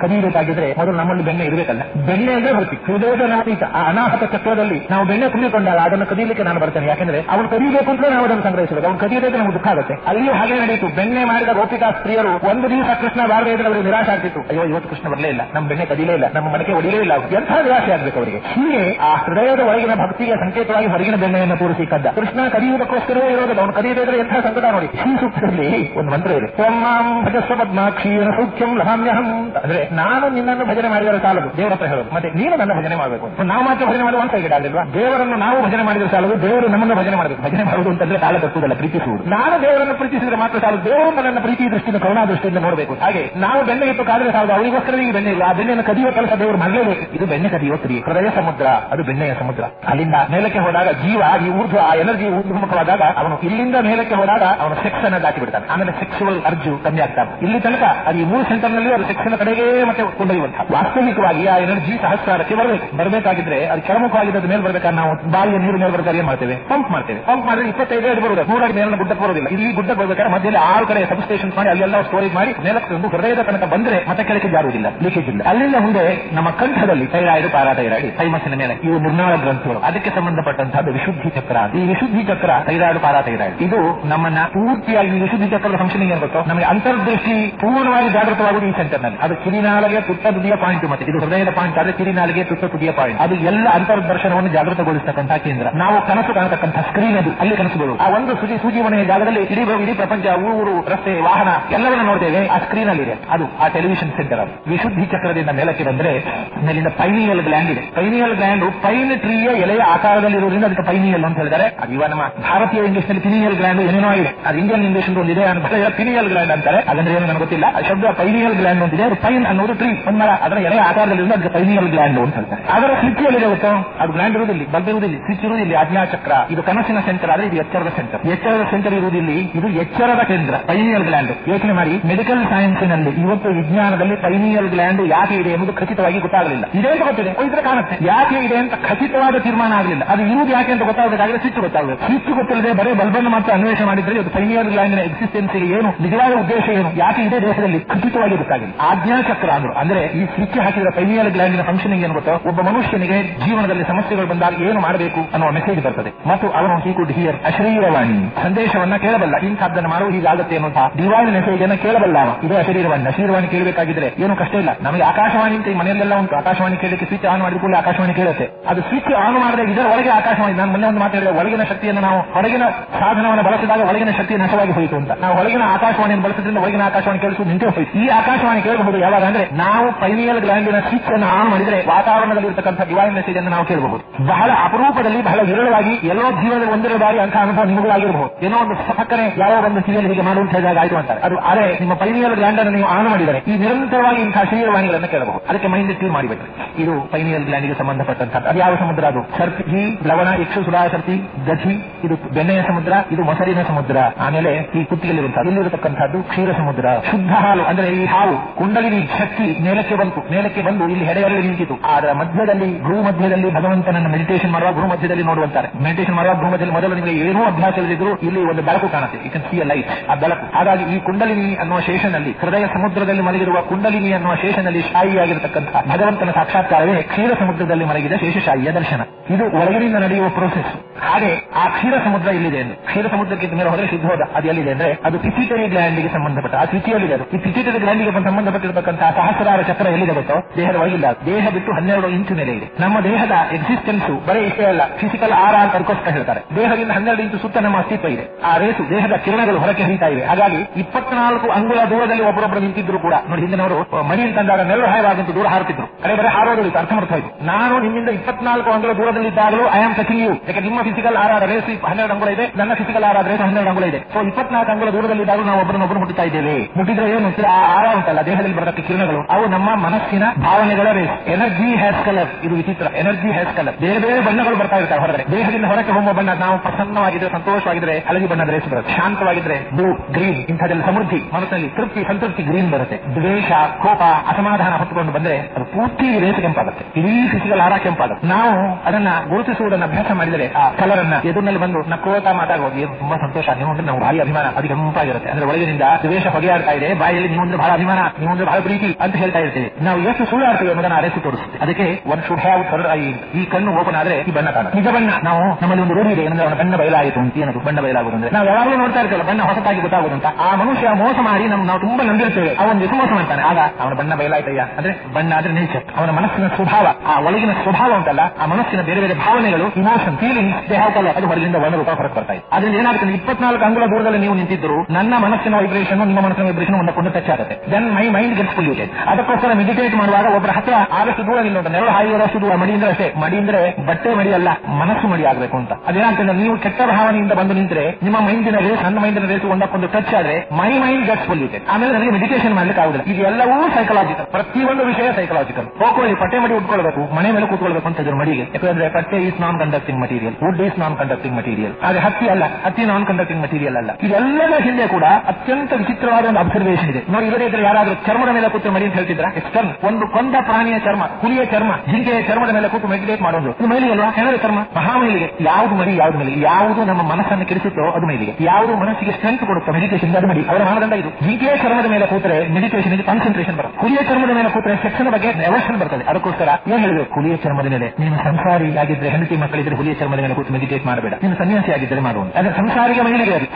ಕದಿಯಬೇಕಾಗಿದ್ರೆ ಮೊದಲು ನಮ್ಮಲ್ಲಿ ಬೆಣ್ಣೆ ಇರಬೇಕಲ್ಲ? ಬೆಣ್ಣೆ ಅಂದ್ರೆ ಬರ್ತಿ ಹೃದಯದ ನವನೀತ ಆ ಅನಾಹತ ಚಕ್ರದಲ್ಲಿ ನಾವು ಬೆಣ್ಣೆ ತುಂಬಿಕೊಂಡಾಗ ಅದನ್ನು ಕದಿಯಲಿಕ್ಕೆ ನಾನು ಬರ್ತೇನೆ. ಯಾಕಂದ್ರೆ ಅವನು ಕದಿಯಬೇಕು ಅಂತ ನಾವು ಅದನ್ನು ಸಂಗ್ರಹಿಸಬೇಕು. ಅವ್ನು ಕದಿಯಬೇಕು ನಮ್ಗೆ ದುಃಖ ಆಗುತ್ತೆ. ಅಲ್ಲಿ ಹಾಗೆ ನಡೆಯಿತು. ಬೆಣ್ಣೆ ಮಾಡಿದ ಗೋಪಿಕಾ ಸ್ತ್ರೀಯರು ಒಂದು ದಿವಸ ಕೃಷ್ಣ ಬಾರದೇ ಇದ್ರೆ ಅವರಿಗೆ ನಿರಾಶೆ ಆಗ್ತಿತ್ತು. ಅಯ್ಯೋ, ಇವತ್ತು ಕೃಷ್ಣ ಬರಲೇ ಇಲ್ಲ. ನಮ್ಮ ಬೆಣ್ಣೆ ಕದಿಲೇ ಇಲ್ಲ. ನಮ್ಮ ಮನೆಗೆ ಒಡಿಲೇ ಇಲ್ಲ. ಎಂಥ ನಿರಾಶೆ ಆಗ್ಬೇಕು ಅವರಿಗೆ? ಹೀಗೆ ಆ ಹೃದಯದ ಒಳಗಿನ ಭಕ್ತಿಗೆ ಸಂಕೇತವಾಗಿ ಹೊರಗಿನ ಬೆಣ್ಣೆಯನ್ನು ತೋರಿಸಿ ಕದ್ದ. ಕೃಷ್ಣ ಕದಿಯುವುದಕ್ಕೋಸ್ಕರವೇ ಇರೋದಿಲ್ಲ ಅವನು ಕದಿಯದೇ ಇದ್ರೆ ಎಂಥ ಸಂಕಟ ನೋಡಿ. ಈ ಸೂಕ್ತದಲ್ಲಿ ಒಂದು ಮಂತ್ರ ಇದೆ. ಓಂ ಮಾಂ ಭಜಸ್ವ ಪದ್ಮಾಕ್ಷಿ ಸೌಖ್ಯಂ ಲಹಾಮ್ಯಹಂ. ಅಂದ್ರೆ ನಾನು ನಿನ್ನನ್ನು ಭಜನೆ ಮಾಡಿದರೆ ಸಾಲದು. ದೇವರ ಹತ್ರ ಹೇಳೋದು. ಮತ್ತೆ ನೀನು ನನ್ನ ಭಜನೆ ಮಾಡಬೇಕು ನಾವು ಮಾತ್ರ ಭಜನೆ ಮಾಡುವ ಅಂತ ಈಗ ಆಗಿಲ್ವಾ ದೇವರನ್ನು ನಾವು ಭಜನೆ ಮಾಡಿದ್ರೆ ಸಾಲದು, ದೇವರು ನಮ್ಮನ್ನು ಭಜನೆ ಮಾಡಬೇಕು. ಭಜನೆ ಮಾಡುವುದು ಅಂತಂದ್ರೆ ಸಾಲ ತಪ್ಪುದಲ್ಲ ಪ್ರೀತಿಸುವುದು. ನಾನು ದೇವರನ್ನು ಪ್ರೀತಿಸಿದ್ರೆ ಮಾತ್ರ ಸಾಲದು, ದೇವರು ನನ್ನ ಪ್ರೀತಿ ದೃಷ್ಟಿಯಿಂದ ಕರುಣಾ ದೃಷ್ಟಿಯಿಂದ ನೋಡಬೇಕು. ಹಾಗೆ ನಾವು ಬೆಣ್ಣೆ ಇಟ್ಟು ಕಾದ್ರೆ ಸಾಲದು, ಅವರಿಗೋಸ್ಕರ ಈ ಬೆಣ್ಣೆ ಇಲ್ಲ. ಆ ಬೆಣ್ಣೆಯನ್ನು ಕದಿಯುವ ಕೆಲಸ ದೇವರು ಮಾಡಲೇಬೇಕು. ಇದು ಬೆಣ್ಣೆ ಕದಿಯುವ ಸ್ತ್ರೀ ಹೃದಯ ಸಮುದ್ರ, ಅದು ಬೆಣ್ಣೆಯ ಸಮುದ್ರ. ಅಲ್ಲಿಂದ ಮೇಲಕ್ಕೆ ಹೋದಾಗ ಜೀವ, ಈ ಊರ್ಧ್ವ, ಆ ಎನರ್ಜಿ ಊರ್ಧ್ವಮುಖವಾದಾಗ ಅವನು ಇಲ್ಲಿಂದ ಮೇಲಕ್ಕೆ ಹೋದಾಗ ಅವನು ಸೆಕ್ಸ್ ಅನ್ನು ದಾಟಿ ಬಿಡ್ತಾನೆ ಆಮೇಲೆ ಸೆಕ್ಸುವಲ್ ಅರ್ಜು ಕಮ್ಮಿ ಆಗ್ತಾನೆ. ಇಲ್ಲಿ ತನಕ ಅದು ಈ ಮೂರು ಸೆಂಟರ್ನಲ್ಲಿ ಅದು ಸೆಕ್ಸ್ ಕಡೆಗೆ ಮತ್ತೆ ಕೊಂಡೊಯ್ಯುವಂತಹ ವಾಸ್ತವಿಕವಾಗಿ ಆ ಎನರ್ಜಿ ಸಹಸ್ರಾರಕ್ಕೆ ಬರಬೇಕು. ಬರಬೇಕಾಗಿದ್ರೆ ಅದು ಕೆಳಮುಖವಾಗಿದ್ದ ಮೇಲೆ ಬರ್ಬೇಕಾದ್ರೆ ನಾವು ಬಾಯಿಯ ನೀರು ಮೇಲೆ ಬರ್ತಾರೆ ಏನ್ ಮಾಡ್ತೇವೆ? ಪಂಪ್ ಮಾಡ್ತೇವೆ. ಪಂಪ್ ಮಾಡಿದ್ರೆ ಇಪ್ಪತ್ತೈದು ಎರಡು ಬರುವುದು. ನೂರಡಿ ಮೇಲೆ ಗುಡ್ಡ ಬರೋದಿಲ್ಲ ಇಲ್ಲಿ ಗುಡ್ಡ ಬರ್ಬೇಕಾದ್ರೆ ಮಧ್ಯದಲ್ಲಿ ಆರು ಕಡೆ ಸಬ್ ಸ್ಟೇಷನ್ ಮಾಡಿ ಅಲ್ಲೆಲ್ಲ ಸ್ಟೋರೇಜ್ ಮಾಡಿ ಮೇಲಕ್ಕೆ ತಂದು ಹೃದಯದ ತನಕ ಬಂದ್ರೆ ಮತ್ತೆ ಕೆಳಕ್ಕೆ ಜಾರುವುದಿಲ್ಲ ಲೀಕೇಜ್ ಇಲ್ಲ. ಅಲ್ಲಿಂದ ಮುಂದೆ ನಮ್ಮ ಕಂಠದಲ್ಲಿ ಥೈರಾಯ್ಡ್ ಪ್ಯಾರಾಥೈರಾಯ್ಡ್ ಥೈಮಸ್ಸಿನ ಮೇಲೆ ಇವು ನಿರ್ನಾಳ ಗ್ರಂಥಗಳು. ಅದಕ್ಕೆ ಸಂಬಂಧಪಟ್ಟಂತಹ ವಿಶುದ್ಧಿ ಚಕ್ರ. ಈ ವಿಶುದ್ಧಿ ಚಕ್ರ ಥೈರಾಯ್ಡ್ ಪ್ಯಾರಾಥೈರಾಯ್ಡ್ ಇದು ನಮ್ಮನ್ನ ಪೂರ್ತಿಯಾಗಿ ವಿಶುದ್ಧಿ ಚಕ್ರದ ಫಂಕ್ಷನ್ ಏನ್ ಗೊತ್ತೋ? ನಮಗೆ ಅಂತರ್ದೃಷ್ಟಿ ಪೂರ್ಣವಾಗಿ ಜಾಗೃತವಾಗುವುದು ಈ ಸೆಂಟರ್ನಲ್ಲಿ. ಅದು ಕಿರಿನಾಲಿಗೆ ತುತ್ತ ತುದಿಯ ಪಾಯಿಂಟ್ ಮತ್ತೆ. ಇದು ಹೃದಯದ ಪಾಯಿಂಟ್ ಆದ್ರೆ ಕಿರಿನಾಲಿಗೆ ತುತ್ತ ತುದಿಯ ಪಾಯಿಂಟ್ ಅದು ಎಲ್ಲ ಅಂತರ್ದರ್ಶನವನ್ನು ಜಾಗೃತಗೊಳಿಸತಕ್ಕಂತಹ ಕೇಂದ್ರ. ನಾವು ಕನಸು ಕಾಣತಕ್ಕಂತಹ ಸ್ಕ್ರೀನ್ ಅದು. ಅಲ್ಲಿ ಕನಸುಗಳು. ಆ ಒಂದು ಸುಜಿ ಮನೆಯ ಜಾಗದಲ್ಲಿ ಇಡೀ ಇಡೀ ಪ್ರಪಂಚ ಊರು ರಸ್ತೆ, ವಾಹನ ಎಲ್ಲವನ್ನು ನೋಡ್ತೇವೆ. ಆ ಸ್ಕ್ರೀನ್ ಅಲ್ಲಿ ಇದೆ. ಅದು ಆ ಟೆಲಿವಿಷನ್ ಸೆಂಟರ್ ಅದು. ವಿಶುದ್ಧಿ ಚಕ್ರದಿಂದ ಮೇಲಕ್ಕೆ ಬಂದ್ರೆ ಮೇಲಿನ ಪೈನಿಯಲ್ ಗ್ಲ್ಯಾಂಡ್ ಇದೆ. ಪೈನಿಯಲ್ ಗ್ಲ್ಯಾಂಡ್ ಪೈನ್ ಟ್ರೀಯ ಎಲೆಯ ಆಕಾರದಲ್ಲಿ ಇರುವುದರಿಂದ ಅದಕ್ಕೆ ಪೈನಿಯಲ್ ಅಂತ ಹೇಳಿದ್ದಾರೆ ನಮ್ಮ ಭಾರತೀಯ ಇಂಗ್ಲಿಷ್ನಲ್ಲಿ ಪಿನಿಯಲ್ ಗ್ಲ್ಯಾಂಡ್ ಏನೇನೋ ಇದೆ. ಅದು ಇಂಡಿಯನ್ ಇಂಗ್ಲಿಷ್ ಒಂದು ಇದೆ ಅಂತ ಪಿನಿಯಲ್ ಗ್ಲ್ಯಾಂಡ್ ಅಂತಾರೆ. ಅದಂದ್ರೆ ಏನು ನನಗೆ ಗೊತ್ತಿಲ್ಲ. ಶಬ್ದ ಪೈನಿಯಲ್ ಗ್ಲ್ಯಾಂಡ್ ಒಂದಿದೆ. ಪೈನ್ ಅನ್ನೋದು ಟ್ರೀ ಉನ್ಮಳ ಅದರ ಎಲೆ ಆಕಾರದಲ್ಲಿರೋದು ಅದಕ್ಕೆ ಪೈನಿಯಲ್ ಗ್ಲಾಂಡ್ ಅಂತ ಹೇಳ್ತಾರೆ. ಅದರ ಸ್ವಿಚ್ ಗೊತ್ತು? ಅದು ಗ್ಲಾಂಡ್ ಇರುವುದಿಲ್ಲ, ಬಲ್ಬ್ ಇರುವುದಿಲ್ಲ, ಸ್ವಿಚ್ ಇರುವುದಿಲ್ಲ ಆಜ್ಞಾಚಕ್ರ ಇದು ಕನಸಿನ ಸೆಂಟರ್ ಆದರೆ ಇದು ಎಚ್ಚರದ ಸೆಂಟರ್ ಎಚ್ಚರದ ಸೆಂಟರ್ ಇರುವುದಿಲ್ಲ, ಇದು ಎಚ್ಚರದ ಕೇಂದ್ರ ಪೈನಿಯಲ್ ಗ್ಲಾಂಡ್ ಯೋಚನೆ ಮಾಡಿ ಮೆಡಿಕಲ್ ಸೈನ್ಸ್ನಲ್ಲಿ ಇವತ್ತು ವಿಜ್ಞಾನದಲ್ಲಿ ಪೈನಿಯಲ್ ಗ್ಲ್ಯಾಂಡ್ ಯಾಕೆ ಇದೆ ಎಂಬುದು ಖಚಿತವಾಗಿ ಗೊತ್ತಾಗಲಿಲ್ಲ. ಇದೆ ಅಂತ ಗೊತ್ತಿದೆ ಇದ್ರೆ ಕಾಣುತ್ತೆ. ಯಾಕೆ ಇದೆ ಅಂತ ಖಚಿತವಾದ ತೀರ್ಮಾನ ಆಗಲಿಲ್ಲ. ಅದು ಇರುವುದು ಯಾಕೆ ಅಂತ ಗೊತ್ತಾಗಬೇಕಾದ್ರೆ ಸ್ವಿಚ್ ಗೊತ್ತಾಗಬೇಕು. ಸ್ವಿಚ್ ಗೊತ್ತಿಲ್ಲದೆ ಬರೀ ಬಲ್ಬನ್ನು ಮಾತ್ರ ಅನ್ವೇಷಣೆ ಮಾಡಿದ್ರೆ ಇವತ್ತು ಪೈನಿಯಲ್ನ ಎಕ್ಸಿಸ್ಟೆನ್ಸಿಗೆ ಏನು, ನಿಜವಾದ ಉದ್ದೇಶ ಏನು? ಯಾಕೆ ಇದೆ ದೇಶದಲ್ಲಿ ಖಚಿತವಾಗಿ ಗೊತ್ತಾಗಿಲ್ಲ? ಆಜ್ಞಾಚಕ್ರ ಅಂದರು. ಅಂದ್ರೆ ಈ ಸ್ವಿಚ್ ಹಾಕಿದ ಪೈನಿಯಲ್ ಗ್ಲಾಂಡಿನ ಫಂಕ್ಷನಿಂಗ್ ಏನು ಗೊತ್ತಾ? ಒಬ್ಬ ಮನುಷ್ಯನಿಗೆ ಜೀವನದಲ್ಲಿ ಸಮಸ್ಯೆಗಳು ಬಂದಾಗ ಏನು ಮಾಡಬೇಕು ಅನ್ನುವ ಮೆಸೇಜ್ ಬರ್ತದೆ. ಮತ್ತು ಅವನು ಹೀ ಕುಡ್ ಹಿಯರ್ ಅಶರೀರವಾಣಿ. ಸಂದೇಶವನ್ನ ಕೇಳಬಲ್ಲ. ಇಂಥದ್ದನ್ನು ಮಾಡುವ ಹೀಗಾಗುತ್ತೆ ಅನ್ನುವಂತಹ ದಿವಾಳಿ ಮೆಸೇಜ್ ಅನ್ನ ಕೇಳಬಲ್ಲ ಇದು ಅಶರೀರವಾಣಿ. ಅಶರೀರವಾಣಿ ಕೇಳಬೇಕಾಗಿದ್ರೆ ಏನು ಕಷ್ಟ ಇಲ್ಲ. ನಮಗೆ ಆಕಾಶವಾಣಿ ಅಂತ ಈ ಮನೆಯಲ್ಲೆಲ್ಲ ಉಂಟು. ಆಕಾಶವಾಣಿ ಕೇಳಲಿಕ್ಕೆ ಸ್ವಿಚ್ ಆನ್ ಮಾಡಿದ ಕೂಡಲೇ ಆಕಾಶವಾಣಿ ಕೇಳುತ್ತೆ. ಅದು ಸ್ವಿಚ್ ಆನ್ ಮಾಡಿದ್ರೆ ಇದರ ಒಳಗೆ ಆಕಾಶವಾಣಿ. ನಾನು ಮೊನ್ನೆ ಒಂದು ಮಾತಾಡಿದ್ರೆ ಒಳಗಿನ ಶಕ್ತಿಯನ್ನು ನಾವು ಹೊರಗಿನ ಸಾಧನವನ್ನು ಬಳಸಿದಾಗ ಒಳಗಿನ ಶಕ್ತಿ ನಶವಾಗಿ ಹೋಯಿತು ಅಂತ. ನಾವು ಹೊರಗಿನ ಆಕಾಶವಾಣಿಯನ್ನು ಬಳಸಿದ್ರಿಂದ ಒಳಗಿನ ಆಕಾಶವಾಣಿ ಕೇಳಿಸುವುದು ನಿಂತೇ ಹೋಯಿತು. ಈ ಆಕಾಶವಾಣಿ ಕೇಳಬಹುದು ಯಾವಾಗ ಅಂದ್ರೆ, ನಾವು ಪೈನಿಯಲ್ ಗ್ಲ್ಯಾಂಡಿನ ಸ್ವಿಚ್ ಅನ್ನು ಆನ್ ಮಾಡಿದರೆ ವಾತಾವರಣದಲ್ಲಿ ಇರತಕ್ಕಂಥ ಡಿವೈನ್ ಮೆಸೇಜ್ ಅನ್ನು ನಾವು ಕೇಳಬಹುದು. ಬಹಳ ಅಪರೂಪದಲ್ಲಿ ಬಹಳ ವಿರಳವಾಗಿ ಎಲ್ಲೋ ಜೀವನದ ಒಂದೆರಡು ಬಾರಿ ಅಂತ ಅನುಭವ ನಿಮಗಾಗಿರಬಹುದು ಏನೋ ಒಂದು ಸಕ್ಕನೆ ಯಾವ ಒಂದು ಸೀರಿಯಲ್ ಹೀಗೆ ಮಾಡುವಂತ ಹೇಳಿದಾಗ ಆಯ್ತು ಅಂತಾರೆ. ಅದು ಅರೆ ನಿಮ್ಮ ಪೈನಿಯಲ್ ಗ್ಲ್ಯಾಂಡ್ ಅನ್ನು ನೀವು ಆನ್ ಮಾಡಿದರೆ ಈ ನಿರಂತರವಾಗಿ ಇಂತಹ ಶರೀರವಾಣಿಗಳನ್ನು ಕೇಳಬಹುದು. ಅದಕ್ಕೆ ಮೈಂಡ್ ಟ್ಯೂನ್ ಮಾಡಿಬಿಟ್ರೆ. ಇದು ಪೈನಿಯಲ್ ಗ್ಲ್ಯಾಂಡ್ಗೆ ಸಂಬಂಧಪಟ್ಟಂತಹ ಅದು ಯಾವ ಸಮುದ್ರ ಅದು? ಸರ್ಪಿ ಲವಣ, ಯಕ್ಷ ಸುಧಾ ಸರ್ತಿ ಗಜಿ, ಇದು ಬೆಣ್ಣೆಯ ಸಮುದ್ರ, ಇದು ಮೊಸರಿನ ಸಮುದ್ರ, ಆಮೇಲೆ ಈ ಕುತ್ತಿಗೆಲ್ಲಿರುವಂತಹ ಇಲ್ಲಿರತಕ್ಕಂಥದ್ದು ಕ್ಷೀರ ಸಮುದ್ರ ಶುದ್ಧ ಹಾಲು, ಅಂದ್ರೆ ಈ ಹಾವು, ಕುಂಡಲಿನಿ ಶಕ್ತಿ ಮೇಲಕ್ಕೆ ಬಂತು. ಮೇಲಕ್ಕೆ ಬಂದು ಇಲ್ಲಿ ಹೆಡೆಯಲ್ಲಿ ನಿಂತಿತು. ಅದರ ಮಧ್ಯದಲ್ಲಿ ಭೂ ಮಧ್ಯದಲ್ಲಿ ಭಗವಂತನನ್ನು ಮೆಡಿಟೇಷನ್ ಮಾಡುವ ಭೂ ಮಧ್ಯದಲ್ಲಿ ನೋಡುವಂತಾರೆ. ಮೆಡಿಟೇಷನ್ ಮಾಡುವ ಭೂ ಮಧ್ಯದಲ್ಲಿ ಮೊದಲು ನಿಮಗೆ ಏನೂ ಅಭ್ಯಾಸ ಇಲ್ಲದಿದ್ರು ಇಲ್ಲಿ ಒಂದು ಬೆಳಕು ಕಾಣುತ್ತೆ. ಯು ಕ್ಯಾನ್ ಸಿ ಲೈಟ್ ಆ ಬೆಳಕು. ಹಾಗಾಗಿ ಈ ಕುಂಡಲಿನಿ ಅನ್ನುವ ಶೇಷನಲ್ಲಿ, ಹೃದಯ ಸಮುದ್ರದಲ್ಲಿ ಮಲಗಿರುವ ಕುಂಡಲಿನಿ ಅನ್ನುವ ಶೇಷನಲ್ಲಿ ಶಾಯಿಯಾಗಿರತಕ್ಕಂತಹ ಭಗವಂತನ ಸಾಕ್ಷಾತ್ಕಾರವೇ ಕ್ಷೀರ ಸಮುದ್ರದಲ್ಲಿ ಮಲಗಿದ ಶೇಷಶಾಹಿಯ ದರ್ಶನ. ಇದು ಒಳಗಿನಿಂದ ನಡೆಯುವ ಪ್ರೋಸೆಸ್ ಹಾಗೆ ಆ ಕ್ಷೀರ ಸಮುದ್ರ ಇಲ್ಲಿದೆ ಎಂದು. ಕ್ಷೀರ ಸಮುದ್ರಕ್ಕಿಂತ ಮೇಲೆ ಹೋದರೆ ಶುದ್ಧ ಹೋದ ಅದು ಎಲ್ಲಿದೆ ಅಂದ್ರೆ ಅದು ಪಿಚಿಟರಿ ಗ್ಲ್ಯಾಂಡ್ಗೆ ಸಂಬಂಧಪಟ್ಟ, ಆ ಸ್ಥಿತಿಯಲ್ಲಿದೆ ಅದು. ಈ ಪಿಚಿಟರಿ ಗ್ಲ್ಯಾಂಡ್ಗೆ ಸಂಬಂಧಪಟ್ಟಿರತಕ್ಕಂತಹ ಸಹಸ್ರಾರ ಚಕ್ರ ಎಲ್ಲಿದೆ ಗೊತ್ತೋ? ದೇಹದ ಒಳಗಿಲ್ಲ ದೇಹ ಬಿಟ್ಟು ಹನ್ನೆರಡು ಇಂಚು ಮೇಲೆ ಇದೆ. ನಮ್ಮ ದೇಹದ ಎಕ್ಸಿಸ್ಟೆನ್ಸ್ ಬರೀ ಇಷ್ಟೇ ಅಲ್ಲ ಫಿಸಿಕಲ್ ಆರ್ ಆರ್ ಕರ್ಕೋಸ್ಕರ ಹೇಳ್ತಾರೆ. ದೇಹದಿಂದ ಹನ್ನೆರಡು ಇಂಚು ಸುತ್ತ ನಮ್ಮ ಅಸ್ತಿತ್ವ ಇದೆ. ಆ ರೇಸು ದೇಹದ ಕಿರಣಗಳು ಹೊರಕ್ಕೆ ಹರಿತಾ ಇದೆ ಹಾಗಾಗಿ ಇಪ್ಪತ್ನಾಲ್ಕು ಅಂಗುಲ ದೂರದಲ್ಲಿ ಒಬ್ಬರೊಬ್ಬರು ನಿಂತಿದ್ರು ಕೂಡ, ನೋಡಿ ಹಿಂದಿನವರು ಮಣಿ ತಂದಾಗ ನೆರಳು ಹಾಯವಾದಂತ ದೂರ ಹಾರುತ್ತಿದ್ರು. ಅದೇ ಬರೀ ಹಾರೋದು ಅರ್ಥ ಮಾಡ್ತಾ ನಾನು ನಿಮ್ಮಿಂದ ಇಪ್ಪತ್ನಾಲ್ಕು ಅಂಗುಲ ದೂರದಲ್ಲಿದ್ದಾಗಲೂ ಐ ಆಮ್ ಟಚಿಂಗ್ ಯು ಯಾಕೆ ನಿಮ್ಮ ಫಿಸಿಕಲ್ ಆರ್ ಆರ್ ರೇಸ್ ಹನ್ನೆರಡು ಅಂಗುಲ ಇದೆ, ನನ್ನ ಫಿಸಿಕಲ್ ಆರ್ ಆರ್ ರೇಸ್ ಹನ್ನೆರಡು ಅಂಗುಲ ಇದೆ. ಸೊ ಇಪ್ಪತ್ನಾಲ್ಕು ಅಂಗುಲ ದೂರದಲ್ಲಿದ್ದಾಗಲೂ ನಾವು ಒಬ್ಬರನ್ನೊಬ್ಬರು ಮುಟ್ಟುತ್ತಾ ಇದ್ದೇವೆ. ಮುಟ್ಟಿದ್ರೆ ಏನು? ಆ ಆರ ಉಂಟಲ್ಲ, ದೇಹದಲ್ಲಿ ಬರತಕ್ಕ ಕಿರಣಗಳು. ಅವು ನಮ್ಮ ಮನಸ್ಸಿನ ಭಾವನೆಗಳ ರೇಸ್ ಎನರ್ಜಿ ಹ್ಯಾಸ್ ಕಲರ್ ಇದು ವಿಚಿತ್ರ. ಎನರ್ಜಿ ಹ್ಯಾಸ್ ಕಲರ್ ಬೇರೆ ಬೇರೆ ಬಣ್ಣಗಳು ಬರ್ತಾ ಇರ್ತಾರೆ ಹೊರಗಡೆ. ದೇಹದಿಂದ ಹೊರಕ್ಕೆ ಹೋಗುವ ಬಣ್ಣ ನಾವು ಪ್ರಸನ್ನವಾಗಿದ್ರೆ, ಸಂತೋಷವಾಗಿದ್ರೆ, ಹಳದಿ ಬಣ್ಣದ ರೇಸ್ ಬರುತ್ತೆ. ಶಾಂತವಾಗಿದ್ರೆ ಬ್ಲೂ ಗ್ರೀನ್ ಇಂಥದ್ದೆಲ್ಲ ಸಮೃದ್ಧಿ. ಮನಸ್ಸಿನಲ್ಲಿ ತೃಪ್ತಿ, ಸಂತೃಪ್ತಿ ಗ್ರೀನ್ ಬರುತ್ತೆ. ದ್ವೇಷ, ಕೋಪ, ಅಸಮಾಧಾನ ಹೊತ್ತುಕೊಂಡು ಬಂದ್ರೆ ಅದು ಪೂರ್ತಿ ರೇಸ್ ಕೆಂಪಾಗುತ್ತೆ. ಇಡೀ ಫಿಸಿಕಲ್ ಆರ ಕೆಂಪಾಗುತ್ತೆ. ನಾವು ಅದನ್ನ ಗುರುತಿಸುವುದನ್ನು ಅಭ್ಯಾಸ ಮಾಡಿದರೆ ಆ ಕಲರ್ ಅನ್ನ ಎದುರಿನಲ್ಲಿ ಬಂದು ನಕ್ಕೋತಾ ಮಾತಾಡುವಾಗ ತುಂಬಾ ಸಂತೋಷ. ನೀವು ಅಂದ್ರೆ ನಾವು ಭಾರಿ ಅಭಿಮಾನ. ಅದು ಕೆಂಪಾಗಿರುತ್ತೆ. ಅಂದ್ರೆ ಒಳಗಿನಿಂದ ದ್ವೇಷ ಹೊಗೆಯಾಡ್ತಾ ಇದೆ. ಬಾಯಲ್ಲಿ ನೀವು ಬಹಳ ಅಭಿಮಾನ. ನೀವು ಬಹಳ ಪ್ರೀತಿ ಅಂತ ಹೇಳ್ತಾ ಇರ್ತೇವೆ ನಾವು ಎಷ್ಟು ಸುಳ್ಳು ಆಡ್ತೀವಿ ಅನ್ನೋದನ್ನ ಅರೆಸಿ ತೋರಿಸುತ್ತೆ. ಅದಕ್ಕೆ one should have third eye ಈ ಕಣ್ಣು ಓಪನ್ ಆದ್ರೆ ಈ ಬಣ್ಣ ಕಾಣ ನಿಜ ಬಣ್ಣ. ನಾವು ನಮ್ಮಲ್ಲಿ ಒಂದು ರೂಢಿ ಇದೆ. ಏನಂದ್ರೆ ಅವನ ಬಣ್ಣ ಬಯಲಾಯಿತು ಅಂತ ಏನದು? ಬಣ್ಣ ಬಯಲಾಗುವುದು ಅಂದ್ರೆ. ನಾವು ಯಾವಾಗಲೂ ನೋಡ್ತಾ ಇರ್ತೇವೆ, ಬಣ್ಣ ಹೊಸತಾಗಿ ಗೊತ್ತಾಗುವುದು ಅಂತ. ಆ ಮನುಷ್ಯ ಮೋಸ ಮಾಡಿ ನಮ್ ನಾವು ತುಂಬಾ ನಂಬಿರ್ತೇವೆ. ಅವನ ದಿವಸ ಮೋಸ ಮಾಡ್ತಾನೆ? ಆಗ ಅವನ ಬಣ್ಣ ಬಯಲಾಯ್ತಯ್ಯ. ಅಂದ್ರೆ ಬಣ್ಣ ಆದ್ರೆ ನೇಚರ್ ಅವನ ಮನಸ್ಸಿನ ಸ್ವಭಾವ, ಆ ಒಳಗಿನ ಸ್ವಭಾವ ಉಂಟಲ್ಲ, ಆ ಮನಸ್ಸಿನ ಬೇರೆ ಬೇರೆ ಭಾವನೆಗಳು ಇಮೋಷನ್ ಫೀಲಿಂಗ್ ದೇಹಕ್ಕಲ್ಲ ಅದು ಹೊರಗಿಂದ ಒಂದು ರೂಪ ಹೊರಗೆ ಬರ್ತಾ ಇದೆ. ಅದರಿಂದ ಏನಾಗುತ್ತೆ? ಇಪ್ಪತ್ನಾಲ್ಕು ಅಂಗುಲ ದೂರದಲ್ಲಿ ನೀವು ನಿಂತಿದ್ರು ನನ್ನ ಮನಸ್ಸಿನ ವೈಬ್ರೇಷನ್ ನಿಮ್ಮ ಮನಸ್ಸಿನ ವೈಬ್ರೇಷನ್ ಒಂದಕ್ಕೊಂದು ಟಚ್ ಆಗುತ್ತೆ. Then my mind gets polluted ಅದಕ್ಕೋಸ್ಕರ ಮೆಡಿಟೇಟ್ ಮಾಡುವಾಗ ಒಬ್ಬರ ಹತ್ರ ಆದಷ್ಟು ದೂರ ನಿಲ್ಲ ನೆರಳು ಹಾಯಿರೋಷ್ಟು ದೂರ. ಮಡಿ ಅಂದ್ರೆ ಅಷ್ಟೇ. ಮಡಿ ಅಂದ್ರೆ ಬಟ್ಟೆ ಮಡಿ ಅಲ್ಲ, ಮನಸ್ಸು ಮಡಿ ಆಗಬೇಕು ಅಂತ. ಅದೇನಾಗ್ತದೆ ನೀವು ಕೆಟ್ಟ ಭಾವನೆಯಿಂದ ಬಂದು ನಿಂತರೆ, ನಿಮ್ಮ ಮೈಂಡಿನ ರೇಸ್ ನನ್ನ ಮೈಂಡಿನ ರೇಸ್ ಒಂದಕ್ಕೊಂದು ಟಚ್ ಆದ್ರೆ ಮೈ ಮೈಂಡ್ ಗಟ್ಸ್ ಬಂದಿದೆ ಆಮೇಲೆ ನನಗೆ ಮೆಡಿಟೇಷನ್ ಮಾಡ್ಲಿಕ್ಕೆ ಆಗುದಿಲ್ಲ. ಇದೆಲ್ಲವೂ ಸೈಕಲಾಜಿಕಲ್ ಪ್ರತಿಯೊಂದು ವಿಷಯ ಸೈಕಲಾಜಿಕಲ್ ಹೋಗಿ ಪಟ್ಟೆ ಮಡಿ ಉಟ್ಕೊಳ್ಬೇಕು, ಮನೆ ಮೇಲೆ ಕೂತ್ಕೊಳ್ಬೇಕು ಅಂತ ಇದ್ರು ಮಡಿಗೆ. ಯಾಕಂದ್ರೆ ಪಟ್ಟೆ is non conducting material wood is non conducting material ಆದ್ರೆ ಹತ್ತಿ ಅಲ್ಲ, ಹತ್ತಿ ನಾನ್ ಕಂಡಕ್ಟಿಂಗ್ ಮಟೀರಿಯಲ್ ಅಲ್ಲ. ಇದೆಲ್ಲದ ಹಿಂದೆ ಕೂಡ ಅತ್ಯಂತ ವಿಚಿತ್ರವಾದ ಒಂದು ಅಬ್ಸರ್ವೇಷನ್ ಇದೆ. ನೋಡಿ ಇವರೇ ಇದ್ರೆ ಯಾರಾದ್ರೂ ಚರ್ಮದ ಮೇಲೆ ಕೂತ್ರೆ ಮಡಿ ಅಂತ ಹೇಳ್ತಿದ್ರ ಎಕ್ಸ್ಟರ್ನ್ ಒಂದು ಕೊಂದ ಪ್ರಾಣಿಯ ಚರ್ಮ, ಹುಲಿಯ ಚರ್ಮ, ಜಿಂಕೆಯ ಚರ್ಮದ ಮೇಲೆ ಕೂತು ಮೆಡಿಟೇಟ್ ಮಾಡೋದು ಇದು ಮೈಲಿಗೆಲ್ವಾ ಹೆಣದ ಚರ್ಮ, ಮಹಾಮೈಲಿಗೆ. ಯಾವುದು ಮಡಿ ಯಾವ್ದು ಮೈಲಿ ಯಾವುದು ನಮ್ಮ ಮನಸ್ಸನ್ನು ಕೆಡಿಸುತ್ತೋ ಅದು ಮೈಲಿಗೆ. ಯಾವುದು ಮನಸ್ಸಿಗೆ ಸ್ಟ್ರೆಂತ್ ಕೊಡುತ್ತೋ ಮೆಡಿಟೇಷನ್ ಅದು ಮಡಿ ಅವರ ಮಾನದಂಡ ಇದು. ಜಿಂಕೆಯ ಚರ್ಮದ ಮೇಲೆ ಕೂತ್ರೆ ಮೆಡಿಟೇಷನ್ ಕಾನ್ಸಂಟ್ರೇಷನ್ ಬರುತ್ತೆ. ಹುಲಿಯ ಚರ್ಮದ ಮೇಲೆ ಕೂತ್ರೆ ಸೆಕ್ಷನ್ ಬಗ್ಗೆ ಎವರ್ಷನ್ ಬರ್ತದೆ. ಅದಕ್ಕೋಸ್ಕರ ಏನ್ ಹೇಳಬೇಕು? ಹುಲಿಯ ಚರ್ಮದ ಮೇಲೆ. ನೀನು ಸಂಸಾರಿ ಆಗಿದ್ರೆ ಹೆಂಡತಿ ಮಕ್ಕಳಿದ್ರೆ ಹುಲಿಯ ಚರ್ಮದ ಮೇಲೆ ಕೂತು ಮೆಡಿಟೇಟ್ ಮಾಡಬೇಡ. ನೀನು ಸನ್ಯಾಸಿ ಆಗಿದ್ರೆ ಮಾಡುವ ಅದೇ ಸಂಸಾರಿಗೆ ಮಹಿಳೆಗೆ ಅದು.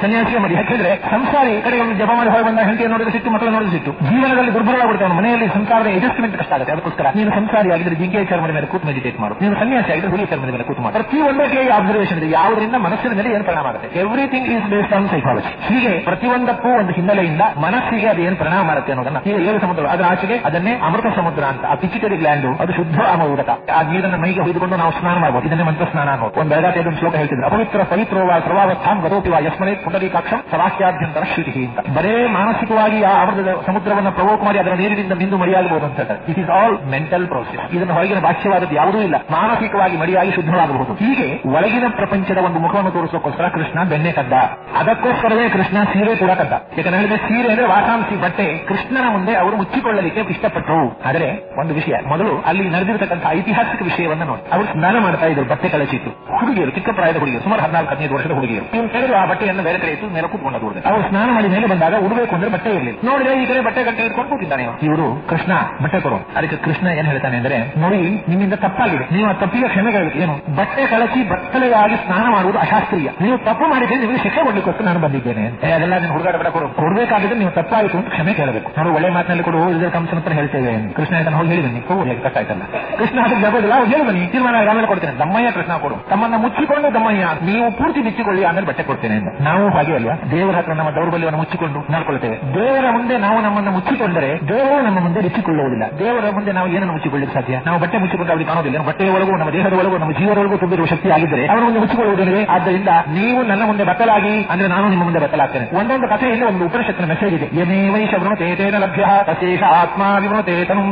ಮಡಿ ಹಾಕಿದ್ರೆ ಸಂಸಾರಿ ಕಡೆ ಒಂದು ಜಪ ಮಾಡಿ ಹೊರಗೆ ಬಂದ ನೋಡಿದ್ರೆ ಸಿಟ್ಟು ಮಕ್ಕಳು ನೋಡಿದ್ರೆ ಸಿಟ್ಟು. ಜೀವನದಲ್ಲಿ ದುರ್ಬಲವಾಗ್ಬಿಡ್ತಾವೆ ಮನೆಯಲ್ಲಿ ಸಂಸಾರದ ಅಡ್ಜಸ್ಟ್ಮೆಂಟ್ ಕಷ್ಟ ಆಗುತ್ತೆ. ಅದಕ್ಕೋಸ್ಕರ ನೀನು ಸಂಸಾರಿ ಆಗಿದ್ರೆ ಜಿಂಕೆಯ ಚರ್ಮದ ಮೇಲೆ ಕೂತು ಮೆಡಿಟೇಟ್ ಮಾಡು. ನೀವು ಸನ್ಯಾಸಿ ಆಗಿದ್ರೆ ಹುಲಿ ಚರ್ಮದ ಮೇಲೆ ಕೂತು ಮಾಡು. ಪ್ರತಿ ಒಂದಕ್ಕೆ ಅಬ್ಸರ್ವೇಷನ್ ಇದೆ. ಯಾವುದರಿಂದ ಮನಸ್ಸಿನ ಮೇಲೆ ಏನು ಪರಿಣಾಮ ಆಗುತ್ತೆ? Everything is based on psychology ಹೀಗೆ ಪ್ರತಿಯೊಂದಕ್ಕೂ ಒಂದು ಹಿನ್ನೆಲೆಯಿಂದ ಮನಸ್ಸಿಗೆ ಅದು ಏನು ಪರಿಣಾಮ ಮಾಡುತ್ತೆ ಅನ್ನೋದನ್ನ ಈಗ ಏಳು ಸಮುದ್ರ, ಅದರ ಆಚೆಗೆ ಅದನ್ನೇ ಅಮೃತ ಸಮುದ್ರ ಅಂತ. ಆ ಪಿಚಿಟರಿ ಗ್ಲ್ಯಾಂಡ್ ಅದು ಶುದ್ಧ ಅಮೃತ ಆ ನೀರನ್ನು ಮೈಗೆ ಹೊಯ್ದುಕೊಂಡು ನಾವು ಸ್ನಾನ ಮಾಡಬಹುದು ಇದನ್ನೇ ಮಂತ್ರ ಸ್ನಾನ ಅನ್ನೋದು. ಒಂದು ಬೆಳಗಾತಿ ಒಂದು ಶ್ಲೋಕ ಹೇಳ್ತಿದ್ರು. ಅಪವಿತ್ರ ಪವಿತ್ರವ ಸರ್ವಾವಸ್ಥಾನ್ ಗತೋಪಿವ ಯಸ್ಮನೆ ಪುಂಡರೀಕಾಕ್ಷಂ ಸವಾಕ್ಯಾಭ್ಯಂತರ ಶ್ರುತಿ ಅಂತ. ಬರೇ ಮಾನಸಿಕವಾಗಿ ಆ ಅಮೃತದ ಸಮುದ್ರವನ್ನು ಪ್ರವೋಕ್ ಮಾಡಿ ಅದರ ನೀರಿನಿಂದ ನಿಂದು ಮಡಿಯಾಗಬಹುದು it is all mental process ಇದನ್ನು ಹೊರಗಿನ ಭಾಷ್ಯವಾದದ್ದು ಯಾವುದೂ ಇಲ್ಲ. ಮಾನಸಿಕವಾಗಿ ಮರಿಯಾಗಿ ಶುದ್ಧವಾಗಬಹುದು ಹೀಗೆ ಒಳಗಿನ ಪ್ರಪಂಚದ ಒಂದು ಮುಖವನ್ನು ತೋರಿಸೋಕೋಸ್ಕರ ಕೃಷ್ಣ ಬೆಣ್ಣೆ ಕದ್ದ. ಅದಕ್ಕೋಸ್ಕರವೇ ಕೃಷ್ಣ ಸೀರೆ ಕೂಡ ಕದ್ದ. ಯಾಕಂದ್ರೆ ಹೇಳಿದ್ರೆ ಸೀರೆ ಅಂದ್ರೆ ವಾಸಾಂಸಿ ಬಟ್ಟೆ. ಕೃಷ್ಣನ ಮುಂದೆ ಅವರು ಮುಚ್ಚಿಕೊಳ್ಳಲಿಕ್ಕೆ ಇಷ್ಟಪಟ್ಟರು ಆದರೆ ಒಂದು ವಿಷಯ, ಮೊದಲು ಅಲ್ಲಿ ನಡೆದಿರತಕ್ಕಂಥ ಐತಿಹಾಸಿಕ ವಿಷಯವನ್ನ ನೋಡಿ. ಅವರು ಸ್ನಾನ ಮಾಡ್ತಾ ಇದ್ರು, ಬಟ್ಟೆ ಕಳಚಿತ್ತು ಹುಡುಗಿಯರು, ಚಿಕ್ಕ ಪ್ರಾಯದ ಹುಡುಗಿಯರು, ಸುಮಾರು ಹದಿನಾಲ್ಕು, ಹದಿನೈದು ವರ್ಷದ ಹುಡುಗಿಯರು. ನೀವು ಕೇಳಿದ್ರು ಆ ಬಟ್ಟೆಯನ್ನು ಬೇರೆ ಕಡೆ ಇತ್ತು ಮೇಲೆ ಕೂತ್ಕೊಂಡು ಅವರು ಸ್ನಾನ ಮಾಡಿ ಮೇಲೆ ಬಂದಾಗ ಉಡಬೇಕು ಅಂದ್ರೆ ಬಟ್ಟೆ ಇರಲಿಲ್ಲ. ನೋಡಿದ್ರೆ ಈ ಕಡೆ ಬಟ್ಟೆ ಕಟ್ಟೆ ಇಟ್ಕೊಂಡು ಕೂತಿದ್ದಾನೆ ಇವ. ಇವರು ಕೃಷ್ಣ ಬಟ್ಟೆ ಕೊಡು ಅದಕ್ಕೆ ಕೃಷ್ಣ ಏನ್ ಹೇಳ್ತಾನೆ ಅಂದ್ರೆ, ನೋಡಿ, ನಿಮ್ಮಿಂದ ತಪ್ಪಾಗಿದೆ. ನೀವು ತಪ್ಪಿಗೆ ಕ್ಷಮೆ ಏನು, ಬಟ್ಟೆ ಕಳಚಿ ಬತ್ತಲೆಯಾಗಿ ಸ್ನಾನ ಮಾಡುವುದು ಅಶಾಸ್ತ್ರೀಯ. ನೀವು ತಪ್ಪು ಮಾಡಿದ್ರೆ ನಿಮಗೆ ಶಿಕ್ಷೆ ಕೊಡ್ಲಿಕ್ಕೋಸ್ಕರ ನಾನು ಬಂದಿದ್ದೇನೆ ಅದೆಲ್ಲ ನೀನು ಹುಡುಗಾಟ ಬಡ, ಕೊಡು. ಕೊಡ್ಬೇಕಾದ್ರೆ ನೀವು ತಪ್ಪಾಯಿತು ಅಂತ ಕ್ಷಮೆ ಕೇಳಬೇಕು. ನಾವು ಒಳ್ಳೆ ಮಾತಿನಲ್ಲಿ ಕೊಡು ಇದ್ರ ಕಂಸನ ಹತ್ರ ಹೇಳ್ತೇವೆ ಕೃಷ್ಣ ಹೇಳ್ತಾನೆ ಹೋಗಿ ಹೇಳಿ ಬನ್ನಿ ಹೋಗಿ ಕಟ್ಟಾಯ್ತಲ್ಲ ಕೃಷ್ಣ ಅದಕ್ಕೆ ಜಗೋದಿಲ್ಲ ಬನ್ನಿ ತೀರ್ಮಾನ ಆಮೇಲೆ ಕೊಡ್ತೇನೆ. ದಮ್ಮಯ್ಯ, ಕೃಷ್ಣ ಕೊಡು. ತಮ್ಮನ್ನ ಮುಚ್ಚಿಕೊಂಡು ದಮ್ಮಯ್ಯ, ನೀವು ಪೂರ್ತಿ ಬಿಚ್ಚಿಕೊಳ್ಳಿ ಆಮೇಲೆ ಬಟ್ಟೆ ಕೊಡ್ತೇನೆ ಅಂತ. ನಾವು ಹಾಗೆ ಅಲ್ವಾ? ದೇವರ ಹತ್ರ ನಮ್ಮ ದೌರ್ಬಲ್ಯವನ್ನು ಮುಚ್ಚಿಕೊಂಡು ನೋಡ್ಕೊಳ್ತೇವೆ. ದೇವರ ಮುಂದೆ ನಾವು ನಮ್ಮನ್ನು ಮುಚ್ಚಿಕೊಂಡರೆ, ದೇವರು ನಮ್ಮ ಮುಂದೆ ಬಿಚ್ಚಿಕೊಳ್ಳುವುದಿಲ್ಲ ದೇವರ ಮುಂದೆ ನಾವು ಏನನ್ನು ಮುಚ್ಚಿಕೊಳ್ಳಿಕ್ಕೆ ಸಾಧ್ಯ? ನಾವು ಬಟ್ಟೆ ಮುಚ್ಚಿಕೊಂಡು ಅವರಿಗೆ ಕಾಣೋದಿಲ್ಲ ಬಟ್ಟೆಯ ಒಳಗೂ ನಮ್ಮ ದೇಹದ ಒಳಗೂ ನಮ್ಮ ಜೀವನೊಳಗೂ ತುಂಬಿರುವ ಶಕ್ತಿ ಆಗಿದ್ದರೆ ಅವರ ಮುಂದೆ ಮುಚ್ಚಿಕೊಳ್ಳುವುದಿಲ್ಲವೇ? ಆದ್ದರಿಂದ ನೀವು ನನ್ನ ಮುಂದೆ ಬತ್ತಲಾಗಿ, ಅಂದ್ರೆ ನಾನು ನಿಮ್ಮ ಮುಂದೆ ಬತ್ತಲಾಗ್ತೇನೆ. ಒಂದೊಂದು ಕಥೆಯಲ್ಲಿ ಒಂದು ಉಪನಿಷತ್ತಿನ ಮೆಸೇಜ್ ಇದೆ. ಏನೇ ವೈಶ ವೃಣತೆ ತೇನ ಲಭ್ಯ ತಶೇಷ ಆತ್ಮ ವಿಮೃತೇತನು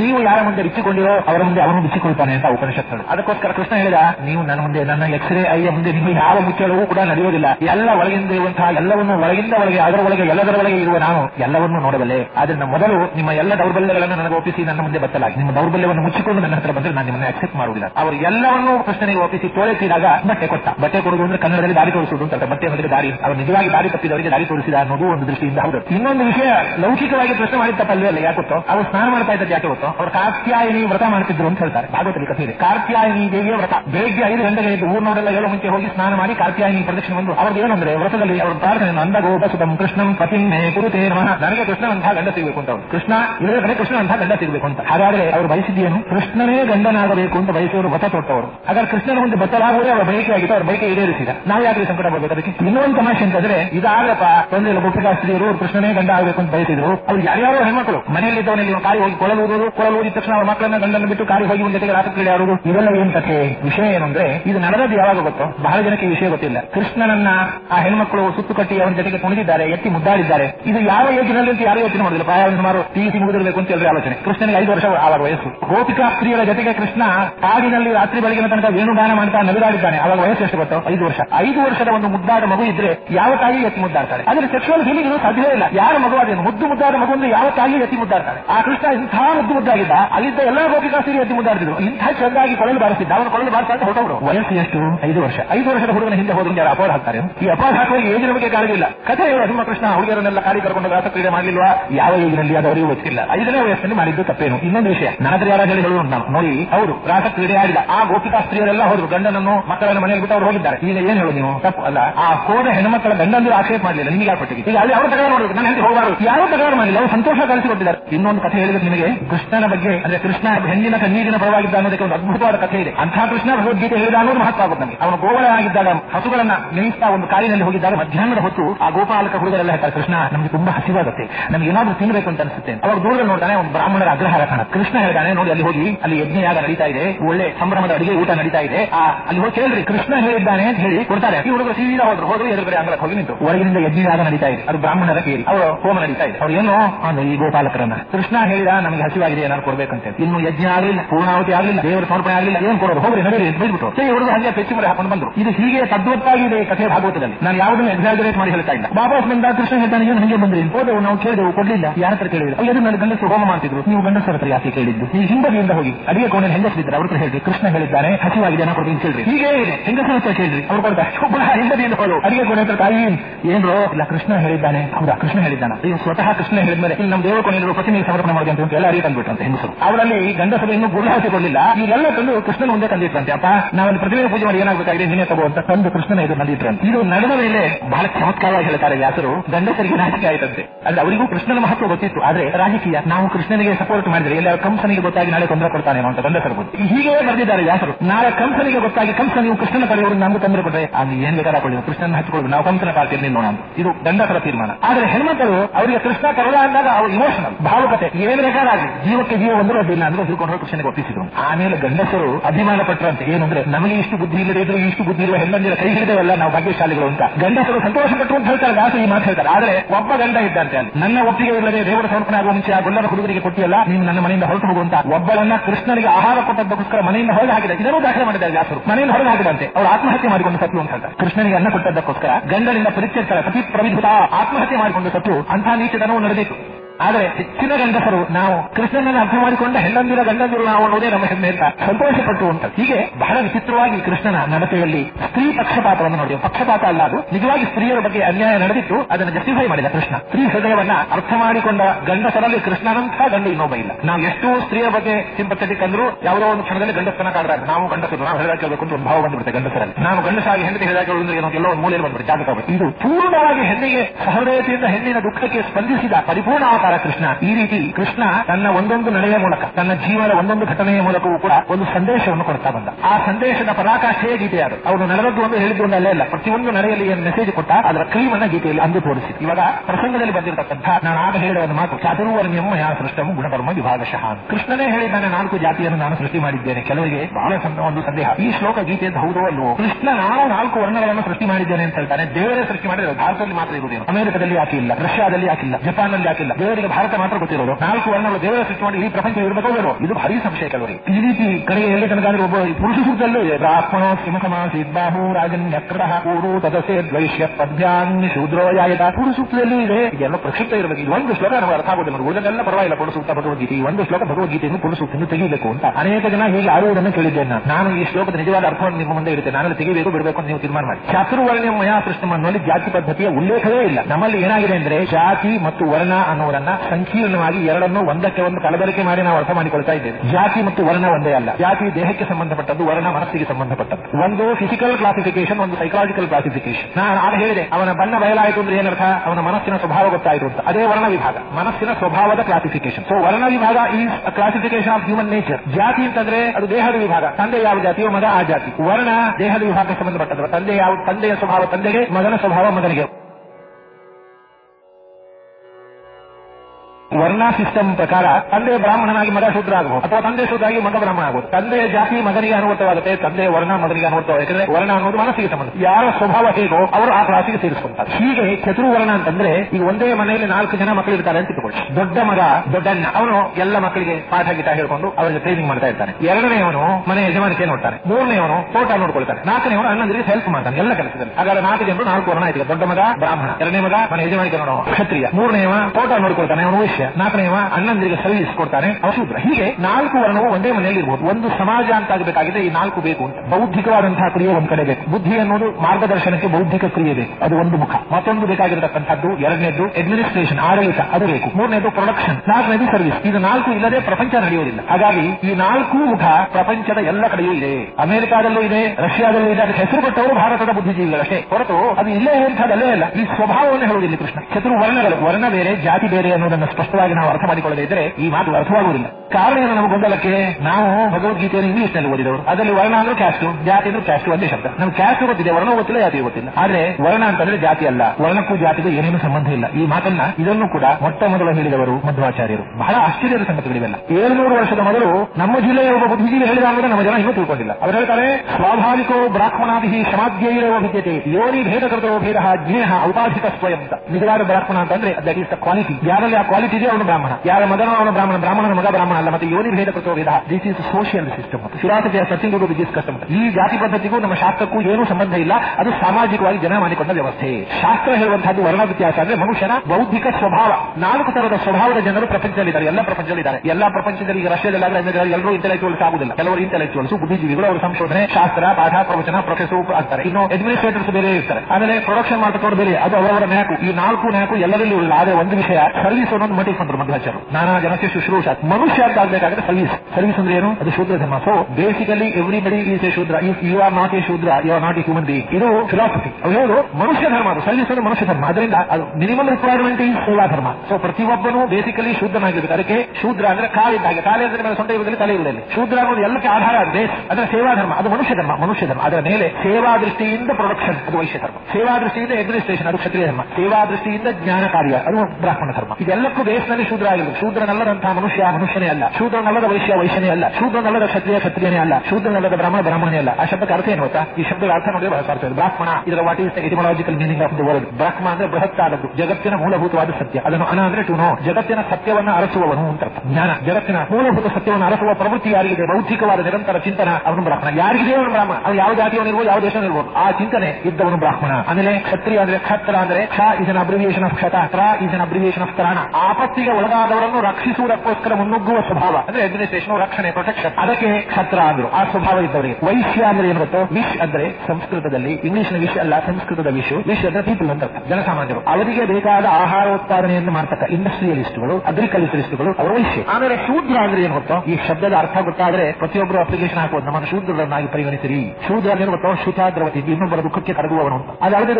ನೀವು ಯಾರ ಮುಂದೆ ಬಿಚ್ಚಿಕೊಂಡಿರೋ ಅವರ ಮುಂದೆ ಅವನು ಬಿಚ್ಚಿಕೊಳ್ತಾನೆ ಅಂತ ಉಪನಿಷತ್ತುಗಳು. ಅದಕ್ಕೋಸ್ಕರ ಕೃಷ್ಣ ಹೇಳಿದ ನೀವು ನನ್ನ ಮುಂದೆ, ನನ್ನ ಎಕ್ಸ್ರೇ ಐಯ ಮುಂದೆ ನಿಮಗೆ ಯಾವ ಮುಚ್ಚಳವೂ ಕೂಡ ನಡೆಯುವುದಿಲ್ಲ. ಎಲ್ಲ ಒಳಗಿಂದ ಇರುವಂತಹ ಎಲ್ಲವನ್ನು ಒಳಗಿಂದ ಒಳಗೆ, ಅದರ ಒಳಗೆ, ಎಲ್ಲದರ ಒಳಗೆ ಇರುವ ನಾನು ಎಲ್ಲವನ್ನೂ ನೋಡಬಲ್ಲೆ. ಆದ್ರಿಂದ ಮೊದಲು ನಿಮ್ಮ ಎಲ್ಲ ದೌರ್ಬಲ್ಯಗಳನ್ನು ನನಗೆ ಒಪ್ಪಿಸಿ ನನ್ನ ಮುಂದೆ ಬತ್ತಲಾಗಿ. ನಿಮ್ಮ ದೌರ್ಬಲ್ಯವನ್ನು ಮುಚ್ಚಿಕೊಂಡು ನನ್ನ ಹತ್ರ ಬಂದ್ರೆ ನಾನು ನಿಮ್ಮನ್ನು ಅಕ್ಸೆಪ್ಟ್ ಮಾಡುವುದಿಲ್ಲ. ಅವರು ಎಲ್ಲವನ್ನೂ ಪ್ರಶ್ನೆಗೆ ಒಪ್ಪಿಸಿ ತೋಳೆತ್ತಿದಾಗ ಬಟ್ಟೆ ಕೊಟ್ಟ. ಬಟ್ಟೆ ಕೊಡುವುದು ಅಂದ್ರೆ ಕನ್ನಡದಲ್ಲಿ ದಾರಿ ತೋರಿಸುವುದು ಅಂತ ಬಟ್ಟೆ ಅಂದ್ರೆ ದಾರಿ. ಅವರು ನಿಜವಾಗಿ ದಾರಿ ತಪ್ಪಿದವರಿಗೆ ದಾರಿ ತೋರಿಸಿದ ಅನ್ನೋದು ಒಂದು ದೃಷ್ಟಿಯಿಂದ ಹೌದು. ಇನ್ನೊಂದು ವಿಷಯ, ಲೌಕಿಕವಾಗಿ ಪ್ರಶ್ನೆ ಮಾಡಿದ ತಪ್ಪಲ್ವೇ ಅಲ್ಲ, ಯಾಕೆ ಗೊತ್ತೋ? ಅವರು ಸ್ನಾನ ಮಾಡ್ತಾ ಇದ್ದದ್ದು ಯಾಕೆ ಗೊತ್ತೋ? ಅವರು ಕಾತ್ಯಾಯಿನಿ ವ್ರತ ಮಾಡ್ತಿದ್ರು ಅಂತ ಹೇಳ್ತಾರೆ. ಭಾಗವತಲ್ಲಿ ಕಥೆ ಇದೆ ಕಾರ್ತ್ಯಾಯಿನಿ ದೇವಿಯ ವ್ರತ. ಬೆಳಿಗ್ಗೆ ಐದು ಗಂಟೆಗೆ ಇದ್ದು ಊರಿನವರೆಲ್ಲ ಏಳು ಮುಂಚೆ ಹೋಗಿ ಸ್ನಾನ ಮಾಡಿ ಕಾರ್ತ್ಯಾಯಿನಿ ಪ್ರದಕ್ಷಿಣೆ ಬಂದು ಅವ್ರದ್ದು ಏನಂದ್ರೆ ವ್ರತದಲ್ಲಿ ಅವ್ರ ಪ್ರಾರ್ಥನೆ ಅಂದಗೋ ಸುತಂ ಕೃಷ್ಣಂ ಪತಿ ಕುರುತೇ ನಮಃ. ನನಗೆ ಕೃಷ್ಣ ಅಂತ ಗಂಡ ಸಿಗಬೇಕು ಅಂತ ಕೃಷ್ಣ ಇಲ್ಲದೆ ಕಡೆ ಕೃಷ್ಣ ಅಂತ ಗಂಡ ಸಿಗಬೇಕು ಅಂತ. ಹಾಗಾದ್ರೆ ಅವರು ಬಯಸಿದ್ದೇನು? ಕೃಷ್ಣನೇ ಗಂಡನಾಗಬೇಕು ಅಂತ ಬಯಸುವವರು ವ್ರತ ತೊಟ್ಟವರು. ಹಾಗಾದ್ರೆ ಕೃಷ್ಣನ ಒಂದು ಬತ್ತಲಾಗುವುದೇ ಅವರ ಬಯಕೆ ಆಗಿತ್ತು, ಅವರ ಬಯಕೆ ಈಡೇರಿಸಿದ. ನಾವು ಯಾಕೆ ಸಂಕಟ ಬರ್ಬೇಕು ಅದಕ್ಕೆ ಇನ್ನೊಂದು ಸಮಸ್ಯೆ ಅಂತಂದ್ರೆ ಇದಾಗಪ್ಪ ತೊಂದರೆ ಗೋಪಿಕಾಸ್ತ್ರೀಯರು ಕೃಷ್ಣನೇ ಗಂಡ ಆಗಬೇಕು ಅಂತ ಬಯಸಿದ್ರು, ಅವ್ರು ಯಾರ್ಯಾರೋ ಹೆಣ್ಮಕ್ಳು ಮನೆಯಲ್ಲಿದ್ದವನಿಗೆ ಕಾರಿ ಹೋಗಿ ಕೊಳಲೂರು ಊರೋದು ಕೊಳಲು ಊದಿದ ತಕ್ಷಣ ಅವ್ರ ಮಕ್ಕಳನ್ನ ಗಂಡನ್ನು ಬಿಟ್ಟು ಕಾರಿ ಹೋಗಿ ಒಂದು ಜೊತೆಗೆ ರಾತ್ರಿ ಆಡುವುದು ಇವೆಲ್ಲ ಏನ್ ಕಥೆ? ವಿಷಯ ಏನಂದ್ರೆ ಇದು ನಡೆದದ್ದು ಯಾವಾಗ ಗೊತ್ತು? ಬಹಳ ಜನಕ್ಕೆ ವಿಷಯ ಗೊತ್ತಿಲ್ಲ. ಕೃಷ್ಣನನ್ನ ಆ ಹೆಣ್ಮಕ್ಳು ಸುತ್ತು ಕಟ್ಟಿ ಅವನ ಜೊತೆಗೆ ಕುಣಿದಿದ್ದಾರೆ, ಎತ್ತಿ ಮುದ್ದಾಡಿದ್ದಾರೆ. ಇದು ಯಾವ ಯೋಜನೆಯಲ್ಲಿ ಅಂತ ಯಾರು ಯೋಚನೆ ಮಾಡಿದ್ರು ಪ್ರಾಯ ಸುಮಾರು ಟಿ ಸಿ ಮುಗಿದಿರಬೇಕು ಅಂತ ಎಲ್ಲರೂ ಆಲೋಚನೆ. ಕೃಷ್ಣನಿಗೆ ಐದು ವರ್ಷ ಆವಾಗ ವಯಸ್ಸು. ಗೋಪಿಕಾ ಸ್ತ್ರೀಯರ ಜೊತೆಗೆ ಕೃಷ್ಣ ಕಾಡಿನಲ್ಲಿ ರಾತ್ರಿ ಬೆಳಗಿನ ತನಕ ವೇಣುಗಾನ ಮಾಡ್ತಾ ನವಿರಾಡಿದ್ದಾನೆ. ಅವಾಗ ವಯಸ್ಸು ಎಷ್ಟು ಗೊತ್ತು? ಐದು ವರ್ಷ. ಐದು ವರ್ಷದ ಒಂದು ಮುದ್ದಾದ ಮಗು ಇದ್ರೆ ಯಾವ ತಾಯಿ ಎತ್ತಿ ಮುದ್ದಾಡ್ತಾರೆ ಆದರೆ ಸೆಕ್ಷುವಲ್ ಫೀಲಿಂಗ್ ಸಾಧ್ಯ ಸಾಧ್ಯವೇ ಇಲ್ಲ. ಯಾರ ಮಗು ಮುದ್ದು ಮುದ್ದಾದ ಮಗು ಅಂದ್ರೆ ಯಾವ ತಾಯಿ ಎತ್ತಿ ಮುದ್ದಾಡ್ತಾರೆ ಆ ಕೃಷ್ಣ ಇಂಥ ಮುದ್ದು ಮುದ್ದಾಗಿದ್ದ, ಅಲ್ಲಿದ್ದ ಎಲ್ಲಾ ಗೋಪಿಕಾ ಸ್ತ್ರೀ ಎತ್ತಿ ಮುದ್ದಾಡಿದ್ರು. ಇಂಥ ಚೆನ್ನಾಗಿ ಕೊಳಲು ಬಾರಿಸಿದ್ದ. ಅವನು ಕೊಳಲು ಬಾರಿಸ್ತಾ ಅಂತ ಹೊರಟವರು ವಯಸ್ಸು ಎಷ್ಟು? ಐದು ವರ್ಷ. ಐದು ವರ್ಷದ ಹುಡುಗನ ಹಿಂದೆ ಹೋದ್ರೆ ಯಾರು ಅಪಾರ ಹಾಕ್ತಾರೆ? ಈ ಅಪಾರ ಹಾಕುವ ಏಜಿನ ಬಗ್ಗೆ ಇಲ್ಲ ಕಥೆ ಹೇಳುವ ನಿಮ್ಮ ಕೃಷ್ಣ ಹುಡುಗರನ್ನೆಲ್ಲ ಕಾಡಿ ಕರ್ಕೊಂಡು ರಾಸ ಕ್ರೀಡೆ ಮಾಡಲಿಲ್ವಾ? ಯಾವ ಏಜಿನಲ್ಲಿ? ಅದು ಅವರಿಗೆ ಗೊತ್ತಿಲ್ಲ. ಐದನೇ ವಯಸ್ಸಿನಲ್ಲಿ ಮಾಡಿದ್ದು ತಪ್ಪೇನು? ಇನ್ನೊಂದು ವಿಷಯ. ನನತ್ರ ಯಾರು ಹೇಳಿ ಹೇಳುವ ನೋಡಿ ಅವರು ರಾಸ ಕ್ರೀಡೆ ಆಡಿದ ಆ ಗೋಪಿಕಾ ಸ್ತ್ರೀಯರೆಲ್ಲ ಹೋದ್ರು, ಗಂಡನನ್ನು, ಮಕ್ಕಳನ್ನು ಮನೆಯಲ್ಲಿ ಬಿಟ್ಟು ಅವರು ಹೋಗಿದ್ದಾರೆ. ಈಗ ಏನ್ ಹೇಳು ನೀವು? ತಪ್ಪು ಅಲ್ಲ. ಆ ಹೋದ ಹೆಣ್ಮಕ್ಕಳ ಗಂಡಂದು ಆಕ್ಷೇಪ ಮಾಡಲಿಲ್ಲ. ನಿಮಗೆ ಯಾಕೆ ಈಗ ಅಲ್ಲಿ ಅವರು ತಗರ ನೋಡಬೇಕು ನನ್ನ ಹೆಂಡತಿ ಹೋಗಬಾರದು. ಯಾರು ತಗರ ಮಾಡಿಲ್ಲ ಅವರು ಸಂತೋಷ ಕಲಿಸಿಕೊಟ್ಟಿದ್ದಾರೆ ಇನ್ನೊಂದು ಕಥೆ ಹೇಳಿದ್ರೆ ನಿಮಗೆ ಕೃಷ್ಣನ ಬಗ್ಗೆ, ಅಂದ್ರೆ ಕೃಷ್ಣ ಹೆಣ್ಣಿನ ಕಣ್ಣೀರಿನ ಪರವಾಗಿದ್ದ ಅನ್ನೋದಕ್ಕೆ ಒಂದು ಅದ್ಭುತವಾದ ಕಥೆ ಇದೆ. ಅಂತಹ ಕೃಷ್ಣ ಭಗವದ್ಗೀತೆ ಹೇಳಿದ ಅನ್ನೋದು ಮಹತ್ವ ಆಗುತ್ತೆ ನಮಗೆ. ಅವನು ಗೋವಳ ಆಗಿದ್ದಾಗ ಹಸುಗಳನ್ನ ಮೇಯಿಸ್ತಾ ಒಂದು ಕಾರಿನಲ್ಲಿ ಹೋಗಿದ್ದಾಗ ಮಧ್ಯಾಹ್ನದ ಹೊತ್ತು ಆ ಗೋಪಾಲಕ ಹುಡುಗರೆಲ್ಲ ಹೇಳ್ತಾರೆ, ಕೃಷ್ಣ, ನಮಗೆ ತುಂಬಾ ಹಸಿವಾಗುತ್ತೆ. ನಮ್ಗೆ ಏನಾದ್ರೂ ತಿನ್ನಬೇಕು ಅಂತ ಅನಿಸುತ್ತೆ. ಅವಾಗ ದೂರದಲ್ಲಿ ನೋಡ್ತಾನೆ ಒಂದು ಬ್ರಾಹ್ಮಣರ ಅಗ್ರಹಾರ ಕಾಣ. ಕೃಷ್ಣ ಹೇಳ್ತಾನೆ, ನೋಡಿ, ಅಲ್ಲಿ ಹೋಗಿ, ಅಲ್ಲಿ ಯಜ್ಞಯಾಗ ನಡೀತಾ ಇದೆ, ಒಳ್ಳೆ ಸಂಭ್ರಮದ ಅಡಿಗೆ, ಊಟ ನಡೀತಾ ಇದೆ. ಆ, ಅಲ್ಲಿ ಹೋಗಿ ಕೇಳ್ರಿ, ಕೃಷ್ಣ ಹೇಳಿದ್ದಾನೆ ಅಂತ ಹೇಳಿ ಕೊಡ್ತಾರೆ. ಈ ಹುಡುಗರು ಸೀದಾ ಹೋದ್ರು ಹೋದ್ರು ಎದುರುಗಡೆ ಅಂಗಳಕ್ಕೆ ಹೋಗಿ ನಿಂತು. ಹೊರಗಿನಿಂದ ಯಜ್ಞಯಾಗ ನಡೀತಾ ಇದೆ, ಅದು ಬ್ರಾಹ್ಮಣರ ಕೇಳಿ ಅವರು ಹೋಮ ನಡೀತಾ ಇದೆ. ಅವ್ರು ಏನು? ಅಂದ್ರೆ ಈ ಗೋಪಾಲಕರನ್ನ. ಕೃಷ್ಣ ಹೇಳಿದ, ನಮಗೆ ಹಸಿವಾಗಿದೆ, ಏನಾದ್ರು ಕೊಡ್ಬೇಕಂತೆ ಇನ್ನು ಯಜ್ಞ ಆಗಲಿಲ್ಲ ಪೂರ್ಣಾವತಿ ಆಗಲಿಲ್ಲ, ದೇವರ ಸಮರ್ಪಣೆ ಆಗಲಿಲ್ಲ, ಏನ್ ಕೊಡೋದು? ಹೋಗ್ರಿ, ನಡೀರಿ ಬೈದ್ಬಿಟ್ಟು ಸರಿ ಹುಡುಗ ಹಂಗೆ ಪೆಚ್ಚು ಮರೆ ಹಾಕೊಂಡು ಬಂದ್ರು. ಇದು ಹೀಗೆ ತದ್ವತ್ತಾಗಿದೆ ಕಥೆ ಭಾಗವತದಲ್ಲಿ. ನಾನು ಯಾವುದನ್ನು ಎಕ್ಸಾಜರೇಟ್ ಮಾಡಿ ಹೇಳ್ತಾ ಇಲ್ಲ. ವಾಪಸ್ ಬಂದ ಕೃಷ್ಣ ಹೇಳ್ತಾನೆ, ಏನು ಹಂಗೆ ಬಂದ್ರಿ? ಹೋದೆವು, ನಾವು ಕೇಳಿದೆವು, ಕೊಡ್ಲಿಲ್ಲ. ಯಾರ ಹತ್ರ ಕೇಳಿದ್ರು? ನನ್ನ ಗಂಡಸರು ಹೋಮ ಮಾಡ್ತಿದ್ರು. ನೀವು ಗಂಡಸರ ಹತ್ರ ಯಾಕೆ ಕೇಳಿದ್ದು? ಈ ಹಿಂಬದಿಯಿಂದ ಹೋಗಿ. ಅಡಿಗೆ ಕೋಣೆಯಲ್ಲಿ ಹೆಂಗಸರಿದ್ದಾರೆ? ಅವ್ರ ಹತ್ರ ಹೇಳ್ರಿ. ಕೃಷ್ಣ ಹೇಳಿದ್ದಾನೆ ಹಸಿವಾಗಿದೆ ನಾ ಕೊಡ್ತೀನಿ ಕೇಳ್ರಿ. ಹೀಗೆ ಇದೆ ಹೆಂಗಸರ ಹತ್ರ ಕೇಳ್ರಿ. ಅವ್ರು ಕೊಡ್ತಾರೆ. ಹಿಂಬದಿಯಿಂದ ಹೋಗು. ಅಡಿಗೆ ಕೋಣೆ ಹತ್ರ ತಾಯಿ, ಏನ್ರೋ, ಇಲ್ಲ, ಕೃಷ್ಣ ಹೇಳಿದ್ದಾನೆ. ಹೌದಾ? ಕೃಷ್ಣ ಹೇಳಿದ್ದಾನೆ? ಈಗ ಸ್ವತಃ ಕೃಷ್ಣ ಹೇಳಿದ್ಮೇಲೆ, ಇಲ್ಲಿ ನಮ್ಮ ದೇವರ ಕೋಣೆಯಲ್ಲಿ ನೀವು ಸಮರ್ಪಣೆ ಮಾಡಿ ಅಂತ ಎಲ್ಲ ಅರಿಯ ತಂದ್ಬಿಟ್ರಂತೆ ಹೆಂಗಸರು. ಅವರಲ್ಲಿ ಗಂಡಸರು ಇನ್ನೂ ಗುರುಹಾಸಿ ಹಾಕಿಕೊಳ್ಳಿಲ್ಲ ಈಗೆಲ್ಲ ತಂದು ಕೃಷ್ಣನ ಮುಂದೆ ತಂದಿಟ್ರಂತೆ. ಅಪ್ಪ, ನಾವಲ್ಲಿ ಪ್ರತಿಮೆ ಪೂಜೆ ಮಾಡಿ ಏನಾಗಬೇಕಾಗಿದೆ? ನೀನೇ ತಗೋ ಅಂತ ತಂದು ಕೃಷ್ಣನ ಇದು ತಂದಿಟ್ರಂತೆ. ಇದು ನಡೆದ ಮೇಲೆ ಬಹಳ ಚಮತ್ಕಾರವಾಗಿ ಹೇಳ್ತಾರೆ ವ್ಯಾಸರು. ಗಂಡಸರಿಗೆ ನಾಚಿಕೆ ಆಯ್ತಂತೆ. ಅಂದ್ರೆ ಅವರಿಗೂ ಕೃಷ್ಣನ ಮಹತ್ವ ಗೊತ್ತಿತ್ತು. ಆದ್ರೆ ರಾಜಕೀಯ ನಾವು ಕೃಷ್ಣನಿಗೆ ಸಪೋರ್ಟ್ ಮಾಡಿದ್ರೆ, ಎಲ್ಲ ಕಂಸನಿಗೆ ಗೊತ್ತಾಗಿ ನಾಳೆ ತೊಂದರೆ ಕೊಡ್ತಾನೆ ಅಂತ ತೊಂದರೆ ತರಬಹುದು ಹೀಗೆ ಬರೆದಿದ್ದಾರೆ ವ್ಯಾಸರು. ನಾಳೆ ಕಂಸನಿಗೆ ಗೊತ್ತಾಗಿ, ಕಂಸ ನೀವು ಕೃಷ್ಣನ ಕಡೆಯವರು ನಮಗೂ ತೊಂದರೆ ಕೊಟ್ಟರೆ ಅಲ್ಲಿ ಏನ್ ಬೇಕಾದ ಹಾಕೊಳ್ಳಿ ಕೃಷ್ಣನ ಹಚ್ಚಿಕೊಳ್ಳಿ ನಾವು ಕಂಸನ ಪಾರ್ಟಿಯಲ್ಲಿ ಅಂತ. ಇದು ದಂಡಕರ ತೀರ್ಮಾನ. ಆದ್ರೆ ಹೆಣ್ಮಕ್ಕಳು ಅವರಿಗೆ ಕೃಷ್ಣ ಕರೋಳ ಅಂದಾಗ ಅವ್ರ ಇಮೋಷನಲ್ ಭಾವುಕತೆ, ಏನ್ ಬೇಕಾದಾಗಲಿ ಜೀವಕ್ಕೆ ಜೀವ ಒಂದು ಅಡ್ಡಿಲ್ಲ ಅಂದ್ರೆ ಹಿಡ್ಕೊಂಡು ಕೃಷ್ಣನಿಗೆ ಒಪ್ಪಿಸಿದ್ರು. ಆಮೇಲೆ ಗಂಡಸರು ಅಭಿಮಾನ ಪಟ್ಟರಂತೆ. ಏನಂದ್ರೆ ನಮಗೆ ಇಷ್ಟು ಬುದ್ಧಿ ಇಲ್ಲದೆ ಇದ್ರು ಇಷ್ಟು ಬುದ್ಧಿ ಇರುವ ಹೆಣ್ಣಂದಿರ ಕೈ ಹಿಡಿದೇವಲ್ಲ ನಾವು ಭಾಗ್ಯಶಾಲಿಗಳು ಅಂತ. ಗಂಡಸರು ಸಂತೋಷ ಪಟ್ಟು ಅಂತ ಹೇಳ್ತಾರೆ ದಾಸ ಈ ಮಾತು ಹೇಳ್ತಾರೆ. ಆದ್ರೆ ಒಬ್ಬ ಗಂಡ ಇದ್ದಂತೆ ನನ್ನ ಒಪ್ಪಿಗೆ ಇಲ್ಲದೆ ದೇವರ ಸಮರ್ಪಣೆ ಆಗುವ ಮುಂಚೆ ಆ ಗೊಲ್ಲರ ಹುಡುಗರಿಗೆ ಕೊಟ್ಟಿಯಲ್ಲ, ನೀನು ನನ್ನ ಮನೆಯಿಂದ ಹೊರಟು ಹೋಗುವಂತ ಒಬ್ಬಳನ್ನ ಕೃಷ್ಣನಿಗೆ ಆಹಾರ ಕೊಟ್ಟದ್ದಕ್ಕೋಸ್ಕರ ಮನೆಯಿಂದ ಹೊರಗೆ ಹಾಕಿದ. ಇದನ್ನು ದಾಖಲೆ ಮಾಡಿದ್ದಾರೆ ವ್ಯಾಸರು. ಮನೆಯಿಂದ ಹೊರಗೆ ಹಾಕಿದಂತೆ. ಅವರು ಆತ್ಮಹತ್ಯೆ ಮಾಡಿಕೊಂಡು ಸತ್ತು ಅಂತ ಕೃಷ್ಣನಿಗೆ ಅನ್ನ ಕೊಟ್ಟದ್ದಕ್ಕೋಸ್ಕರ ಗಂಡನಿಂದ ಪರಿಚಯ ಪ್ರತಿ ಪ್ರವಿಧುತ ಆತ್ಮಹತ್ಯೆ ಮಾಡಿಕೊಂಡು ಸತ್ತು ಅಂತಹ ನೀಚದನವು ನಡೆದಿತ್ತು. ಆದರೆ ಹೆಚ್ಚಿನ ಗಂಡಸರು ನಾವು ಕೃಷ್ಣನನ್ನು ಅರ್ಥ ಮಾಡಿಕೊಂಡ ಹೆಣ್ಣಂದಿರ ಗಂಡಂದಿರು ನಾವು ಅನ್ನೋದೇ ನಮ್ಮ ಹೆಮ್ಮೆ ಅಂತ ಸಂತೋಷಪಟ್ಟು ಉಂಟು ಹೀಗೆ ಬಹಳ ವಿಚಿತ್ರವಾಗಿ ಕೃಷ್ಣನ ನಡತೆಯಲ್ಲಿ ಸ್ತ್ರೀ ಪಕ್ಷಪಾತವನ್ನು ನೋಡಿ ಪಕ್ಷಪಾತ ಅಲ್ಲ ಅದು. ನಿಜವಾಗಿ ಸ್ತ್ರೀಯರ ಬಗ್ಗೆ ಅನ್ಯಾಯ ನಡೆದಿತ್ತು. ಅದನ್ನು ಜಸ್ಟಿಫೈ ಮಾಡಿದ ಕೃಷ್ಣ. ಸ್ತ್ರೀ ಹೃದಯವನ್ನ ಅರ್ಥ ಮಾಡಿಕೊಂಡ ಗಂಡಸರಲ್ಲಿ ಕೃಷ್ಣನಂತಹ ಗಂಡು ಇನ್ನೊಬ್ಬ ಇಲ್ಲ. ನಾವು ಎಷ್ಟು ಸ್ತ್ರೀಯ ಬಗ್ಗೆ ಸಿಂಪಥೆಟಿಕ್ ಅಂದ್ರು ಯಾವುದೋ ಒಂದು ಕ್ಷಣದಲ್ಲಿ ಗಂಡಸ್ತನ ಕಾಡ್ತಾರೆ ನಾವು ಗಂಡಸರು. ನಾವು ಹೇಳಿದಾಗ ಕೇಳಬೇಕು ಒಂದು ಭಾವ ಬಂದ್ಬಿಡುತ್ತೆ ಗಂಡಸರಲ್ಲಿ. ನಾವು ಗಂಡಸಾಗಿ ಹೆಂಡತಿ ಹೇಳಿದಾಗ ಏನೋ ಒಂದು ಮೂಲೆಯಲ್ಲಿ ಬಂದ್ಬಿಡುತ್ತೆ. ಇದು ಪೂರ್ಣವಾಗಿ ಹೆಣ್ಣಿಗೆ ಸಹೃದಯತೆಯಿಂದ ಹೆಣ್ಣಿನ ದುಃಖಕ್ಕೆ ಸ್ಪಂದಿಸಿದ ಪರಿಪೂರ್ಣ ಅವತಾರ ಕೃಷ್ಣ. ಈ ರೀತಿ ಕೃಷ್ಣ ತನ್ನ ಒಂದೊಂದು ನಡೆಯ ಮೂಲಕ, ತನ್ನ ಜೀವನ ಒಂದೊಂದು ಘಟನೆಯ ಮೂಲಕವೂ ಕೂಡ ಒಂದು ಸಂದೇಶವನ್ನು ಕೊಡ್ತಾ ಬಂದ. ಆ ಸಂದೇಶದ ಪರಾಕಾಷ್ಠೆಯೇ ಗೀತೆಯಾದ ಅವನು ನಡೆದದ್ದು ಒಂದು, ಹೇಳಿದ್ದು ಒಂದು, ಅಲ್ಲೇ ಅಲ್ಲ ಪ್ರತಿಯೊಂದು ನಡೆಯಲ್ಲಿ ಏನು ಮೆಸೇಜ್ ಕೊಟ್ಟ, ಅದರ ಕ್ರೀಮನ್ನ ಗೀತೆಯಲ್ಲಿ ಅಂದು ತೋರಿಸಿ ಇವಾಗ ಪ್ರಸಂಗದಲ್ಲಿ ಬಂದಿರತಕ್ಕಂಥ ನಾನು ಆಗ ಹೇಳಿದ ಒಂದು ಮಾತು ಚಾತುರ್ವರ್ಣ್ಯಮ್ಮ ಯಾ ಸೃಷ್ಟಮು ಗುಣಕರ್ಮ ವಿಭಾಗಶಃ. ಕೃಷ್ಣನೇ ಹೇಳಿದ್ದಾನೆ, ನಾಲ್ಕು ಜಾತಿಯನ್ನು ನಾನು ಸೃಷ್ಟಿ ಮಾಡಿದ್ದೇನೆ. ಕೆಲವರಿಗೆ ಬಹಳ ಒಂದು ಸಂದೇಹ. ಈ ಶ್ಲೋಕ ಗೀತೆ ಹೌದೋ ಅಲ್ವೋ ಕೃಷ್ಣ ನಾನು ನಾಲ್ಕು ವರ್ಣಗಳನ್ನು ಸೃಷ್ಟಿ ಮಾಡಿದ್ದೇನೆ ಅಂತ ಹೇಳ್ತಾನೆ. ದೇವರೇ ಸೃಷ್ಟಿ ಮಾಡಿದ್ರೆ ಭಾರತದಲ್ಲಿ ಮಾತ್ರ ಇರುವುದೇನು? ಅಮೆರಿಕದಲ್ಲಿ ಯಾಕಿಲ್ಲ ರಷ್ಯಾದಲ್ಲಿ ಯಾಕಿಲ್ಲ ಜಪಾನ್ನಲ್ಲಿ ಯಾಕಿಲ್ಲ ದೇವರಿಗೆ ಭಾರತ ಮಾತ್ರ ಗೊತ್ತಿರೋದು. ನಾಲ್ಕು ವರ್ಣಗಳು ದೇವರ ಸೃಷ್ಟಿ ಮಾಡಿ ಈ ಪ್ರಪಂಚ ಇರಬೇಕೋ ಬೇಡೋ. ಇದು ಭಾರಿ ಸಂಶಯ ಕೆಲವರಿಗೆ. ಈ ರೀತಿ ಕಡೆಗೆ ಹೇಳಿ ತನಗಾದ್ರೆ ಒಬ್ಬ ಪುರುಷ ಇದೆ. ಬ್ರಾಹ್ಮಣೋ ರಾಜನ್ ರಾಜನ್ಯಕ್ರ ಊರು ತದಸೆ ದ್ವೈಷ್ಯ ಪದ್ಯಾನ್ ಶೂದ್ರೋ ಯಾಯತ. ಪುರುಷ ಸೂತ್ರದಲ್ಲಿ ಇದೆ. ಇದೆಲ್ಲ ಪ್ರಕ್ಷಿಪ್ತ ಇರಬೇಕು. ಒಂದು ಶ್ಲೋಕ ನಮಗೆ ಅರ್ಥ ಆಗೋದಿಲ್ಲ ನೋಡಿ. ಉಳಿದೆಲ್ಲ ಪರವಾಗಿಲ್ಲ. ಪುರುಷ ಸೂಕ್ತ ಭಗವದ್ಗೀತೆ. ಈ ಒಂದು ಶ್ಲೋಕ ಭಗವದ್ಗೀತೆಯನ್ನು ಪುರುಷ ಸೂಕ್ತನ್ನು ತೆಗಿಬೇಕು ಅಂತ. ಅನೇಕ ಜನ ಹೀಗೆ ಆಡುವುದನ್ನು ಕೇಳಿದ್ದೇನೆ ನಾನು. ಈ ಶ್ಲೋಕದ ನಿಜವಾದ ಅರ್ಥವನ್ನು ನಿಮ್ಮ ಮುಂದೆ ಇರುತ್ತೆ ನಾನು ತೆಗಿಬೇಕು, ಬಿಡಬೇಕು ಅಂತ ನೀವು ತೀರ್ಮಾನ ಮಾಡಿ. ಚಾತುರ್ವರ್ಣ್ಯ ಮಯಾ ಸೃಷ್ಟಿ ಅನ್ನುವಲ್ಲಿ ಜಾತಿ ಪದ್ಧತಿಯ ಉಲ್ಲೇಖವೇ ಇಲ್ಲ. ನಮ್ಮಲ್ಲಿ ಏನಾಗಿದೆ ಅಂದ್ರೆ ಜಾತಿ ಮತ್ತು ವರ್ಣ ಅನ್ನುವುದನ್ನ ಸಂಕೀರ್ಣವಾಗಿ ಎರಡನ್ನು ಒಂದಕ್ಕೆ ಒಂದು ಕಲಬೆರಕೆ ಮಾಡಿ ನಾವು ಅರ್ಥ ಮಾಡಿಕೊಳ್ತಾ ಇದ್ದೇವೆ. ಜಾತಿ ಮತ್ತು ವರ್ಣ ಒಂದೇ ಅಲ್ಲ. ಜಾತಿ ದೇಹಕ್ಕೆ ಸಂಬಂಧಪಟ್ಟದ್ದು, ವರ್ಣ ಮನಸ್ಸಿಗೆ ಸಂಬಂಧಪಟ್ಟದ್ದು. ಒಂದು ಫಿಸಿಕಲ್ ಕ್ಲಾಸಿಫಿಕೇಶನ್ ಒಂದು ಸೈಕಾಲಜಿಕಲ್ ಕ್ಲಾಸಿಫಿಕೇಶನ್ ನಾನು ಆಗ ಹೇಳಿದೆ, ಅವನ ಬಣ್ಣ ಬಯಲಾಯಿತು ಅಂದ್ರೆ ಏನರ್ಥ? ಅವನ ಮನಸ್ಸಿನ ಸ್ವಭಾವ ಗೊತ್ತಾಯಿತು ಅಂತ. ಅದೇ ವರ್ಣ ವಿಭಾಗ. ಮನಸ್ಸಿನ ಸ್ವಭಾವದ ಕ್ಲಾಸಿಫಿಕೇಶನ್ ಸೊ ವರ್ಣ ವಿಭಾಗ is classification of human nature ಜಾತಿ ಅಂತಂದ್ರೆ ಅದು ದೇಹದ ವಿಭಾಗ. ತಂದೆ ಯಾವ ಜಾತಿಯೋ ಮಗ ಆ ಜಾತಿ. ವರ್ಣ ದೇಹದ ವಿಭಾಗಕ್ಕೆ ಸಂಬಂಧಪಟ್ಟದ್ದು. ತಂದೆ ಯಾವ, ತಂದೆಯ ಸ್ವಭಾವ ತಂದೆಗೆ, ಮಗನ ಸ್ವಭಾವ ಮಗನಿಗೆ. ವರ್ಣ ಸಿಸ್ಟಮ್ ಪ್ರಕಾರ ತಂದೆ ಬ್ರಾಹ್ಮಣನಾಗಿ ಮಗ ಶೂದ್ರ ಆಗಬಹುದು. ಅಥವಾ ತಂದೆ ಶೂದ್ರಾಗಿ ಮಗ ಬ್ರಾಹ್ಮಣ ಆಗಬಹುದು. ತಂದೆ ಜಾತಿ ಮಗನಿಗೆ ಅನುಗುಣವಾಗುತ್ತೆ ತಂದೆ ವರ್ಣ ಮಗನಿಗೆ ಅನುಗುಣವಾಗುತ್ತೆ ಯಾಕಂದ್ರೆ ವರ್ಣ ಅನ್ನೋದು ಮನಸ್ಸಿಗೆ ಸಂಬಂಧ. ಯಾರ ಸ್ವಭಾವ ಹೇಗೋ ಅವರು ಆ ಕ್ಲಾಸಿಗೆ ಸೇರಿಸ್ಕೊಂತಾರೆ ಹೀಗೆ ಚತುರ್ವರ್ಣ ಅಂತಂದ್ರೆ ಈಗ ಒಂದೇ ಮನೆಯಲ್ಲಿ ನಾಲ್ಕು ಜನ ಮಕ್ಕಳು ಇರ್ತಾರೆ ಅಂತ ದೊಡ್ಡ ಮಗ ದೊಡ್ಡಣ್ಣ ಅವನು ಎಲ್ಲ ಮಕ್ಕಳಿಗೆ ಪಾಠ ಗೀಟ ಹೇಳ್ಕೊಂಡು ಅವರಿಗೆ ಟ್ರೈನಿಂಗ್ ಮಾಡ್ತಾ ಇರ್ತಾನೆ. ಎರಡನೆಯವನು ಮನೆ ಯಜಮಾನಿಕೆ ನೋಡ್ತಾನೆ. ಮೂರನೆಯವನು ತೋಟ ನೋಡ್ಕೊಳ್ತಾನೆ. ನಾಲ್ಕನೆಯವನು ಅಣ್ಣಂದಿರಿಗೆ ಹೆಲ್ಪ್ ಮಾಡ್ತಾನೆ, ಎಲ್ಲ ಕೆಲಸದಲ್ಲಿ. ಹಾಗಾದ್ರೆ ನಾಲ್ಕು ಜನರು ನಾಲ್ಕು ವರ್ಣ ಆಯ್ತು ದೊಡ್ಡ ಮಗ, ಬ್ರಾಹ್ಮಣ. ಎರಡನೇ ಮಗ, ಮನೆ ಯಜಮಾನಿಕೆ ನೋಡೋ, ಕ್ಷತ್ರಿಯ. ಮೂರನೆಯವ ತೋಟ ನೋಡ್ಕೊಳ್ತಾನೆ, ಅವನು ವೈಶ್ಯ ನಾಲ್ಕನೆಯವ ಅಣ್ಣಂದಿರಿಗೆ ಸರ್ವಿಸ್ ಕೊಡ್ತಾನೆ ಶೂದ್ರ. ಹೀಗೆ ನಾಲ್ಕು ವರ್ಣವು ಒಂದೇ ಮನೆಯಲ್ಲಿ ಇರಬಹುದು ಒಂದು ಸಮಾಜ ಅಂತ ಆಗಬೇಕಾಗಿದೆ ಈ ನಾಲ್ಕು ಬೇಕು ಅಂತ. ಬೌದ್ಧಿಕವಾದಂತಹ ಕ್ರಿಯೆ ಒಂದ್ ಕಡೆ ಬೇಕು. ಬುದ್ಧಿ ಅನ್ನೋದು ಮಾರ್ಗದರ್ಶನಕ್ಕೆ ಬೌದ್ಧಿಕ ಕ್ರಿಯೆ ಬೇಕು. ಅದು ಒಂದು ಮುಖ. ಮತ್ತೊಂದು ಬೇಕಾಗಿರತಕ್ಕಂಥದ್ದು, ಎರಡನೇದ್ದು ಅಡ್ಮಿನಿಸ್ಟ್ರೇಷನ್ ಆಡಳಿತ. ಅದು ಬೇಕು. ಮೂರನೇದು ಪ್ರೊಡಕ್ಷನ್ ನಾಲ್ಕನೇದು ಸರ್ವಿಸ್ ಇದು ನಾಲ್ಕು ಇಲ್ಲದೆ ಪ್ರಪಂಚ ನಡೆಯುವುದಿಲ್ಲ. ಹಾಗಾಗಿ ಈ ನಾಲ್ಕು ಮುಖ ಪ್ರಪಂಚದ ಎಲ್ಲ ಕಡೆಯೂ ಇದೆ. ಅಮೆರಿಕಾದಲ್ಲೂ ಇದೆ, ರಷ್ಯಾದಲ್ಲೂ ಇದೆ. ಅದಕ್ಕೆ ಹೆಸರು ಕೊಟ್ಟವರು ಭಾರತದ ಬುದ್ಧಿಜೀವಿಗಳಷ್ಟೇ ಹೊರತು ಅದು ಇಲ್ಲೇ ಇರುವಂತಹದಲ್ಲೇ ಇಲ್ಲ ಈ ಸ್ವಭಾವವನ್ನು ಹೇಳುವುದಿಲ್ಲ ಕೃಷ್ಣ. ಚತುರ್ ವರ್ಣಗಳು ವರ್ಣ ಬೇರೆ, ಜಾತಿ ಬೇರೆ ಅನ್ನೋದನ್ನು ಸ್ಪಷ್ಟವಾಗಿ ನಾವು ಅರ್ಥ ಮಾಡಿಕೊಳ್ಳದೇ ಇದ್ರೆ ಈ ಮಾತು ಅರ್ಥವಾಗುವುದಿಲ್ಲ. ಕಾರಣ ಏನು ನಮ್ಮ ಗೊಂದಲಕ್ಕೆ, ನಾವು ಭಗವದ್ಗೀತೆಯನ್ನು ಇಂಗ್ಲಿಷ್ನಲ್ಲಿ ಓದಿದವರು. ಅದರಲ್ಲಿ ವರ್ಣ ಅಂದ್ರೆ ಕ್ಯಾಸ್ಟು ಜಾತಿ ಅಂದ್ರೆ ಕ್ಯಾಸ್ಟು ಒಂದೇ ಶಬ್ದ. ನಮ್ಗೆ ಕ್ಯಾಸ್ಟ್ ಗೊತ್ತಿದೆ, ವರ್ಣ ಗೊತ್ತಿಲ್ಲ, ಜಾತಿ ಗೊತ್ತಿಲ್ಲ. ಆದ್ರೆ ವರ್ಣ ಅಂತಂದ್ರೆ ಜಾತಿ ಅಲ್ಲ. ವರ್ಣಕ್ಕೂ ಜಾತಿಗೂ ಏನೇನು ಸಂಬಂಧ ಇಲ್ಲ. ಈ ಮಾತನ್ನ ಇದನ್ನು ಕೂಡ ಮೊಟ್ಟ ಮೊದಲು ಹೇಳಿದವರು ಮಧ್ವಾಚಾರ್ಯರು. ಬಹಳ ಆಶ್ಚರ್ಯದ ಸಂಗತಿಗಳಿವೆಲ್ಲ. ಏಳ್ನೂರು ವರ್ಷದ ಮೊದಲು ನಮ್ಮ ಜಿಲ್ಲೆಯ ಒಬ್ಬ ಬುದ್ಧಿಜೀವಿ ಹೇಳಿದ ಅಂದ್ರೆ ನಮ್ಮ ಜನ ಇನ್ನೂ ತಿಳ್ಕೊಂಡಿಲ್ಲ. ಅವರು ಹೇಳ್ತಾರೆ, ಸ್ವಾಭಾವಿಕೋ ಬ್ರಾಹ್ಮಣಾಭಿ ಕ್ಷಮಾಧ್ಯೈರವ ವಿದ್ಯತೆ ಯೋನಿ ಭೇದಕೃತೋ ಭೇದ ಜ್ಞೇಹ ಔಪಾಧಿಕ ಸ್ವಯಂ ನಿಜವಾದ ಬ್ರಾಹ್ಮಣ ಅಂತಂದ್ರೆ ದಟ್ ಈಸ್ ದ ಕ್ವಾಲಿಟಿ ಯಾರಲ್ಲಿ ಆ ಕ್ವಾಲಿಟಿ ಇದೆ, ಅವನು ಬ್ರಾಹ್ಮಣ. ಯಾರ ಮಗನೋ ಅವನು ಬ್ರಾಹ್ಮಣ. ಬ್ರಾಹ್ಮಣನ ಮಗ ಬ್ರಾಹ್ಮಣ ಅಲ್ಲ, ಮತ್ತೆ ಯೋನಿ ಭೇದ ಕೃತೋ ವಿಧ this is social system philosophy Sachin ಗುರು ವಿದ್ಯುತ್ ಕಸ್ಟಮ್ ಈ ಜಾತಿ ಪದ್ಧತಿಗೂ ನಮ್ಮ ಶಾಸ್ತ್ರಕ್ಕೂ ಏನೂ ಸಂಬಂಧ ಇಲ್ಲ. ಅದು ಸಾಮಾಜಿಕವಾಗಿ ಜನ ಮಾಡಿಕೊಂಡ ವ್ಯವಸ್ಥೆ. ಶಾಸ್ತ್ರ ಹೇಳುವಂತಹದ್ದು ವರ್ಣ ವ್ಯತ್ಯಾಸ ಅಂದ್ರೆ ಮನುಷ್ಯನ ಬೌದ್ಧಿಕ ಸ್ವಭಾವ. ನಾಲ್ಕು ತರದ ಸ್ವಭಾವದ ಜನರು ಪ್ರಪಂಚದಲ್ಲಿದ್ದಾರೆ. ಎಲ್ಲ ಪ್ರಪಂಚದಲ್ಲಿದ್ದಾರೆ. ಎಲ್ಲ ಪ್ರಪಂಚದಲ್ಲಿ ಈಗ ಅಮೆರಿಕದಲ್ಲಿ ಎಲ್ಲರೂ ಇಂಟೆಲೆಕ್ಚುವಲ್ಸ್ ಆಗುದಿಲ್ಲ. ಕೆಲವರು ಇಂಟೆಲೆಕ್ಚುವಲ್ಸ್ ಬುದ್ಧಿಜೀವಿಗಳು, ಅವರು ಸಂಶೋಧನೆ, ಶಾಸ್ತ್ರ, ಪಾಠ, ಪ್ರವಚನ ಪ್ರೊಫೆಸರ್ ಆಗ್ತಾರೆ. ಇನ್ನು ಅಡ್ಮಿನಿಸ್ಟ್ರೇಟರ್ಸ್ ಬೇರೆ ಇರ್ತಾರೆ. ಆಮೇಲೆ ಪ್ರೊಡಕ್ಷನ್ ಮಾಡ್ತಕ್ಕವರು ಬೇರೆ. ಅದು ಅವರವರ ನ್ಯಾಕು. ಈ ನಾಲ್ಕು ನ್ಯಾಕು ಎಲ್ಲರಲ್ಲಿ ಆದರೆ ಒಂದು ವಿಷಯ ಸರ್ವಿಸ್ ಮಟ್ಟಿಗೆ ಮಟ್ಟಿಕೊಂಡ್ರು ಮಧ್ವಾಚಾರ ನಾನಾ ಜನಕ್ಕೆ ಶುಶ್ರೂಷ. ಮನುಷ್ಯ ಅಂತ ಆಗಬೇಕಾದ್ರೆ ಸರ್ವಿಸ್ ಸರ್ವಿಸ್ ಅಂದ್ರೆ ಏನು? ಅದು ಶೂದ್ರ ಧರ್ಮ. So basically everybody is a shudra. You are not a shudra you are not a human being ಇದು ಫಿಲಾಸಫಿ ಅವ್ರು ಮನುಷ್ಯ ಧರ್ಮ ಅದು. ಸರ್ವಿಸ್ ಅಂದ್ರೆ ಮನುಷ್ಯ ಧರ್ಮ. ಅದರಿಂದ ಅದು ಮಿನಿಮಮ್ ರಿಕ್ವೈರ್ಮೆಂಟ್ ಈಸ್ ಸೇವಾ ಧರ್ಮ. ಸೊ ಪ್ರತಿಯೊಬ್ಬನು ಬೇಸಿಕಲಿ ಶೂದ್ರನಾಗಿರ್ಬೇಕು. ಅದಕ್ಕೆ ಶೂದ್ರ ಅಂದ್ರೆ ಕಾಲಿದ್ದ ಹಾಗೆ. ಅಂದ್ರೆ ಮೇಲೆ ಸೊಂಟ ಇರುವುದಿಲ್ಲ, ತಲೆ ಇರುವುದಿಲ್ಲ. ಶೂದ್ರ ಅನ್ನೋದು ಎಲ್ಲಕ್ಕೆ ಆಧಾರ ಬೇಸ್ ಅಂದ್ರೆ ಸೇವಾ ಧರ್ಮ. ಅದು ಮನುಷ್ಯ ಧರ್ಮ ಮನುಷ್ಯ ಧರ್ಮ. ಅದರ ಮೇಲೆ ಸೇವಾ ದೃಷ್ಟಿಯಿಂದ ಪ್ರೊಡಕ್ಷನ್ ಅದು ವೈಶ್ಯ ಧರ್ಮ. ಸೇವಾ ದೃಷ್ಟಿಯಿಂದ ಅಡ್ಮಿನಿಸ್ಟ್ರೇಷನ್ ಅದು ಕ್ಷತ್ರಿಯ ಧರ್ಮ. ಸೇವಾ ದೃಷ್ಟಿಯಿಂದ ಜ್ಞಾನ ಕಾರ್ಯ ಅದು ಬ್ರಾಹ್ಮಣ ಧರ್ಮ. ಇದೆಲ್ಲಕ್ಕೂ ಬೇಸ್ನಲ್ಲಿ ಶೂದ್ರ ಆಗಿರ್ಬೇಕು. ಶೂದ್ರನಲ್ಲದಂತಹ ಮನುಷ್ಯ, ಮನುಷ್ಯನೇ ಅಲ್ಲ. ಇಲ್ಲ ಶೂದ್ರನಲ್ಲದ ವೈಶ್ಯ ವೈಶ್ಯನೇ ಅಲ್ಲ. ಶೂದ್ರನಲ್ಲದ ಕ್ಷತ್ರಿಯ ಕ್ಷತ್ರಿಯನೇ ಅಲ್ಲ. ಶೂದ್ರನಲ್ಲದ ಬ್ರಾಹ್ಮಣ ಬ್ರಾಹ್ಮಣನೇ ಅಲ್ಲ. ಆ ಶಬ್ದಕ್ಕೆ ಅರ್ಥ ಏನು ಗೊತ್ತಾ? ಈ ಶಬ್ದದ ಅರ್ಥ ನೋಡಿ ಬಹಳ ಸಾರ್ಥ ಇದೆ. ಬ್ರಾಹ್ಮಣ. ಇದರ what is etymological meaning of the word Brahma ಅಂದ್ರೆ ಬೃಹತ್ತಾದದ್ದು. ಜಗತ್ತಿನ ಮೂಲಭೂತವಾದ ಸತ್ಯ. ಅದನ್ನು ಅನ ಅಂದ್ರೆ ಟು ನೋ ಜಗತ್ತಿನ ಸತ್ಯವನ್ನ ಅರಸುವವನು ಅಂತ. ಜ್ಞಾನ. ಜಗತ್ತಿನ ಮೂಲಭೂತ ಸತ್ಯವನ್ನು ಅರಸುವ ಪ್ರವೃತ್ತಿ ಯಾರಿಗಿದೆ? ಬೌದ್ಧಿಕವಾದ ನಿರಂತರ ಚಿಂತನ. ಅವನು ಬ್ರಾಹ್ಮಣ. ಯಾರಿಗಿದೆ ಅವನು ಬ್ರಾಹ್ಮಣ? ಅವನು ಯಾವ ಜಾತಿಯವನಿರ್ಬೋದು ಯಾವ ಇರ್ಬೋದು. ಆ ಚಿಂತನೆ ಇದ್ದವನು ಬ್ರಾಹ್ಮಣ. ಆಮೇಲೆ ಕ್ಷತ್ರಿಯ ಅಂದ್ರೆ ಕ್ಷತ್ರ ಅಂದ್ರೆ ಕ್ಷ ಇಸ್ ಅನ್ ಅಬ್ರಿವಿಯೇಷನ್ ಆಫ್ ಕ್ಷತ. ಕ್ರ ಇಸ್ ಅನ್ ಅಬ್ರಿವಿಯೇಷನ್ ಆಫ್ ಆಪತ್ತಿಗೆ ಒಳಗಾದವರನ್ನು ರಕ್ಷಿಸುವುದಕ್ಕೋಸ್ಕರ ಮುನ್ನುಗ್ಗುವ ಸ್ವಭಾವ. ಅಂದ್ರೆ ಅಡ್ಮಿನಿಸ್ಟ್ರೇಷನ್ ರಕ್ಷಣೆ ಪ್ರೊಟೆಕ್ಷನ್ ಅದಕ್ಕೆ ಕ್ಷತ್ರ ಅಂದ್ರು ಆ ಸ್ವಭಾವ ಇದ್ದವರಿಗೆ. ವೈಶ್ಯ ಅಂದ್ರೆ ಏನು ಗೊತ್ತು ವಿಶ್ ಅಂದ್ರೆ ಸಂಸ್ಕೃತದಲ್ಲಿ ಇಂಗ್ಲಿಷ್ನ ವಿಷ್ ಅಲ್ಲ ಸಂಸ್ಕೃತದ ವಿಶ್. ವಿಶ್ ಅಂದ್ರೆ ಪೀಪಲ್ ಅಂತ. ಜನಸಾಮಾನ್ಯರು. ಅವರಿಗೆ ಬೇಕಾದ ಆಹಾರ ಉತ್ಪಾದನೆಯನ್ನು ಮಾಡ್ತಕ್ಕ ಇಂಡಸ್ಟ್ರಿಯಲಿಸ್ಟ್ಗಳು ಅಗ್ರಿಕಲ್ಚರಿಸ್ಟ್ಗಳು ಅವರು ವೈಶ್ಯ. ಆಮೇಲೆ ಶೂದ್ರ ಅಂದ್ರೆ ಏನು ಗೊತ್ತು ಈ ಶಬ್ದದ ಅರ್ಥ ಗೊತ್ತಾದ್ರೆ ಪ್ರತಿಯೊಬ್ಬರು ಅಪ್ಲಿಕೇಶನ್ ಹಾಕುವಂತ ನಮ್ಮನ್ನು ಶೂದ್ರರನ್ನಾಗಿ ಪರಿಗಣಿಸಿರಿ. ಶೂದ್ರ ಅಂದ್ರೆ ಗೊತ್ತು ಶುಚಾದ್ರವತಿ. ಇನ್ನೊಬ್ಬರ ದುಃಖಕ್ಕೆ ಕರಗುವವನು ಅಂತ.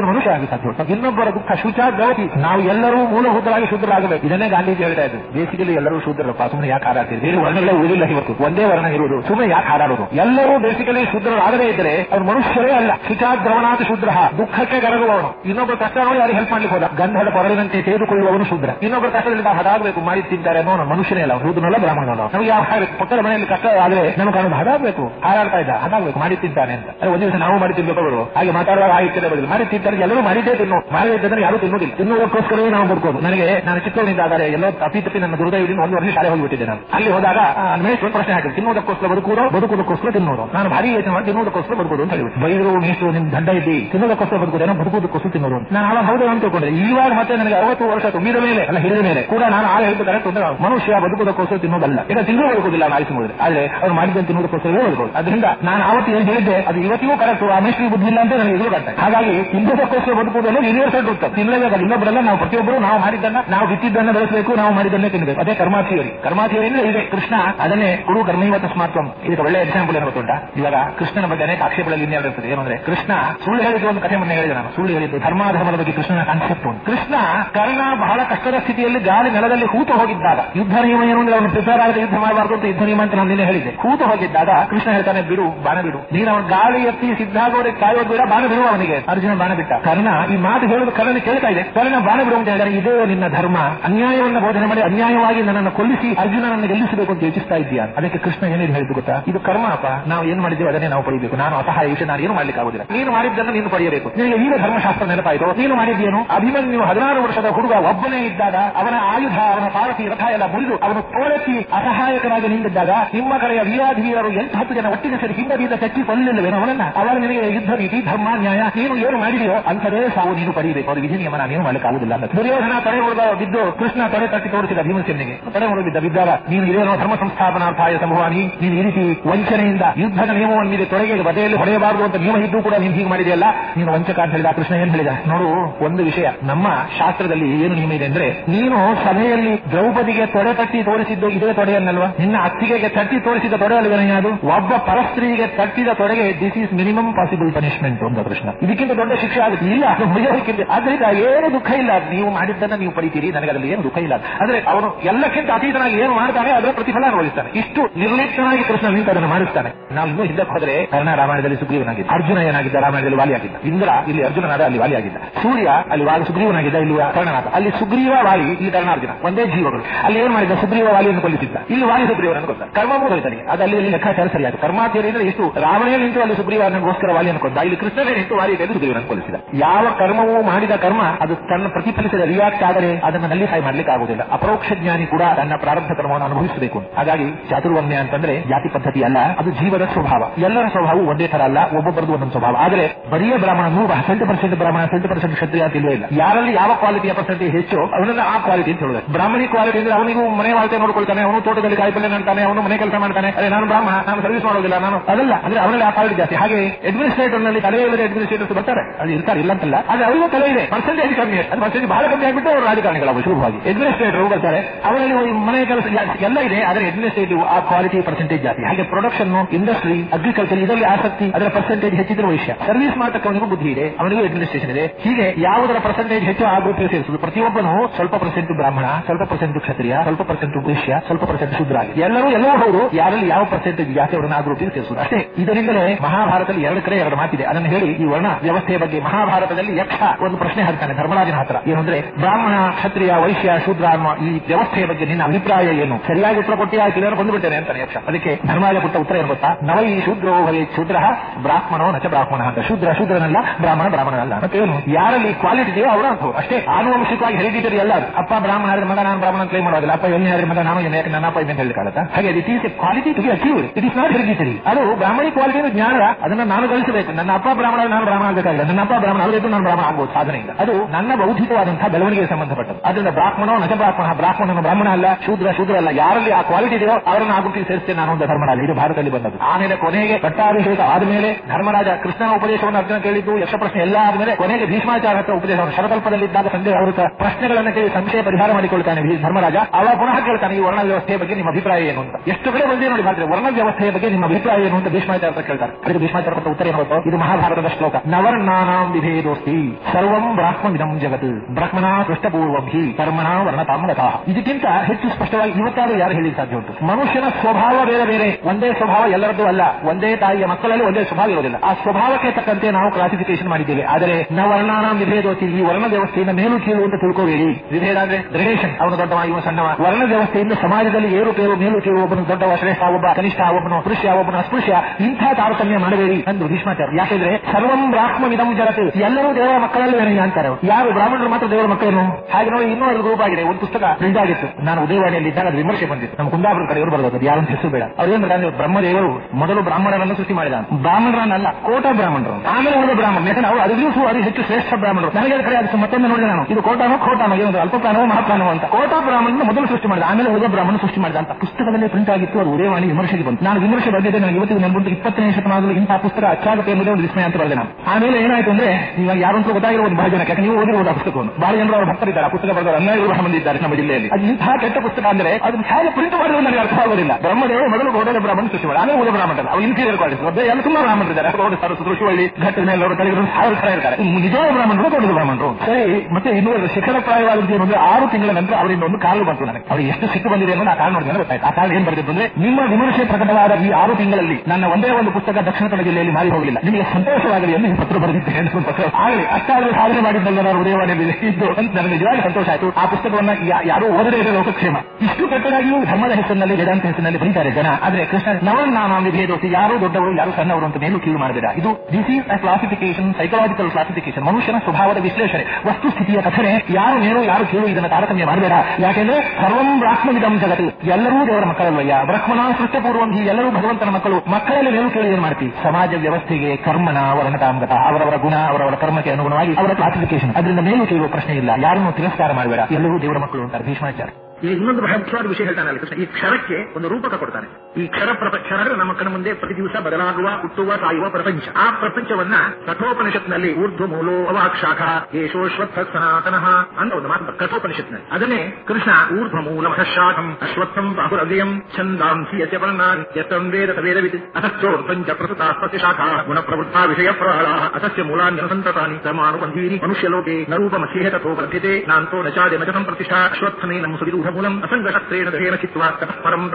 ಮನುಷ್ಯ ಆಗಿ ಸಾಧ್ಯ ಇನ್ನೊಬ್ಬರ ದುಃಖ ಶುಚಾದ್ರವತಿ. ನಾವು ಎಲ್ಲರೂ ಮೂಲಭೂತವಾಗಿ ಶೂದ್ರರಾಗಬೇಕು. ಇದನ್ನೇ ಗಾಂಧೀಜಿ ಹೇಳ್ತಾ ಇದ್ರು. ಬೇಸಿಕಲಿ ಎಲ್ಲರೂ ಶೂದ್ರರಪ್ಪ ಸುಮ್ಮನೆ ಯಾಕೆ ಹಾರಾಡ್ತೀರಿ ಬೇರೆ ವರ್ಣಗಳೇ ಉಳಿದಿಲ್ಲ ಇವತ್ತು. ಒಂದೇ ವರ್ಣ ಇರುವುದು. ಸುಮ್ಮನೆ ಯಾಕೆ ಹಾರಾಡೋದು? ಎಲ್ಲರೂ ಬೇಸಿಕಲಿ ಶುದ್ಧರಾಗದೇ ಇದ್ದರೆ ಅವ್ರು ಮನುಷ್ಯರೇ ಅಲ್ಲ. ಶಿಖಾ ದ್ರವಣಾದ ಶುದ್ರ ದುಃಖಕ್ಕೆ ಕರಗುವವನು. ಇನ್ನೊಬ್ಬರು ಕಷ್ಟ ನೋಡಿ ಯಾರು ಹೆಲ್ಪ್ ಮಾಡ್ಲಿಕ್ಕೆ ಹೋದ? ಗಂಧದ ಪೊರಲಿನಂತೆ ತೆಗೆದುಕೊಳ್ಳುವವನು ಶುದ್ರ. ಇನ್ನೊಬ್ಬರ ಕಷ್ಟದಲ್ಲಿ ನಾವು ಹದಾಗಬೇಕು. ಮಾಡಿ ತಿಂತಾರೆ ಅನ್ನೋ ಮನುಷ್ಯನೇ ಅಲ್ಲ. ಹೃದನಲ್ಲ ಬ್ರಾಹ್ಮಣನಲ್ಲ ನಮಗೆ ಯಾವ ಪಕ್ಕದ ಮನೆಯಲ್ಲಿ ಕಷ್ಟ ಆದ್ರೆ ನಮ್ಗೆ ಕಾಣೋದು ಹದಾಗಬೇಕು. ಹಾರಾಡ್ತಾ ಇದ್ದ. ಹದಾಗಬೇಕು. ಮಾಡಿ ತಿಂತಾನೆ ಅಂತ. ಒಂದ್ ದಿವಸ ನಾವು ಮಾಡಿ ತಿನ್ಬೇಕು ಅವರು. ಹಾಗೆ ಮಾತಾಡುವಾಗ ಆಗಿರ್ತದೆ ಬದಲು. ಮಾಡಿ ತಿಂತಾರೆ. ಎಲ್ಲರೂ ಮಾಡಿದ್ದೇ ತಿನ್ನು. ಮಾಡಿದ್ದಂದ್ರೆ ಯಾರು ತಿನ್ನೋದಿಲ್ಲ ತಿನ್ನುವುದಕ್ಕೋಸ್ಕರವೇ ನಾವು ಬದುಕೋದು. ನನಗೆ, ನಾನು ಚಿಕ್ಕವನಿಂದಾದರೆ ಎಲ್ಲೋ ತಪ್ಪಿ ತಪ್ಪಿ ನನ್ನ ದುರ್ದೈವದಿಂದ ಒಂದು ವರ್ಷ ಶಾಲೆ ಹೋಗಿಬಿಟ್ಟಿದ್ದೆ ನಾನು. ಅಲ್ಲಿ ಹೋದಾಗ ಮೇಷ್ಟ್ರು ಒಂದು ಪ್ರಶ್ನೆ ಹಾಕಿದ್ರು. ತಿನ್ನೋದಕ್ಕೋಸ್ಕರ ಬದುಕುವುದು, ಬದುಕುವುದಕ್ಕೋಸ್ಕರ ತಿನ್ನೋದು ನಾನು ಭಾರಿ ಯೋಚನೆ ಮಾಡಿ ತಿನ್ನೋದಕ್ಕೋಸ್ಕರ ಬದುಕೋದು ಅಂತ ಹೇಳಿದ್ರು. ಬೈರು ಮೇಷ್ಟ್ರು ನಿಮ್ ದಂಡ ಇದ್ದಿ. ತಿನ್ನೋದಕ್ಕೋಸ್ಕರ ಬದುಕೋದೇನೋ ಬದುಕುವುದಕ್ಕೋಸ್ಕರ ತಿನ್ನೋದು ನಾನು ಆಳ ಹೌದು ಅಂತ ತಿಳ್ಕೊಂಡೆ. ಇವಾಗ ಮತ್ತೆ ನನಗೆ ಅರವತ್ತು ವರ್ಷ ತುಂಬಿದ ಮೇಲೆ, ಅಲ್ಲ ಹಿಡಿದ ಮೇಲೆ. ಕೂಡ ನಾನು ಆಗ ಹೇಳ್ಬೇಕಾದ್ರೆ ತೊಂದರೆ ಮನುಷ್ಯ ಬದುಕುವುದಕ್ಕೋಸ್ಕರ ತಿನ್ನೋದಲ್ಲ ಈಗ ತಿಂಗಳು ಬದುಕುದಿಲ್ಲ ನಾನು ಆಯ್ತು ನೋಡಿದ್ರೆ ಆದ್ರೆ ಅವ್ರು ಮಾಡಿದ್ದ ತಿನ್ನೋದಕ್ಕೋಸ್ಕರ ಬದುಕೋದು ಅದರಿಂದ ನಾನು ಆವತ್ತು ಏನು ಹೇಳಿದ್ದೆ, ಅದು ಇವತ್ತಿಗೂ ಕರೆಕ್ಟ್ ಆ ಮೇಷ್ಟ್ರಿಗೆ ಬುದ್ಧಿ ಇಲ್ಲ ಅಂತ ನನಗೆ ಇದು. ಗೊತ್ತಾಯ್ತು ಹಾಗಾಗಿ ತಿನ್ನೋದಕ್ಕೋಸ್ಕರ ಬದುಕೋದಲ್ಲ ಯೂನಿವರ್ಸಲ್ ಇರುತ್ತೆ ತಿನ್ನಲೇಬೇಕು ಇನ್ನೊಬ್ಬರೆಲ್ಲ. ನಾವು ಪ್ರತಿಯೊಬ್ಬರು ನಾವು ಮಾಡಿದ್ದನ್ನ, ನಾವು ಬಿತ್ತಿದ್ದನ್ನ ಬೆಳೆಸಬೇಕು, ನಾವು ಮಾಡಿದ್ದನ್ನೇ ತಿನ್ನಬೇಕು ಅದೇ ಕರ್ಮ ಥಿಯರಿ ಥಿಯರಿ ಇದೆ ಕೃಷ್ಣ? ಅದನ್ನೇ ಗುರು ಕರ್ಮೈವ ತಸ್ಮಾತ್ವಂ ಇದಕ್ಕೆ ಒಳ್ಳೆ ಎಕ್ಸಾಂಪಲ್ ಏನು ಗೊತ್ತುಂಟ ಇವಾಗ ಕೃಷ್ಣನ ಬಗ್ಗೆ ಅನೇಕ ಆಕ್ಷೇಪಗಳಲ್ಲಿ ಇನ್ನೇ ಇರ್ತದೆ. ಏನಂದ್ರೆ ಕೃಷ್ಣ ಸುಳ್ಳು ಹೇಳಿದ ಒಂದು ಕಥೆ ಮೊನ್ನೆ ಹೇಳಿದೆ ನಾನು. ಸುಳ್ಳು ಹೇಳಿದ್ದು ಧರ್ಮಾಧರ್ಮದ ಬಗ್ಗೆ ಕೃಷ್ಣನ ಕಾನ್ಸೆಪ್ಟ್ ಉಂಟು. ಕೃಷ್ಣ ಕರ್ಣ ಬಹಳ ಕಷ್ಟದ ಸ್ಥಿತಿಯಲ್ಲಿ ಗಾಳಿ ನೆಲದಲ್ಲಿ ಹೂತು ಹೋಗಿದ್ದಾಗ, ಯುದ್ಧ ನಿಯಮ ಏನು ಅಂದ್ರೆ ಅವನು ಪ್ರಿಪೇರ್ ಯುದ್ಧ ಮಾಡಬಾರ್ದು ಅಂತ ಯುದ್ಧ ನಿಯಮ ಅಂತ ನಾನು ನಿನ್ನೆ ಹೇಳಿದೆ ಹೂತು ಹೋಗಿದ್ದಾಗ ಕೃಷ್ಣ ಹೇಳ್ತಾನೆ, ಬಿಡು, ಬಾಣ ಬಿಡು. ನೀನು ಅವನ ಗಾಳಿ ಎತ್ತಿ ಸಿದ್ಧಾಗೋರಿಗೆ ಕಾಯೋದು ಬೇಡ, ಬಾಣ ಬಿಡುವ ಅವನಿಗೆ. ಅರ್ಜುನ ಬಾಣ ಬಿಟ್ಟ. ಕರ್ಣ ಈ ಮಾತು ಹೇಳೋದು ಕರ್ಣ ಕೇಳ್ತಾ ಇದೆ. ಕರ್ಣ ಬಾಣ ಬಿಡು ಅಂತ ಹೇಳಿದರೆ, ಇದೇ ನಿನ್ನ ಧರ್ಮ. ಅನ್ಯಾಯವನ್ನು ಬೋಧನೆ ಮಾಡಿ ಅನ್ಯಾಯವಾಗಿ ನನ್ನನ್ನು ಕೊಲ್ಲಿಸಿ ಅರ್ಜುನನನ್ನು ಗೆಲ್ಲಿಸಬೇಕು ಅಂತ ಯೋಚಿಸ್ತಾ ಇದೆಯಾ ಅದಕ್ಕೆ ಕೃಷ್ಣ ಏನೇನು ಹೇಳಿದ್ದು ಗೊತ್ತಾ? ಇದು ಕರ್ಮ ಅಪ್ಪ ನಾವು ಏನ್ ಮಾಡಿದ್ದೇವೆ ಅದನ್ನೇ ನಾವು ಪಡೆಯಬೇಕು. ನಾನು ಅಸಹಾಯ ವಿಷಯ ನಾನು ಏನು ಮಾಡ್ಲಿಕ್ಕೆ ಆಗುದಿಲ್ಲ. ನೀನು ಮಾಡಿದ್ದನ್ನು ನೀನು ಪಡೆಯಬೇಕು. ನಿನಗೆ ಈಗ ಧರ್ಮಶಾಸ್ತ್ರ ನೆನಪಾಯಿತು. ನೀನು ಮಾಡಿದ್ದೇನು ಅಭಿಮನ್ಯು ಹದಿನಾರು ವರ್ಷದ ಹುಡುಗ ಒಬ್ಬನೇ ಇದ್ದಾಗ ಅವನ ಆಯುಧ ಅವನ ಪಾರತಿ ರಥ ಎಲ್ಲ ಮುರಿದು ಅವನು ತೋಳೆತ್ತಿ ಅಸಹಾಯಕನಾಗಿ ನಿಂತಿದ್ದಾಗ ನಿಮ್ಮ ಕಡೆಯ ವೀರಾಧೀರರು ಎಂಟು ಹತ್ತು ಜನ ಒಟ್ಟಿಗೆ ಸೇರಿ ಹಿಂಬದಿಯಿಂದ ಚಚ್ಚಿ ಕೊಲ್ಲಿಲ್ಲವೇನೋ ಅವನನ್ನ? ಅವಾಗ ನಿನಗೆ ಯುದ್ಧ ನೀತಿ ಧರ್ಮ ನ್ಯಾಯ ನೀನು ಏನು ಮಾಡಿದೆಯೋ ಅಂತದೇ ಸಾವು ನೀನು ಪಡೆಯಬೇಕು. ಅದು ವಿಧಿ ನಿಯಮ ನಾನೇನು ಮಾಡಲಿಕ್ಕೆ ಆಗುದಿಲ್ಲ ಅಂತ. ದುರ್ಯೋಧನ ತಡೆ ಹೊಡೆದ ಬಿದ್ದು ಕೃಷ್ಣ ತಡೆ ತಟ್ಟಿ ತೋರಿಸಿದ ಭೀಮಸೇನಿಗೆ. ತಡೆ ಹೊಡೆದಿದ್ದ ಬಿದ್ದಾಗ ನೀನು ಇದೇನೋ ಧರ್ಮ ಸಂಸ್ಥಾಪನಾರ್ಥಾಯ ಸಂಭವಾನಿ ನೀನು ಈ ರೀತಿ ವಂಚನೆಯಿಂದ ಯುದ್ಧದ ನಿಯಮವನ್ನು ಮೀರಿ ತೊಡೆಗೆ ಬದೆಯಲ್ಲಿ ಹೊಡೆಯಬಾರದು ಅಂತ ನಿಯಮ ಇದ್ದು ಕೂಡ ನೀನು ಹೀಗೆ ಮಾಡಿದೆಯಲ್ಲ? ನೀನು ವಂಚಕ ಅಂತ ಹೇಳಿದ ಕೃಷ್ಣ ಏನ್ ಹೇಳಿದ? ನೋಡು, ಒಂದು ವಿಷಯ. ನಮ್ಮ ಶಾಸ್ತ್ರದಲ್ಲಿ ಏನು ನಿಯಮ ಇದೆ ಅಂದ್ರೆ, ನೀನು ಸಭೆಯಲ್ಲಿ ದ್ರೌಪದಿಗೆ ತೊಡೆ ತಟ್ಟಿ ತೋರಿಸಿದ್ದು ಇದೇ ತೊಡೆಯನ್ನಲ್ವಾ? ನಿನ್ನ ಅತ್ತಿಗೆಗೆ ತಟ್ಟಿ ತೋರಿಸಿದ ತೊಡೆ ಅದು ಒಬ್ಬ ಪರಸ್ತ್ರೀಗೆ ತಟ್ಟಿದ ತೊಡೆಗೆ this is minimum possible punishment ಅಂತ ಕೃಷ್ಣ. ಇದಕ್ಕಿಂತ ದೊಡ್ಡ ಶಿಕ್ಷೆ ಆಗುತ್ತೆ. ಇಲ್ಲ ಮುಗಿಯೋದಕ್ಕಿಂತ ಆದ್ರಿಂದ ಏನು ದುಃಖ ಇಲ್ಲ. ನೀವು ಮಾಡಿದ್ದನ್ನ ನೀವು ಪಡಿತೀರಿ. ನನಗೆ ಅದರಲ್ಲಿ ಏನು ದುಃಖ ಇಲ್ಲ. ಅಂದ್ರೆ ಅವನು ಎಲ್ಲಕ್ಕಿಂತ ಅತೀತನಾಗಿ ಏನು ಮಾಡ್ತಾನೆ ಅದರ ಪ್ರತಿಫಲ ಅನುಭವಿಸ್ತಾನೆ ಇಷ್ಟು ನಿರ್ಲಿಪ್ತನಾಗಿ ಕೃಷ್ಣ ನಿಂತು ಅದನ್ನು ಮಾಡಿಸ್ತಾನೆ. ನಾವು ಇನ್ನೂ ಹಿಂದಕ್ಕೆ ಹೋದ್ರೆ ಕರ್ಣ ರಾಮಾಯಣದಲ್ಲಿ ಸುಗ್ರೀವನಾಗಿದ್ದ. ಅರ್ಜುನ ಏನಾಗಿದ್ದ? ರಾಮಾಯಣದಲ್ಲಿ ವಾಲಿಯಾಗಿದ್ದ. ಇಂದ್ರ ಇಲ್ಲಿ ಅರ್ಜುನನಾದ, ಅಲ್ಲಿ ವಾಲಿಯಾಗಿದ್ದ. ಸೂರ್ಯ ಅಲ್ಲಿ ವಾಲಿ ಸುಗ್ರೀವನಾಗಿದ್ದ, ಇಲ್ಲಿ ಕರ್ಣನಾದ. ಅಲ್ಲಿ ಸುಗ್ರೀವ ವಾಲಿ, ಇಲ್ಲಿ ಕರ್ಣಾರ್ಜುನ. ಒಂದೇ ಜೀವಗಳು. ಅಲ್ಲಿ ಏನ್ ಮಾಡಿದ ಸುಗ್ರೀವ ವಾಲಿಯನ್ನು ಕೊಲ್ಲಿಸಿದ್ದ. ಇಲ್ಲಿ ವಾಲಿ ಸುಗ್ರೀವನನ್ನು ಕೊಟ್ಟ ಕರ್ಮ ಹೋಯ್ತಾನೆ ಅದು ಅಲ್ಲಿ ಲೆಕ್ಕಾಚಾರ ಸರಿಯಾದ ಕರ್ಮಾಚಾರ್ಯ ಇಷ್ಟು ರಾವಣೇ ನಿಂತು ಅಲ್ಲಿ ಸುಗ್ರೀವನಗೋಸ್ಕರ ವಾಲಿಯನ್ನು ಕೊಂದ ಇಲ್ಲಿ ಕೃಷ್ಣನೇ ನಿಂತು ವಾಲಿ ಕೈಲಿ ಸುಗ್ರೀವನನ್ನು ಕೊಲ್ಲಿಸಿದ. ಯಾವ ಕರ್ಮವೂ ಮಾಡಿದ ಕರ್ಮ, ಅದು ತನ್ನ ಪ್ರತಿಫಲಿಸಿದ ರಿಯಾಕ್ಟ್ ಆದರೆ ಅದನ್ನು ನಲ್ಲಿಫೈ ಮಾಡ್ಲಿಕ್ಕೆ ಆಗುದಿಲ್ಲ ಅಪರೋಕ್ಷ ಜ್ಞಾನಿ ಕೂಡ ತನ್ನ ಪ್ರಾರಂಭ ಕರ್ಮವನ್ನು ಅನುಭವಿಸಬೇಕು. ಹಾಗಾಗಿ ಚಾತುರ್ವರ್ಣ್ಯ ಅಂತಂದ್ರೆ ಜಾತಿ ಪದ್ಧತಿ ಅಲ್ಲ, ಅದು ಜೀವದ ಸ್ವಭಾವ. ಎಲ್ಲರ ಸ್ವಭಾವ ಒಂದೇ ತರ ಅಲ್ಲ ಒಬ್ಬೊಬ್ಬರದು ಒಂದೊಂದು ಸ್ವಭಾವ. ಆದರೆ ಬರೀ ಬ್ರಾಹ್ಮಣ ನೂರು ಸೆಂಟು ಪರ್ಸೆಂಟ್ ಬ್ರಾಹ್ಮಣ ಸೆಂಟು ಪರ್ಸೆಂಟ್ ಕ್ಷತ್ರಿಯ ಅಂತ ಇಲ್ಲ. ಯಾರಲ್ಲಿ ಯಾವ ಕ್ವಾಲಿಟಿಯ ಪರ್ಸೆಂಟ್ ಹೆಚ್ಚು ಅವನನ್ನ ಆ ಕ್ವಾಲಿಟಿ ಅಂತ ಹೇಳುದು. ಬ್ರಾಹ್ಮಣಿ ಕ್ವಾಲಿಟಿ ಅಂದ್ರೆ ಅವನಿಗೂ ಮನೆ ವಾಳ್ತೆ ನೋಡ್ಕೊಳ್ತಾನೆ, ಅವನು ತೋಟದಲ್ಲಿ ಕಾಯಿಪಲ್ಲೆ ನಡ್ತಾನೆ ಅವನು ಮನೆ ಕೆಲಸ ಮಾಡ್ತಾನೆ. ಅದೇ ನಾನು ಬ್ರಾಹ್ಮಣ, ನಾನು ಸರ್ವಿಸ್ ಮಾಡೋದಿಲ್ಲ, ನಾನು ಅದಲ್ಲ. ಅಂದ್ರೆ ಅವನಲ್ಲಿ ಆ ಕ್ವಾಲಿಟಿ ಜಾಸ್ತಿ. ಹಾಗೆ ಅಡ್ಮಿನಿಸ್ಟ್ರೇಟರ್ನಲ್ಲಿ ತಲೆ ಇಲ್ಲದೆ ಅಡ್ಮಿನಿಸ್ಟ್ರೇಟರ್ಸ್ ಬರ್ತಾರೆ. ಅದು ಇರ್ತಾರೆ ಇಲ್ಲ ಅಂತಲ್ಲ ಆದ್ರೆ ಅವರಿಗೂ ತಲೆ ಇದೆ. ಪರ್ಸೆಂಟೇಜ್ ಕಮ್ಮಿ. ಅದು ಪರ್ಸೆಂಟೇಜ್ ಬಹಳ ಕಮ್ಮಿ ಆಗಿಬಿಟ್ಟು ಅವರು ರಾಜಕಾರಣಿಗಳು ಶುಭವಾಗಿ ಅಡ್ಮಿನಿಸ್ಟ್ರೇಟರ್ ಬರ್ತಾರೆ. ಅವರಲ್ಲಿ ಮನೆ ಕೆಲಸ ಎಲ್ಲ ಇದೆ, ಆದರೆ ಅಡ್ಮಿನಿಸ್ಟ್ರೇಟಿವ್ ಆ ಕ್ವಾಲಿಟಿ ಪರ್ಸೆಂಟೇಜ್ ಜಾತಿ ಹಾಗೆ ಪ್ರೊಡಕ್ಷನ್ ಇಂಡಸ್ಟ್ರಿ ಅಗ್ರಿಕಲ್ಚರ್ ಇದರಲ್ಲಿ ಆಸಕ್ತಿ, ಅದರ ಪರ್ಸೆಂಟೇಜ್ ಹೆಚ್ಚಿದ್ರೆ ವೈಶ್ಯ ಸರ್ವಿಸ್ ಮಾಡತಕ್ಕವನಿಗೂ ಬುದ್ಧಿ ಇದೆ, ಅವನಿಗೂ ಅಡ್ಮಿನಿಸ್ಟ್ರೇಷನ್ ಇದೆ. ಹೀಗೆ ಯಾವುದರ ಪರ್ಸೆಂಟೇಜ್ ಹೆಚ್ಚು ಆ ಗ್ರೂಪ್ ಸೇರಿಸುವುದು. ಪ್ರತಿಯೊಬ್ಬನು ಸ್ವಲ್ಪ ಪರ್ಸೆಂಟ್ ಬ್ರಾಹ್ಮಣ, ಸ್ವಲ್ಪ ಪರ್ಸೆಂಟ್ ಕ್ಷತ್ರಿಯ, ಸ್ವಲ್ಪ ಪರ್ಸೆಂಟ್ ವೈಶ್ಯ ಸ್ವಲ್ಪ ಪರ್ಸೆಂಟ್ ಶುದ್ಧ ಎಲ್ಲರೂ ಎಲ್ಲವೂ ಹೌದು, ಯಾರಲ್ಲಿ ಯಾವ ಪರ್ಸೆಂಟೇಜ್ ಜಾತಿ ಅವರನ್ನು ಆ ಗ್ರೂಪಿಗೆ ಸೇರಿಸುವುದು. ಅಷ್ಟೇ, ಇದರಿಂದಲೇ ಮಹಾಭಾರತದಲ್ಲಿ ಎರಡು ಕಡೆ ಎರಡು ಮಾತಿದೆ. ಅದನ್ನು ಹೇಳಿ ಈ ವರ್ಣ ವ್ಯವಸ್ಥೆಯ ಬಗ್ಗೆ ಮಹಾಭಾರತದಲ್ಲಿ ಯಕ್ಷ ಒಂದು ಪ್ರಶ್ನೆ ಹಾಕ್ತಾನೆ ಧರ್ಮರಾಜನ ಹತ್ರ. ಏನಂದ್ರೆ, ಬ್ರಾಹ್ಮಣ, ಕ್ಷತ್ರಿಯ, ವೈಶ್ಯ, ಶೂದ್ರ ಅನ್ನುವ ಈ ವ್ಯವಸ್ಥೆಯ ಬಗ್ಗೆ ನಿನ್ನ ಅಭಿಪ್ರಾಯ ಏನು? ಸರಿಯಾಗಿ ಉತ್ತರ ಕೊಟ್ಟಿ ಆ ಕಿವಿಯನ್ನು ಕೊಂದುಬಿಟ್ಟೇನೆ ಅಂತಾನೆ ಯಕ್ಷ. ಅದಕ್ಕೆ ಧರ್ಮಾಯ ಕೊಟ್ಟ ಉತ್ತರ ಏನು ಗೊತ್ತಾ? ಈ ಶೂದ್ರೋ ಭವೇ ಶೂದ್ರ ಬ್ರಾಹ್ಮಣೋ ನಚ ಬ್ರಾಹ್ಮಣ ಅಂತ. ಶೂದ್ರ ಶೂದ್ರನಲ್ಲ, ಬ್ರಾಹ್ಮಣ ಬ್ರಾಹ್ಮಣನಲ್ಲ ಮತ್ತೆ ಏನು ಯಾರಲ್ಲಿ ಕ್ವಾಲಿಟಿ ಇದೆಯೋ ಅವರ ಅಂತ ಅಷ್ಟೇ, ಆನುವಂಶಿಕವಾಗಿ ಹೆರಿಡಿಟರಿ ಅದು. ಅಪ್ಪ ಬ್ರಾಹ್ಮಣ ಆದ್ರೆ ಮಗ, ನಾನು ಬ್ರಾಹ್ಮಣ ಕ್ಲೈಮ್ ಮಾಡೋದಿಲ್ಲ ಅಪ್ಪ ಎಣ್ಣೆ ಆದ್ರೆ ಮಗ, ನಾನು ಎಣ್ಣೆ, ಯಾಕೆ ನನ್ನ ಅಪ್ಪ ಅಂತ ಹೇಳಿಕಾಗತ್ತಾ ಹಾಗೆ it is a quality to be achieve it is not hereditary ಅದು ಬ್ರಾಹ್ಮಣಿ ಕ್ವಾಲಿಟಿ ಜ್ಞಾನ. ಅದನ್ನ ನಾನು ಗಳಿಸಬೇಕು. ನನ್ನ ಅಪ್ಪ ಬ್ರಾಹ್ಮಣ ನಾನು ಬ್ರಾಹ್ಮಣ ಆಗಬೇಕಾಗಿಲ್ಲ ನನ್ನ ಅಪ್ಪ ಬ್ರಾಹ್ಮಣ ಆಗಬೇಕು, ನಾನು ಬ್ರಾಹ್ಮಣ ಆಗಬಹುದು ಸಾಧನೆಯಿಂದ. ಅದು ನನ್ನ ಬೌದ್ಧಿಕವಾದಂತಹ ಬೆಳವಣಿಗೆಗೆ ಸಂಬಂಧಪಟ್ಟದ್ದು. ಅದರಿಂದ ಬ್ರಾಹ್ಮಣೋ ನಚ ಬ್ರಾಹ್ಮಣ, ಬ್ರಾಹ್ಮಣನು ಬ್ರಾಹ್ಮಣ ಅಲ್ಲ, ಶೂದ್ರ ಶೂದ್ರ ಅಲ್ಲ ಯಾರಲ್ಲಿ ಆ ಕ್ವಾಲಿಟಿ ಇದೆಯೋ ಅವರನ್ನು ಆಗುತ್ತಿ ಸೇರಿಸ್ತೇನೆ. ನಾನು ಒಂದು ಧರ್ಮರಾಜ. ಇದು ಭಾರತದಲ್ಲಿ ಬಂದದ್ದು. ಆಮೇಲೆ ಕೊನೆಗೆ ಪಟ್ಟಾಭಿಷೇಕ ಆದಮೇಲೆ ಧರ್ಮರಾಜ ಕೃಷ್ಣನ ಉಪದೇಶವನ್ನು ಅರ್ಜುನ ಕೇಳಿದ್ದು ಯಕ್ಷ ಪ್ರಶ್ನೆ ಎಲ್ಲ ಆದಮೇಲೆ ಕೊನೆಗೆ ಭೀಷ್ಮಾಚಾರ ಹತ್ರ ಉಪದೇಶವನ್ನು ಶರಕಲ್ಪದಲ್ಲಿದ್ದಾಗ ಸಂಜೆ ಅವರ ಪ್ರಶ್ನೆಗಳನ್ನು ಕೇಳಿ ಸಂಶಯ ಪರಿಹಾರ ಮಾಡಿಕೊಳ್ತಾನೆ ಧರ್ಮರಾಜ. ಅವ ಪುನಃ ಕೇಳ್ತಾನೆ, ಈ ವರ್ಣ ವ್ಯವಸ್ಥೆಯ ಬಗ್ಗೆ ನಿಮ್ಮ ಅಭಿಪ್ರಾಯ ಏನು ಅಂತ. ಎಷ್ಟು ಕಡೆ ಬಂದಿದೆ ನೋಡಿ ಭಾರತೀಯ ವರ್ಣ ವ್ಯವಸ್ಥೆಯ ಬಗ್ಗೆ ನಿಮ್ಮ ಅಭಿಪ್ರಾಯ ಏನು ಅಂತ ಭೀಷ್ಮಾಚಾರ ಕೇಳ್ತಾರೆ. ಅದಕ್ಕೆ ಭೀಷ್ಮಾಚಾರ ಉತ್ತರ ಏನು ಇದು ಮಹಾಭಾರತದ ಶ್ಲೋಕ. ನವರ್ಣಾನಾಂ ವಿಭೇದೋಸ್ತಿ, ಸರ್ವಂ ಬ್ರಾಹ್ಮವಿದಂ ಜಗತ್ ಬ್ರಹ್ಮಣ ಪೃಷ್ಠಪೂರ್ವಂ ಹಿ ಕರ್ಮಣ ವರ್ಣತಾಮ್ರತ ಇದಕ್ಕಿಂತ ಹೆಚ್ಚು ಸ್ಪಷ್ಟವಾಗಿ ಯಾರು ಹೇಳಿ ಸಾಧ್ಯ ಉಂಟು? ಮನುಷ್ಯನ ಸ್ವಭಾವ ಬೇರೆ ಬೇರೆ, ಒಂದೇ ಸ್ವಭಾವ ಎಲ್ಲರದ್ದು ಅಲ್ಲ. ಒಂದೇ ತಾಯಿಯ ಮಕ್ಕಳಲ್ಲಿ ಒಂದೇ ಸ್ವಭಾವ ಇರೋದಿಲ್ಲ. ಆ ಸ್ವಭಾವಕ್ಕೆ ತಕ್ಕಂತೆ ನಾವು ಕ್ಲಾಸಿಫಿಕೇಶನ್ ಮಾಡಿದ್ದೇವೆ. ಆದರೆ ನಾವು ವಿಭೇದೋತಿ, ಈ ವರ್ಣ ವ್ಯವಸ್ಥೆಯಿಂದ ಮೇಲು ಕೀಳು ಅಂತ ತಿಳ್ಕೋಬೇಡಿ. ವಿಭೇದ ಅಂದ್ರೆ ಗ್ರೇಡೇಷನ್ ಅವನು ದೊಡ್ಡವ ಇವನು ಸಣ್ಣವ. ವರ್ಣ ವ್ಯವಸ್ಥೆಯಿಂದ ಸಮಾಜದಲ್ಲಿ ಏರುಪೇರು ಮೇಲು ಕೀಳು, ಒಬ್ಬನು ದೊಡ್ಡವ, ಶ್ರೇಷ್ಠ, ಒಬ್ಬ ಕನಿಷ್ಠ, ಒಬ್ಬನು ಪುರುಷ ಒಬ್ಬನು ಅಸ್ಪೃಶ್ಯ, ಇಂಥ ತಾರತಮ್ಯ ಮಾಡಬೇಡಿ ಎಂದು ಭೀಷ್ಮಾಚಾರ ಯಾಕೆಂದ್ರೆ ಸರ್ವಂ ಬ್ರಾಹ್ಮವಿದಂ ಜಗತ್ ಎಲ್ಲರೂ ದೇವರ ಮಕ್ಕಳಲ್ಲಿ ನನಗೆ ಅಂತಾರೆ. ಯಾರು ಬ್ರಾಹ್ಮಣರು ಮಾತ್ರ ದೇವರ ಮಕ್ಕಳೇನು? ಹಾಗೆ ನೋಡಿ ಇನ್ನೂ ಅದು ರೂಪಾಗಿದೆ ಒಂದು ಪುಸ್ತಕ ಪ್ರಿಂಟ್ ಆಗಿತ್ತು. ನಾನು ಉದಯವಾಣಿಯಲ್ಲಿ ಇದ್ದಾಗ ವಿಮರ್ಶೆ ಬಂದಿತ್ತು. ನಮ್ಮ ಕುಂದಾಪುರ ಕಡೆಯವರು ಬರೋದು ಯಾರು ಹೆಸರು ಬೇಡ. ಅವ್ರು ಏನ್ ಬ್ರಹ್ಮದೇವರು, ಮೊದಲು ಬ್ರಾಹ್ಮಣರನ್ನು ಸೃಷ್ಟಿ ಮಾಡಿದ ಬ್ರಾಹ್ಮಣರನ್ನಲ್ಲ, ಕೋಟ ಬ್ರಾಹ್ಮಣರು. ಆಮೇಲೆ ಉಳಿದ ಬ್ರಾಹ್ಮಣ ಯಾಕಂದ್ರೆ ಅವರು ಅದಕ್ಕೂ ಅದು ಹೆಚ್ಚು ಶ್ರೇಷ್ಠ ಬ್ರಾಹ್ಮಣರು. ನನಗೆ ಅದು ಕಡೆ ಅದಕ್ಕೆ ಮತ್ತೊಮ್ಮೆ ನೋಡಿದೆ ನಾನು. ಇದು ಕೋಟಾನೋ ಕೋಟಾನೋ ಏನದು ಅಲ್ಪಪ್ರಾಣವೋ, ಮಹಾಪ್ರಾಣವೋ ಅಂತ. ಕೋಟ ಬ್ರಾಹ್ಮಣ ಮೊದಲು ಸೃಷ್ಟಿ ಮಾಡಿದ. ಆಮೇಲೆ ಉಳಿದ ಬ್ರಾಹ್ಮಣ ಸೃಷ್ಟಿ ಮಾಡಿದ ಅಂತ. ಪುಸ್ತಕದಲ್ಲಿ ಪ್ರಿಂಟ್ ಆಗಿತ್ತು, ಅದು ಉದಯವಾಣಿ ವಿಮರ್ಶೆಗೆ ಬಂತು. ನಾನು ವಿಮರ್ಶೆ ಬರೆದಿದ್ದೆ ನನಗೆ ಇವತ್ತಿಗೆ ನೆನಪುಂಟು. ಇಪ್ಪತ್ತನೇ ಶತಮಾನದಲ್ಲಿ ಇಂತಹ ಪುಸ್ತಕ ಅಚ್ಚಾಗುತ್ತೆ ಎಂಬುದೇ ಒಂದು ವಿಸ್ಮಯ ಅಂತ ಬರೆದೆ ನಾನು. ಆಮೇಲೆ ಏನಾಯ್ತು ಅಂದ್ರೆ, ಇವಾಗ ಯಾರು ಅಂತ ಗೊತ್ತಾಗಿರೋ ಒಂದು ಬಹಳ ನೀವು ಓದಿರುವುದು ಆ ಪುಸ್ತಕವನ್ನು. ಬಹಳ ಜನರು ಅವರು ಭಕ್ತರಿದ್ದಾರೆ. ಪುಸ್ತಕ ಬರೆದವರು ಹನ್ನೆರಡು ಬಹಳ ಮಂದಿ ಇದ್ದಾರೆ ನಮ್ಮ ಜಿಲ್ಲೆಯಲ್ಲಿ. ಅದು ಇಂತಹ ಕೆಟ್ಟ ಪುಸ್ತಕ ಅಂದ್ರೆ, ಅದು ಹೇಗೆ ಪ್ರಿಂಟ್ ಮಾಡಿದ್ರು ನನಗೆ ಅರ್ಥ ಆಗೋದಿಲ್ಲ. ಬ್ರಹ್ಮದೇವರು ಮೊದಲು ಗೋಡದ ಬ್ರಾಹ್ಮಣ ಸೃಷ್ಟಿ ಆಮೇಲೆ ಉಳಿದ ಬ್ರಾಹ್ಮಣ ಅವ್ರು ಇನ್ಫೀರಿಯರ್ ಕ್ವಾಲಿಟಿ ಒಬ್ಬ ಎಲ್ಲ ತುಂಬಾ ಬ್ರಾಹ್ಮಣರಿದ್ದಾರೆ ರೋಡ್ ಸರಸ್ವತಿ ಋಷಿವಳ್ಳಿ ಘಟ್ಟ ಮೇಲೆ ಅವರು ತಲೆಗೆ ಸಾವಿರ ಕಡೆ ಇರ್ತಾರೆ. ನಿಜವಾದ ಬ್ರಾಹ್ಮಣರು, ದೊಡ್ಡದು ಬ್ರಾಹ್ಮಣರು. ಸರಿ, ಮತ್ತೆ ಇನ್ನೂ ಶಿಖರ ಪ್ರಾಯವಾದಂತೆ ಅಂದ್ರೆ ಆರು ತಿಂಗಳ ನಂತರ ಅವರಿಂದ ಒಂದು ಕಾಲು ಬಂತು ನನಗೆ. ಅವ್ರಿಗೆ ಎಷ್ಟು ಸಿಟ್ಟು ಬಂದಿದೆ ಅನ್ನೋದು ಆ ಕಾಲು ನೋಡಿದ್ರೆ ಗೊತ್ತಾಯ್ತು. ಆ ಕಾಲು ಏನ್ ಬರೆದಿದ್ದು ಅಂದ್ರೆ, ನಿಮ್ಮ ವಿಮರ್ಶೆ ಪ್ರಕಟವಾದ ಈ ಆರು ತಿಂಗಳಲ್ಲಿ ನನ್ನ ಒಂದೇ ಒಂದು ಪುಸ್ತಕ ದಕ್ಷಿಣ ಕನ್ನಡ ಜಿಲ್ಲೆಯಲ್ಲಿ ಮಾರಿ ಹೋಗಲಿಲ್ಲ. ನಿಮಗೆ ಸಂತೋಷವಾಗಲಿ ಎಂದು ಪತ್ರ ಒಂದು ಪತ್ರ. ಆಗಲಿ, ಅಷ್ಟಾದ್ರೆ ಸಾಧನೆ ಮಾಡಿದ್ದಲ್ಲ ನಾನು ಉದಯವಾಣಿಯಲ್ಲಿ. ಇದ್ದು ಅಂತ ನನಗೆ ನಿಜವಾಗಿ ಸಂತೋಷ ಆಯ್ತು. ಆ ಪುಸ್ತಕವನ್ನ ಯಾರು ಓದದೇ ಇರೋ ಲೋಕಕ್ಷೇಮ. ಇಷ್ಟು ಕೆಟ್ಟದಾಗಿಯೂ ಧರ್ಮದ ಹೆಸರಿನಲ್ಲಿ, ವೇದಾಂತ ಹೆಸರಿನಲ್ಲಿ ಬರೀತಾರೆ ಜನ. ಆದ್ರೆ ಕೃಷ್ಣ ನವನಾಮ ವಿಭೇದೋಸಿ ಯಾರು ದೊಡ್ಡವರು, ಯಾರು ಸಣ್ಣವರು ಅಂತ ಮೇಲೂ ಕೀಳು ಮಾಡಬೇಡ ಇದು this is a classification psychological classification ಮನುಷ್ಯನ ಸ್ವಭಾವದ ವಿಶ್ಲೇಷಣೆ, ವಸ್ತುಸ್ಥಿತಿಯ ಕಥನೆ, ಯಾರು ಮೇಲು ಯಾರು ಕೀಳು ಇದನ್ನು ತಾರತಮ್ಯ ಮಾಡಬೇಡ. ಯಾಕೆಂದ್ರೆ ಸರ್ವಂ ಬ್ರಾಹ್ಮವಿದಂ ಜಗತ್ತು ಎಲ್ಲರೂ ದೇವರ ಮಕ್ಕಳಲ್ಲಯ್ಯ ಬ್ರಹ್ಮನ ಸೃಷ್ಟಿ ಹಿ ಎಲ್ಲರೂ ಭಗವಂತನ ಮಕ್ಕಳು, ಮಕ್ಕಳಲ್ಲಿ ಮೇಲು ಕೀಳು ಏನ್ ಮಾಡ್ತಿ? ಸಮಾಜ ವ್ಯವಸ್ಥೆಗೆ ಕರ್ಮನ ವರ್ಣತಾಂಗತ ಅವರವರ ಗುಣ, ಅವರವರ ಕರ್ಮಕ್ಕೆ ಅನುಗುಣವಾಗಿ ಅವರ ಕ್ಲಾಸಿಫಿಕೇಶನ್ ಅದರಿಂದ ಮೇಲೂ ಕೀಳುವ ಪ್ರಶ್ನೆ ಇಲ್ಲ. ಯಾರನ್ನು ತಿರಸ್ಕಾರ ಮಾಡಬೇಡ. ಎಲ್ಲರೂ ದೇವರ ಮಕ್ಕಳು ಅಂತಾರೆ. ಭೀಷ್ಮಾಚಾರ್ಯ. ಇನ್ನೊಂದು ಬಹಳ ಮುಖ್ಯವಾದ ವಿಷಯ ಹೇಳ್ತಾನೆ ಅಲ್ಲಿ ಕೃಷ್ಣ. ಈ ಕ್ಷರಕ್ಕೆ ಒಂದು ರೂಪಕ ಕೊಡ್ತಾನೆ. ಈ ಕ್ಷರ ಕ್ಷರ ನಮ್ಮ ಕಣ್ಣ ಮುಂದೆ ಪ್ರತಿ ದಿವಸ ಬದಲಾಗುವ, ಹುಟ್ಟುವ, ಸಾಯುವ ಪ್ರಪಂಚ. ಆ ಪ್ರಪಂಚವನ್ನ ಕಠೋಪನಿಷತ್ನಲ್ಲಿ ಊರ್ಧ್ವ ಮೂಲೋ ಅವಾಕ್ಷಾಖ ಯಶೋಶ್ವತ್ಥ ಸನಾತನಃ ಅಂತ ಒಂದು ಮಾತು ಕಠೋಪನಿಷತ್ನಲ್ಲಿ. ಅದನ್ನೇ ಕೃಷ್ಣ ಊರ್ಧ್ವ ಮೂಲ ಮಹಶಾಖಂ ಅಶ್ವತ್ಥಂ ಬಾಹುರವ್ಯಯಂ, ಛಂದಾಂಸಿ ಯಸ್ಯ ವರ್ಣಾನ್ ಯತಂ ವೇದ ತವೇದವಿತ್ ಅತಶ್ಚೋರ್ತಂ ಚ ಪ್ರಸುತಾ ಶಾಖಾ ಗುಣ ವಿಷಯ ಪ್ರಹಳ, ಅತಸ್ಯ ಮೂಲಾನ್ಯ ಸಂತತಾನಿ, ಸಮಾನುಬಂಧೀನಿ, ಮನುಷ್ಯಲೋಕೆ, ನರೂಪ ರೂಪಮಸ್ಯೇಹ ತಥೋ ವರ್ಧ್ಯತೆ, ನಾಂತೋ ನಚಾದೆ ಮಜಸಂ ಪ್ರತಿಷ್ಠಾ ಅಶ್ವತ್ಥನೇ ನಮ್ಮ ಸುವಿರೂಢ ಮೂಲಂ ಅಸಂಗಶಸ್ತ್ರೇಣ ದೃಢೇನ ಚಿತ್ವಾ ತತಃ ಪರಂ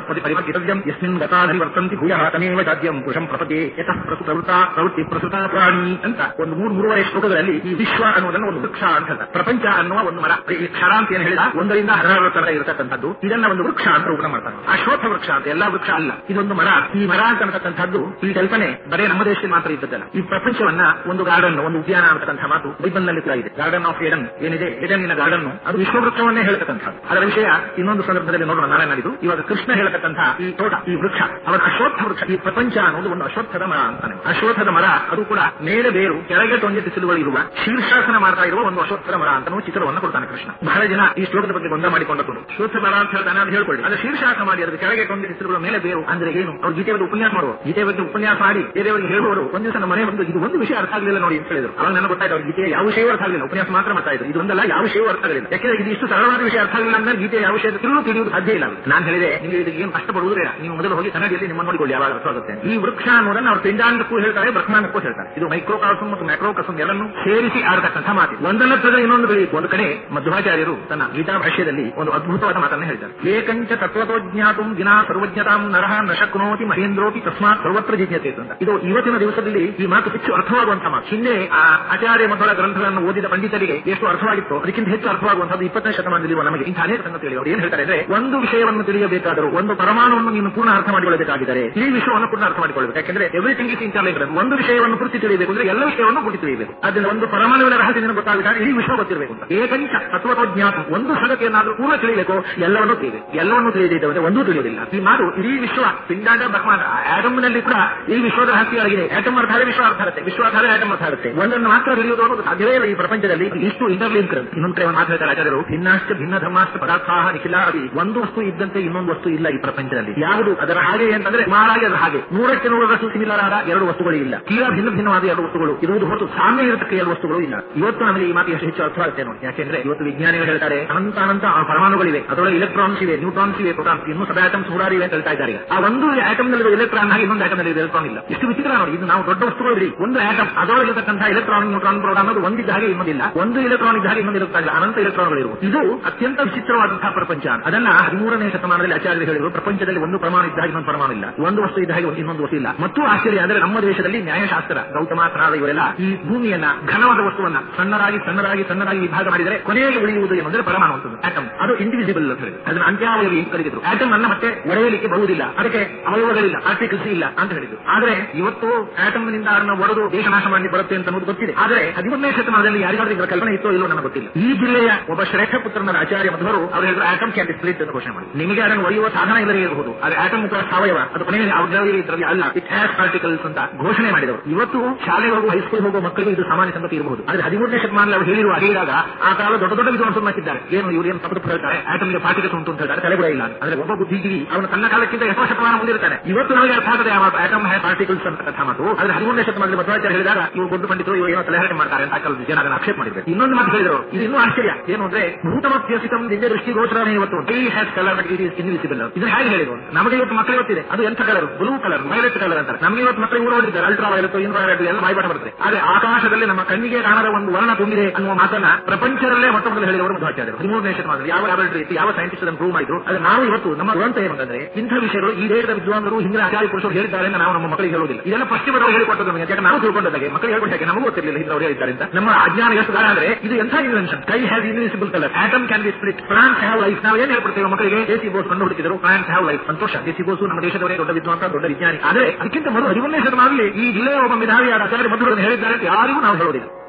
ಗತಾ ನಿವರ್ತಂತಿ ಭೂಯಃ ತಮೇವ ಜಾದ್ಯಂ ಪುರುಷಂ ಪ್ರಪದೇ ಯತಃ ಪ್ರಸುತ ವೃತ ಪ್ರವೃತ್ತಿ ಪ್ರಸುತ ಪ್ರಾಣಿ ಅಂತ ಒಂದು ಮೂರು, ಮೂರುವರೆ ಶ್ಲೋಕಗಳಲ್ಲಿ ಈ ವಿಶ್ವ ಅನ್ನುವುದನ್ನು ಒಂದು ವೃಕ್ಷ ಅಂತ ಪ್ರಪಂಚ ಅನ್ನುವ ಒಂದು ಮರ. ಈ ಕ್ಷರ ಅಂತ ಏನು ಹೇಳಿದ? ಒಂದರಿಂದ ಹದಿನಾರು ತರ ಇರತಕ್ಕಂಥದ್ದು. ಇದನ್ನ ಒಂದು ವೃಕ್ಷ ಅಂತ ರೂಪಣ ಮಾಡ್ತಾರೆ ಅಶ್ವತ್ಥ ವೃಕ್ಷ ಅಂತ, ಎಲ್ಲಾ ವೃಕ್ಷ ಅಲ್ಲ. ಇದೊಂದು ಮರ. ಈ ಮರ ಅಂತ ಅನ್ನತಕ್ಕಂಥದ್ದು ಈ ಕಲ್ಪನೆ ಬರೇ ನಮ್ಮ ದೇಶದಲ್ಲಿ ಮಾತ್ರ ಇದ್ದದ್ದಲ್ಲ. ಈ ಪ್ರಪಂಚವನ್ನ ಒಂದು ಗಾರ್ಡನ್ ಒಂದು ಉದ್ಯಾನ ಅಂತಕ್ಕಂಥ ಮಾತು ಬೈಬಲ್ನಲ್ಲಿ ಕೂಡ ಇದೆ. ಗಾರ್ಡನ್ ಆಫ್ ಏಡನ್ ಏನಿದೆ? ಏಡನ್ನಿನ ಗಾರ್ಡನ್ ಅದು ವಿಶ್ವವೃಕ್ಷವನ್ನೇ ಹೇಳತಕ್ಕಂಥದ್ದು. ಅದರ ವಿಷಯ ಇನ್ನೊಂದು ಸಂದರ್ಭದಲ್ಲಿ ನೋಡೋಣ ನಾಳೆ ನಾಡಿದ್ದು ಇವಾಗ ಕೃಷ್ಣ ಹೇಳತಕ್ಕಂತಹ ಈ ತೋಟ, ಈ ವೃಕ್ಷ, ಅವರ ಅಶ್ವತ್ಥ ವೃಕ್ಷ, ಈ ಪ್ರಪಂಚ ಅನ್ನೋದು ಒಂದು ಅಶ್ವತ್ಥದ ಮರ ಅಂತಾನೆ. ಅಶ್ವತ್ಥದ ಮರ, ಅದು ಕೂಡ ಮೇಲೆ ಬೇರು, ಕೆಳಗೆ ತೊಂದರೆ ತಿಸಿಲುಗಳು ಇರುವ, ಶೀರ್ಷಾಸನ ಮಾಡ್ತಾ ಇರುವ ಒಂದು ಅಶ್ವತ್ಥದ ಮರ ಅಂತ ಚಿತ್ರವನ್ನು ಕೊಡ್ತಾನೆ ಕೃಷ್ಣ. ಬಹಳ ಜನ ಈ ಶ್ಲೋಕದ ಬಗ್ಗೆ ಗೊಂದಲ ಮಾಡಿಕೊಂಡು ಶ್ವತ್ಥ ಮರ ಅಂತ ಹೇಳ್ತಾನೆ ಅದು ಹೇಳ್ಕೊಳ್ಳಿ. ಅದು ಶೀರ್ಷಾಸನ ಮಾಡಿ ಅದರ ಕೆಳಗೆ ತೊಂದರೆ ಬಿಸಿಲುಗಳ ಮೇಲೆ ಬೇರು, ಅಂದ್ರೆ ಏನು? ಅವ್ರು ಗೀತೆ ಬಗ್ಗೆ ಉಪನ್ಯಾಸ ಮಾಡುವ. ಗೀತೆ ಬಗ್ಗೆ ಉಪನ್ಯಾಸ ಮಾಡಿ, ಬೇರೆಯವರಿಗೆ ಹೇಳುವವರು, ಒಂದು ದಿವಸ ನಮ್ಮ ಮನೆ ಬಂದು ಇದು ಒಂದು ವಿಷಯ ಅರ್ಥ ಆಗಲಿಲ್ಲ ನೋಡಿ ಅಂತ ಹೇಳಿದ್ರು. ಅವಾಗ ನನಗೆ ಗೊತ್ತಾಯ್ತು, ಅವ್ರ ಗೀತೆ ಯಾವ ವಿಷಯವೂ ಅರ್ಥ ಆಗಲಿಲ್ಲ. ಉಪನ್ಯಾಸ ಮಾತ್ರ ಮಾಡ್ತಾ ಇದ್ರು. ಇದು ಒಂದಲ್ಲ, ಯಾವ ವಿಷಯವೂ ಅರ್ಥ ಆಗಲಿಲ್ಲ. ಯಾಕೆಂದ್ರೆ ಇದು ಇಷ್ಟು ಸರಳವಾದ ವಿಷಯ ಅರ್ಥ ಆಗಲಿಲ್ಲ ಅಂದ್ರೆ ಗೀತೆ ಯಾವ ವಿಷಯ ತಿಳಿದು ತಿಳಿಯುವುದು ಸಾಧ್ಯ ಇಲ್ಲ ನಾನು ಹೇಳಿದೆ, ನಿಮಗೆ ಇದಕ್ಕೆ ಏನು ಕಷ್ಟಪಡುವುದು ಬೇಡ ನೀವು ಮೊದಲು ಹೋಗಿ ಕನ್ನಡಿಯಲ್ಲಿ ನಿಮ್ಮ ನೋಡಿಕೊಳ್ಳಿ, ಯಾವಾಗ ಅರ್ಥವಾಗುತ್ತೆ ಈ ವೃಕ್ಷ ಅನ್ನೋದನ್ನು ಅವರು ಪಿಂಡಾಂಡಕ್ಕೂ ಹೇಳ್ತಾರೆ, ಬ್ರಹ್ಮಾಂಡಕ್ಕೂ ಹೇಳ್ತಾರೆ. ಇದು ಮೈಕ್ರೋಕಾಸಮ್ ಮತ್ತು ಮ್ಯಾಕ್ರೋಕಾಸಮ್ ಎರಡನ್ನು ಸೇರಿಸಿ ಆಡತಕ್ಕಂಥ ಮಾತು ಒಂದಲ್ಲದ ಇನ್ನೊಂದು ಒಂದು ಕಡೆ ಮಧ್ವಾಚಾರ್ಯರು ತನ್ನ ಗೀತಾ ಭಾಷ್ಯದಲ್ಲಿ ಒಂದು ಅದ್ಭುತವಾದ ಮಾತನ್ನು ಹೇಳ್ತಾರೆ. ಏಕಂಚ ತತ್ವತೋ ಜ್ಞಾತು ದಿನ ಸರ್ವಜ್ಞತಾಂ ನರಹ ನ ಶಕ್ನೋತಿ ಮಹೇಂದ್ರೋಪಿ ತಸ್ಮಾತ್ ಸರ್ವತ್ರ ಜಿಜ್ಞತೆ ಅಂತ. ಇದು ಇವತ್ತಿನ ದಿವಸದಲ್ಲಿ ಈ ಮಾತು ಹೆಚ್ಚು ಅರ್ಥವಾಗುವಂತಹ ಮಾತು. ಹಿಂದೆ ಆ ಆಚಾರ್ಯ ಮಧ್ವಳ ಗ್ರಂಥಗಳನ್ನು ಓದಿದ ಪಂಡಿತರಿಗೆ ಎಷ್ಟು ಅರ್ಥವಾಗಿತ್ತು, ಅದಕ್ಕಿಂತ ಹೆಚ್ಚು ಅರ್ಥವಾಗುವಂತದ್ದು ಇಪ್ಪತ್ತನೇ ಶತಮಾನದಲ್ಲಿ ನಮಗೆ ಇಂಥ ಅನೇಕ ಸಂಗತಿಗಳು ಅವರು ಏನ್ ಹೇಳ್ತಾರೆ ಅಂದ್ರೆ ಒಂದು ವಿಷಯವನ್ನು ತಿಳಿಯಬೇಕಾದರೂ, ಒಂದು ಪರಮಾಣುವನ್ನು ನೀನು ಪೂರ್ಣ ಅರ್ಥ ಮಾಡಿಕೊಳ್ಳಬೇಕಾಗಿದ್ದಾರೆ, ಈ ವಿಷಯವನ್ನು ಪೂರ್ಣ ಅರ್ಥ ಮಾಡಿಕೊಳ್ಳಬೇಕು. ಯಾಕಂದ್ರೆ ಎವ್ರಿಥಿಂಗ್ ಇಸ್ ಇಂಟರ್ಲಿಂಕ್ಡ್ ಒಂದು ವಿಷಯವನ್ನು ಪೂರ್ತಿ ತಿಳಿಯಬೇಕು ಅಂದ್ರೆ ಎಲ್ಲ ವಿಷಯವನ್ನು ಪೂರ್ತಿ ತಿಳಿಯಬೇಕು. ಅದರಿಂದ ಒಂದು ಪರಮಾಣುವಿನ ರಹಸ್ಯ ನಿನಗೆ ಗೊತ್ತಾಗಬೇಕಾದ್ರೆ ಈ ವಿಷಯ ಗೊತ್ತಿರಬೇಕು ಅಂತ. ಏಕಂಚ ತತ್ವತೋ ಜ್ಞಾತ ಒಂದು ಸಂಗತಿಯನ್ನಾದ್ರೂ ಪೂರ್ಣ ತಿಳಿಯಬೇಕು, ಎಲ್ಲವನ್ನೂ ತಿಳಿಯಬೇಕು. ಎಲ್ಲವನ್ನೂ ತಿಳಿದಿದ್ದರೆ ಒಂದೂ ತಿಳಿಯೋದಿಲ್ಲ ಈ ಮಾತು ಇಡೀ ವಿಶ್ವ, ಪಿಂಡಾಂಡ, ಬ್ರಹ್ಮಾಂಡ, ಆಟಮ್ನಲ್ಲಿ ಕೂಡ ಈ ವಿಶ್ವದ ರಹಸ್ಯವಾಗಿದೆ ಆಟಮ್ ಅರ್ಥ ವಿಶ್ವ ಅರ್ಥ ಆಗುತ್ತೆ. ವಿಶ್ವ ಅರ್ಥ ಆಟಮ್ ಅರ್ಥ ಆಗುತ್ತೆ. ಒಂದನ್ನು ಮಾತ್ರ ಅನ್ನೋದು ಸಾಧ್ಯವೇ ಇಲ್ಲ ಈ ಪ್ರಪಂಚದಲ್ಲಿ. ಇಷ್ಟು ಇಂಟರ್ಲಿಂಕ್ ಇನ್ನೊಂದು ಕಡೆ ಮಾತಾಡ್ತಾರೆ ಆಚಾರ್ಯರು ಭಿನ್ನಾಷ್ಟ ಭಿನ್ನ ಧರ್ಮಾಷ್ಟ ಪದಾರ್ಥ ನಿಖಿಲ ಅದಿ ಒಂದು ವಸ್ತು ಇದ್ದಂತೆ ಇನ್ನೊಂದು ವಸ್ತು ಇಲ್ಲ ಈ ಪ್ರಪಂಚದಲ್ಲಿ. ಯಾವುದು? ಅದರ ಹಾಗೆ ಅಂತಂದ್ರೆ ಮಾರಾಗಿ ಅದರ ಹಾಗೆ. ನೂರಕ್ಕೆ ನೂರರಷ್ಟು ಸಿಮಿಲರ್ ಆದ ಎರಡು ವಸ್ತುಗಳು ಇಲ್ಲ. ತೀರಾ ಭಿನ್ನ ಭಿನ್ನವಾದ ಎರಡು ವಸ್ತುಗಳು. ಇರುವುದು ಹೊರತು ಸಾಮ್ಯ ಇರತಕ್ಕ ಎರಡು ವಸ್ತುಗಳು ಇಲ್ಲ. ಇವತ್ತು ನಮಗೆ ಈ ಮಾತು ಎಷ್ಟು ಹೆಚ್ಚು ಅರ್ಥವಾಗುತ್ತೆ ನೋಡಿ ಯಾಕೆಂದ್ರೆ ಇವತ್ತು ವಿಜ್ಞಾನಿಗಳು ಹೇಳ್ತಾರೆ, ಅನಂತ ಅನಂತ ಪರಮಾಣುಗಳಿವೆ. ಅದರೊಳಗೆ ಎಲೆಕ್ಟ್ರಾನ್ಸ್ ಇವೆ ನ್ಯೂಟ್ರಾನ್ಸ್ ಇವೆ ಪ್ರೋಟಾನ್ಸ್ ಇನ್ನು ಸಬ್ ಆಟಮ್ಸ್ ಇವೆ ಅಂತ ಹೇಳ್ತಾ ಇದ್ದಾರೆ. ಆ ಒಂದು ಆಟಮ್ನಲ್ಲಿ ಎಲೆಕ್ಟ್ರಾನ್ ಆಗಿ ಇನ್ನೊಂದು ಆಟಮ್ನಲ್ಲಿ ಎಲೆಕ್ಟ್ರಾನ್ ಇಲ್ಲ. ಎಷ್ಟು ವಿಚಿತ್ರ ನೋಡಿ, ಇದು ನಾವು ದೊಡ್ಡ ವಸ್ತುಗಳು ಇರಿ ಒಂದು ಆಟಮ್ ಅದರೊಳಗಿರತಕ್ಕಂಥ ಎಲೆಕ್ಟ್ರಾನ್ ನ್ಯೂಟ್ರಾನ್ ಪ್ರೋಟಾನ್ ಅನ್ನೋದು ಒಂದಿದ್ದ ಹಾಗೆ ಇನ್ನೊಂದಿಲ್ಲ. ಒಂದು ಎಲೆಕ್ಟ್ರಾನ್ ಇದ್ದ ಹಾಗೆ ಇನ್ನೊಂದು ಇರುತ್ತಾ ಇಲ್ಲ. ಅನಂತ ಎಲೆಕ್ಟ್ರಾನ್ಗಳು ಇರುವುದು ಇದು ಅತ್ಯಂತ ವಿಚಿತ್ರವಾದಂತಹ ಪ್ರಪಂಚ. ಅದನ್ನ ಹದಿಮೂರನೇ ಶತಮಾನದಲ್ಲಿ ಆಚಾರ್ಯರು ಹೇಳಿದರು. ಪ್ರಪಂಚದಲ್ಲಿ ಒಂದು ಪ್ರಮಾಣ ಇದ್ದ ಹಾಗೆ ಇನ್ನೊಂದು ಪ್ರಮಾಣ ಇಲ್ಲ. ಒಂದು ವಸ್ತು ಇದ್ದ ಹಾಗೆ ಇನ್ನೊಂದು ವಸ್ತು ಇಲ್ಲ. ಮತ್ತು ಆಶ್ಚರ್ಯ ಅಂದ್ರೆ ನಮ್ಮ ದೇಶದಲ್ಲಿ ನ್ಯಾಯಶಾಸ್ತ್ರ, ಗೌತಮ ಸನಾದ ಇವರೆಲ್ಲ ಈ ಭೂಮಿಯನ್ನ, ಘನವಾದ ವಸ್ತುವನ್ನ ಸಣ್ಣರಾಗಿ ಸಣ್ಣರಾಗಿ ಸಣ್ಣರಾಗಿ ವಿಭಾಗ ಮಾಡಿದರೆ ಕೊನೆಯಲ್ಲಿ ಉಳಿಯುವುದು ಏನಂದ್ರೆ ಪರಮಾಣು ಅಂತದ್ದು. ಆಟಮ್ ಅದು ಇಂಡಿವಿಸಿಬಲ್ ಅಂತ ಹೇಳಿದ್ರು. ಅದನ್ನ ಅಂತ್ಯಾವಯವಿ ಅಂತ ಕರೆದಿದ್ರು ಆಟಮ್ ಅನ್ನ ಮತ್ತೆ ಒಡೆಯಲಿಕ್ಕೆ ಬರುವುದಿಲ್ಲ. ಅದಕ್ಕೆ ಅವಯವಗಳಿಲ್ಲ. ಆರ್ಟಿಕಲ್ಸ್ ಇಲ್ಲ ಅಂತ ಹೇಳಿದ್ರು. ಆದ್ರೆ ಇವತ್ತು ಆಟಮ್ನಿಂದ ಅದನ್ನ ಒಡೆದು ದೇಶ ನಾಶ ಮಾಡಿ ಬರುತ್ತೆ ಅಂತ ಅನ್ನೋದು ಗೊತ್ತಿದೆ. ಆದ್ರೆ ಹದಿಮೂರನೇ ಶತಮಾನದಲ್ಲಿ ಯಾರಿಗಾದ್ರೂ ಕಲ್ಪನೆ ಇತ್ತೋ ಇಲ್ಲೋ ನನಗೆ ಗೊತ್ತಿಲ್ಲ. ಈ ಜಿಲ್ಲೆಯ ಒಬ್ಬ ಶ್ರೇಷ್ಠ ಪುತ್ರನ ಆಚಾರ್ಯ ಮಧ್ವರು, ಅವರು ಹೇಳಿದ್ರು ಆಟಮ್ ಕ್ಯಾನ್ ಸ್ಪ್ಲಿಟ್ ಅಂತ ಘೋಷಣೆ ಮಾಡಿ ನಿಮಗೆ ಅದನ್ನು ಒಡೆಯುವ ಸಾಧನ ಇಲ್ಲದೇ ಇರಬಹುದು. ಅದು ಆಟಮ್ ಕೂಡ ಸಾವಯವ. ಅದು ಕೊನೆಯಲ್ಲಿ ಔದ್ಯೋಗಿಕ ದ್ರವ್ಯ ಅಲ್ಲ. ಇಟ್ ಹ್ಯಾಸ್ ಪಾರ್ಟಿಕಲ್ಸ್ ಅಂತ ಘೋಷಣೆ ಮಾಡಿದವರು. ಇವತ್ತು ಶಾಲೆಗೆ ಹೋಗುವ ಹೈಸ್ಕೂಲ್ ಹೋಗುವ ಮಕ್ಕಳಿಗೆ ಇದು ಸಾಮಾನ್ಯ ಸಂಗತಿ ಇರಬಹುದು. ಆದರೆ ಹದಿಮೂರನೇ ಶತಮಾನದಲ್ಲಿ ಅವರು ಹೇಳಿರುವ ಹೇಳಿದಾಗ ಆ ಕಾಲ ದೊಡ್ಡ ದೊಡ್ಡ ವಿದ್ವಾಂಸರು ಹಾಕಿದ್ದಾರೆ ಏನು ಇವರು ಏನು ತಪ್ಪು ಹೇಳ್ತಾರೆ? ಆಟಮ್ಗೆ ಪಾರ್ಟಿಕಲ್ಸ್ ಉಂಟು ಅಂತ ಹೇಳ್ತಾರೆ. ತಲೆಗೂಡ ಇಲ್ಲ. ಅಂದ್ರೆ ಒಬ್ಬ ಬುದ್ಧಿಜೀವಿ ಅವನು ತನ್ನ ಕಾಲಕ್ಕಿಂತ ಎಷ್ಟೋ ಶತಮಾನ ಮುಂದಿರ್ತಾನೆ ಇವತ್ತು ನಮಗೆ ಅರ್ಥ ಆಗದೆ ಆಟಮ್ ಹ್ಯಾ ಪಾರ್ಟಿಕಲ್ಸ್ ಅಂತ ಕಥಾ ಮಾತು. ಆದರೆ ಹದಿಮೂರನೇ ಶತಮಾನದಲ್ಲಿ ಬಸವಾಚಾರ್ಯ ಹೇಳಿದಾಗ ಇವರು ದೊಡ್ಡ ಪಂಡಿತರು, ಇವರು ಏನೋ ತಲೆಹರಟೆ ಮಾಡ್ತಾರೆ ಅಂತ ಕಾಲದ ಜನ ಅದನ್ನು ಆಕ್ಷೇಪ ಮಾಡಿದ್ರು. ಇನ್ನೊಂದು ಮಾತು ಹೇಳಿದ್ರು. ಇದು ಇನ್ನೂ ಆಶ್ಚರ್ಯ. ಏನು ಅಂದ್ರೆ ಭೂತಮತ್ಯಸಿತಂ ದೃಷ್ಟಿ ಗೋಚರನೇ ಇವತ್ತು tea has colour it is invisible ಇದನ್ನ ಹೇಗೆ ಹೇಳಿದ್ರು. ನಮಗೆ ಇವತ್ತು ಮಕ್ಕಳು ಗೊತ್ತಿದೆ. ಅದು ಎಂಥ colour blue colour violet colour ಅಂತಾರೆ. ನಮಗೆ ಇವತ್ತು ಮಕ್ಕಳು ಊರು ಹೊಡಿದ್ದಾರೆ ಅಲ್ಟ್ರಾ ವೈಲೆಟ್ ಇನ್ಫ್ರಾರೆಡ್ ಎಲ್ಲ ಬಾಯ್ಬಾಟ ಬರುತ್ತೆ. ಆದ್ರೆ ಆಕಾಶದಲ್ಲಿ ನಮ್ಮ ಕಣ್ಣಿಗೆ ಕಾಣದ ಒಂದು ವರ್ಣ ತುಂಬಿದೆ ಅನ್ನುವ ಮಾತನ್ನ ಪ್ರಪಂಚದಲ್ಲೇ ಮೊಟ್ಟ ಮೊದಲು ಹೇಳಿದವರು ಮಧ್ವಾಚಾರ್ಯರು ಹದಿಮೂರನೇ ಶತಮಾನದಲ್ಲಿ ಯಾವ ಲ್ಯಾಬರೇಟರಿ ಇತ್ತು, ಯಾವ ಸೈಂಟಿಸ್ಟ್ ಅದನ್ನು ಪ್ರೂವ್ ಮಾಡಿದ್ರು? ಅದು ನಾವು ಇವತ್ತು ನಮ್ಮ ಗ್ರಂಥ ಏನಂತಂದ್ರೆ ಇಂಥ ವಿಷಯಗಳು ಈ ದೇಶದ ವಿದ್ವಾಂಸರು, ಹಿಂದಿನ ಆಚಾರ್ಯ ಪುರುಷರು ಹೇಳಿದ್ದಾರೆ ಅಂತ ನಾವು ನಮ್ಮ ಮಕ್ಕಳಿಗೆ ಹೇಳುವುದಿಲ್ಲ. ಇದೆಲ್ಲ ಪಶ್ಚಿಮದವರು ಹೇಳಿಕೊಟ್ಟದ್ದು ನಮಗೆ. ಯಾಕೆ ನಾವು ತಿಳ್ಕೊಂಡಾಗೆ ಮಕ್ಕಳು ಹೇಳ್ಕೊಂಡಾಗೆ ನಮಗೂ ಗೊತ್ತಿರಲಿಲ್ಲ ಹಿಂದೆ ಅವರು ಹೇಳಿದ್ದಾರೆ ಅಂತ. ನಮ್ಮ ಅಜ್ಞಾನ ಎಷ್ಟು ಕಾಲ ಅಂದ್ರೆ ಇದು ಎಂಥ ಇನ್ವೆನ್ಷನ್ ಕೈ has invisible colour atom can be split plant have life ನಾವು ಏನ್ ಹೇಳ್ಕೊಡ್ತೇವೆ ಮಕ್ಕಳಿಗೆ? ಎಸಿ ಬೋಸ್ ಕಂಡು ಹುಡುಕಿದರು. ಪ್ಲಾಂಟ್ ಹ್ಯಾವ್ ಲೈಫ್ ಸಂತೋಷ. ದೇಸಿ ಬೋಸು ನಮ್ಮ ದೇಶದವರೇ, ದೊಡ್ಡ ವಿದ್ವಾಂಸ, ದೊಡ್ಡ ವಿಜ್ಞಾನಿ. ಆದರೆ, ಅದಕ್ಕಿಂತ ಮೊದಲು ಹದಿಮೂರನೇ ಶತಮಾನದಲ್ಲಿ ಈ ಜಿಲ್ಲೆಯ ಒಬ್ಬ ಮೇಧಾವಿಯಾದ ಆಚಾರ್ಯ ಮಧುರನ್ನು ಹೇಳಿದ್ದಾರೆ ಯಾರಿಗೂ ನಾವು ಹೇಳೋದಿಲ್ಲ.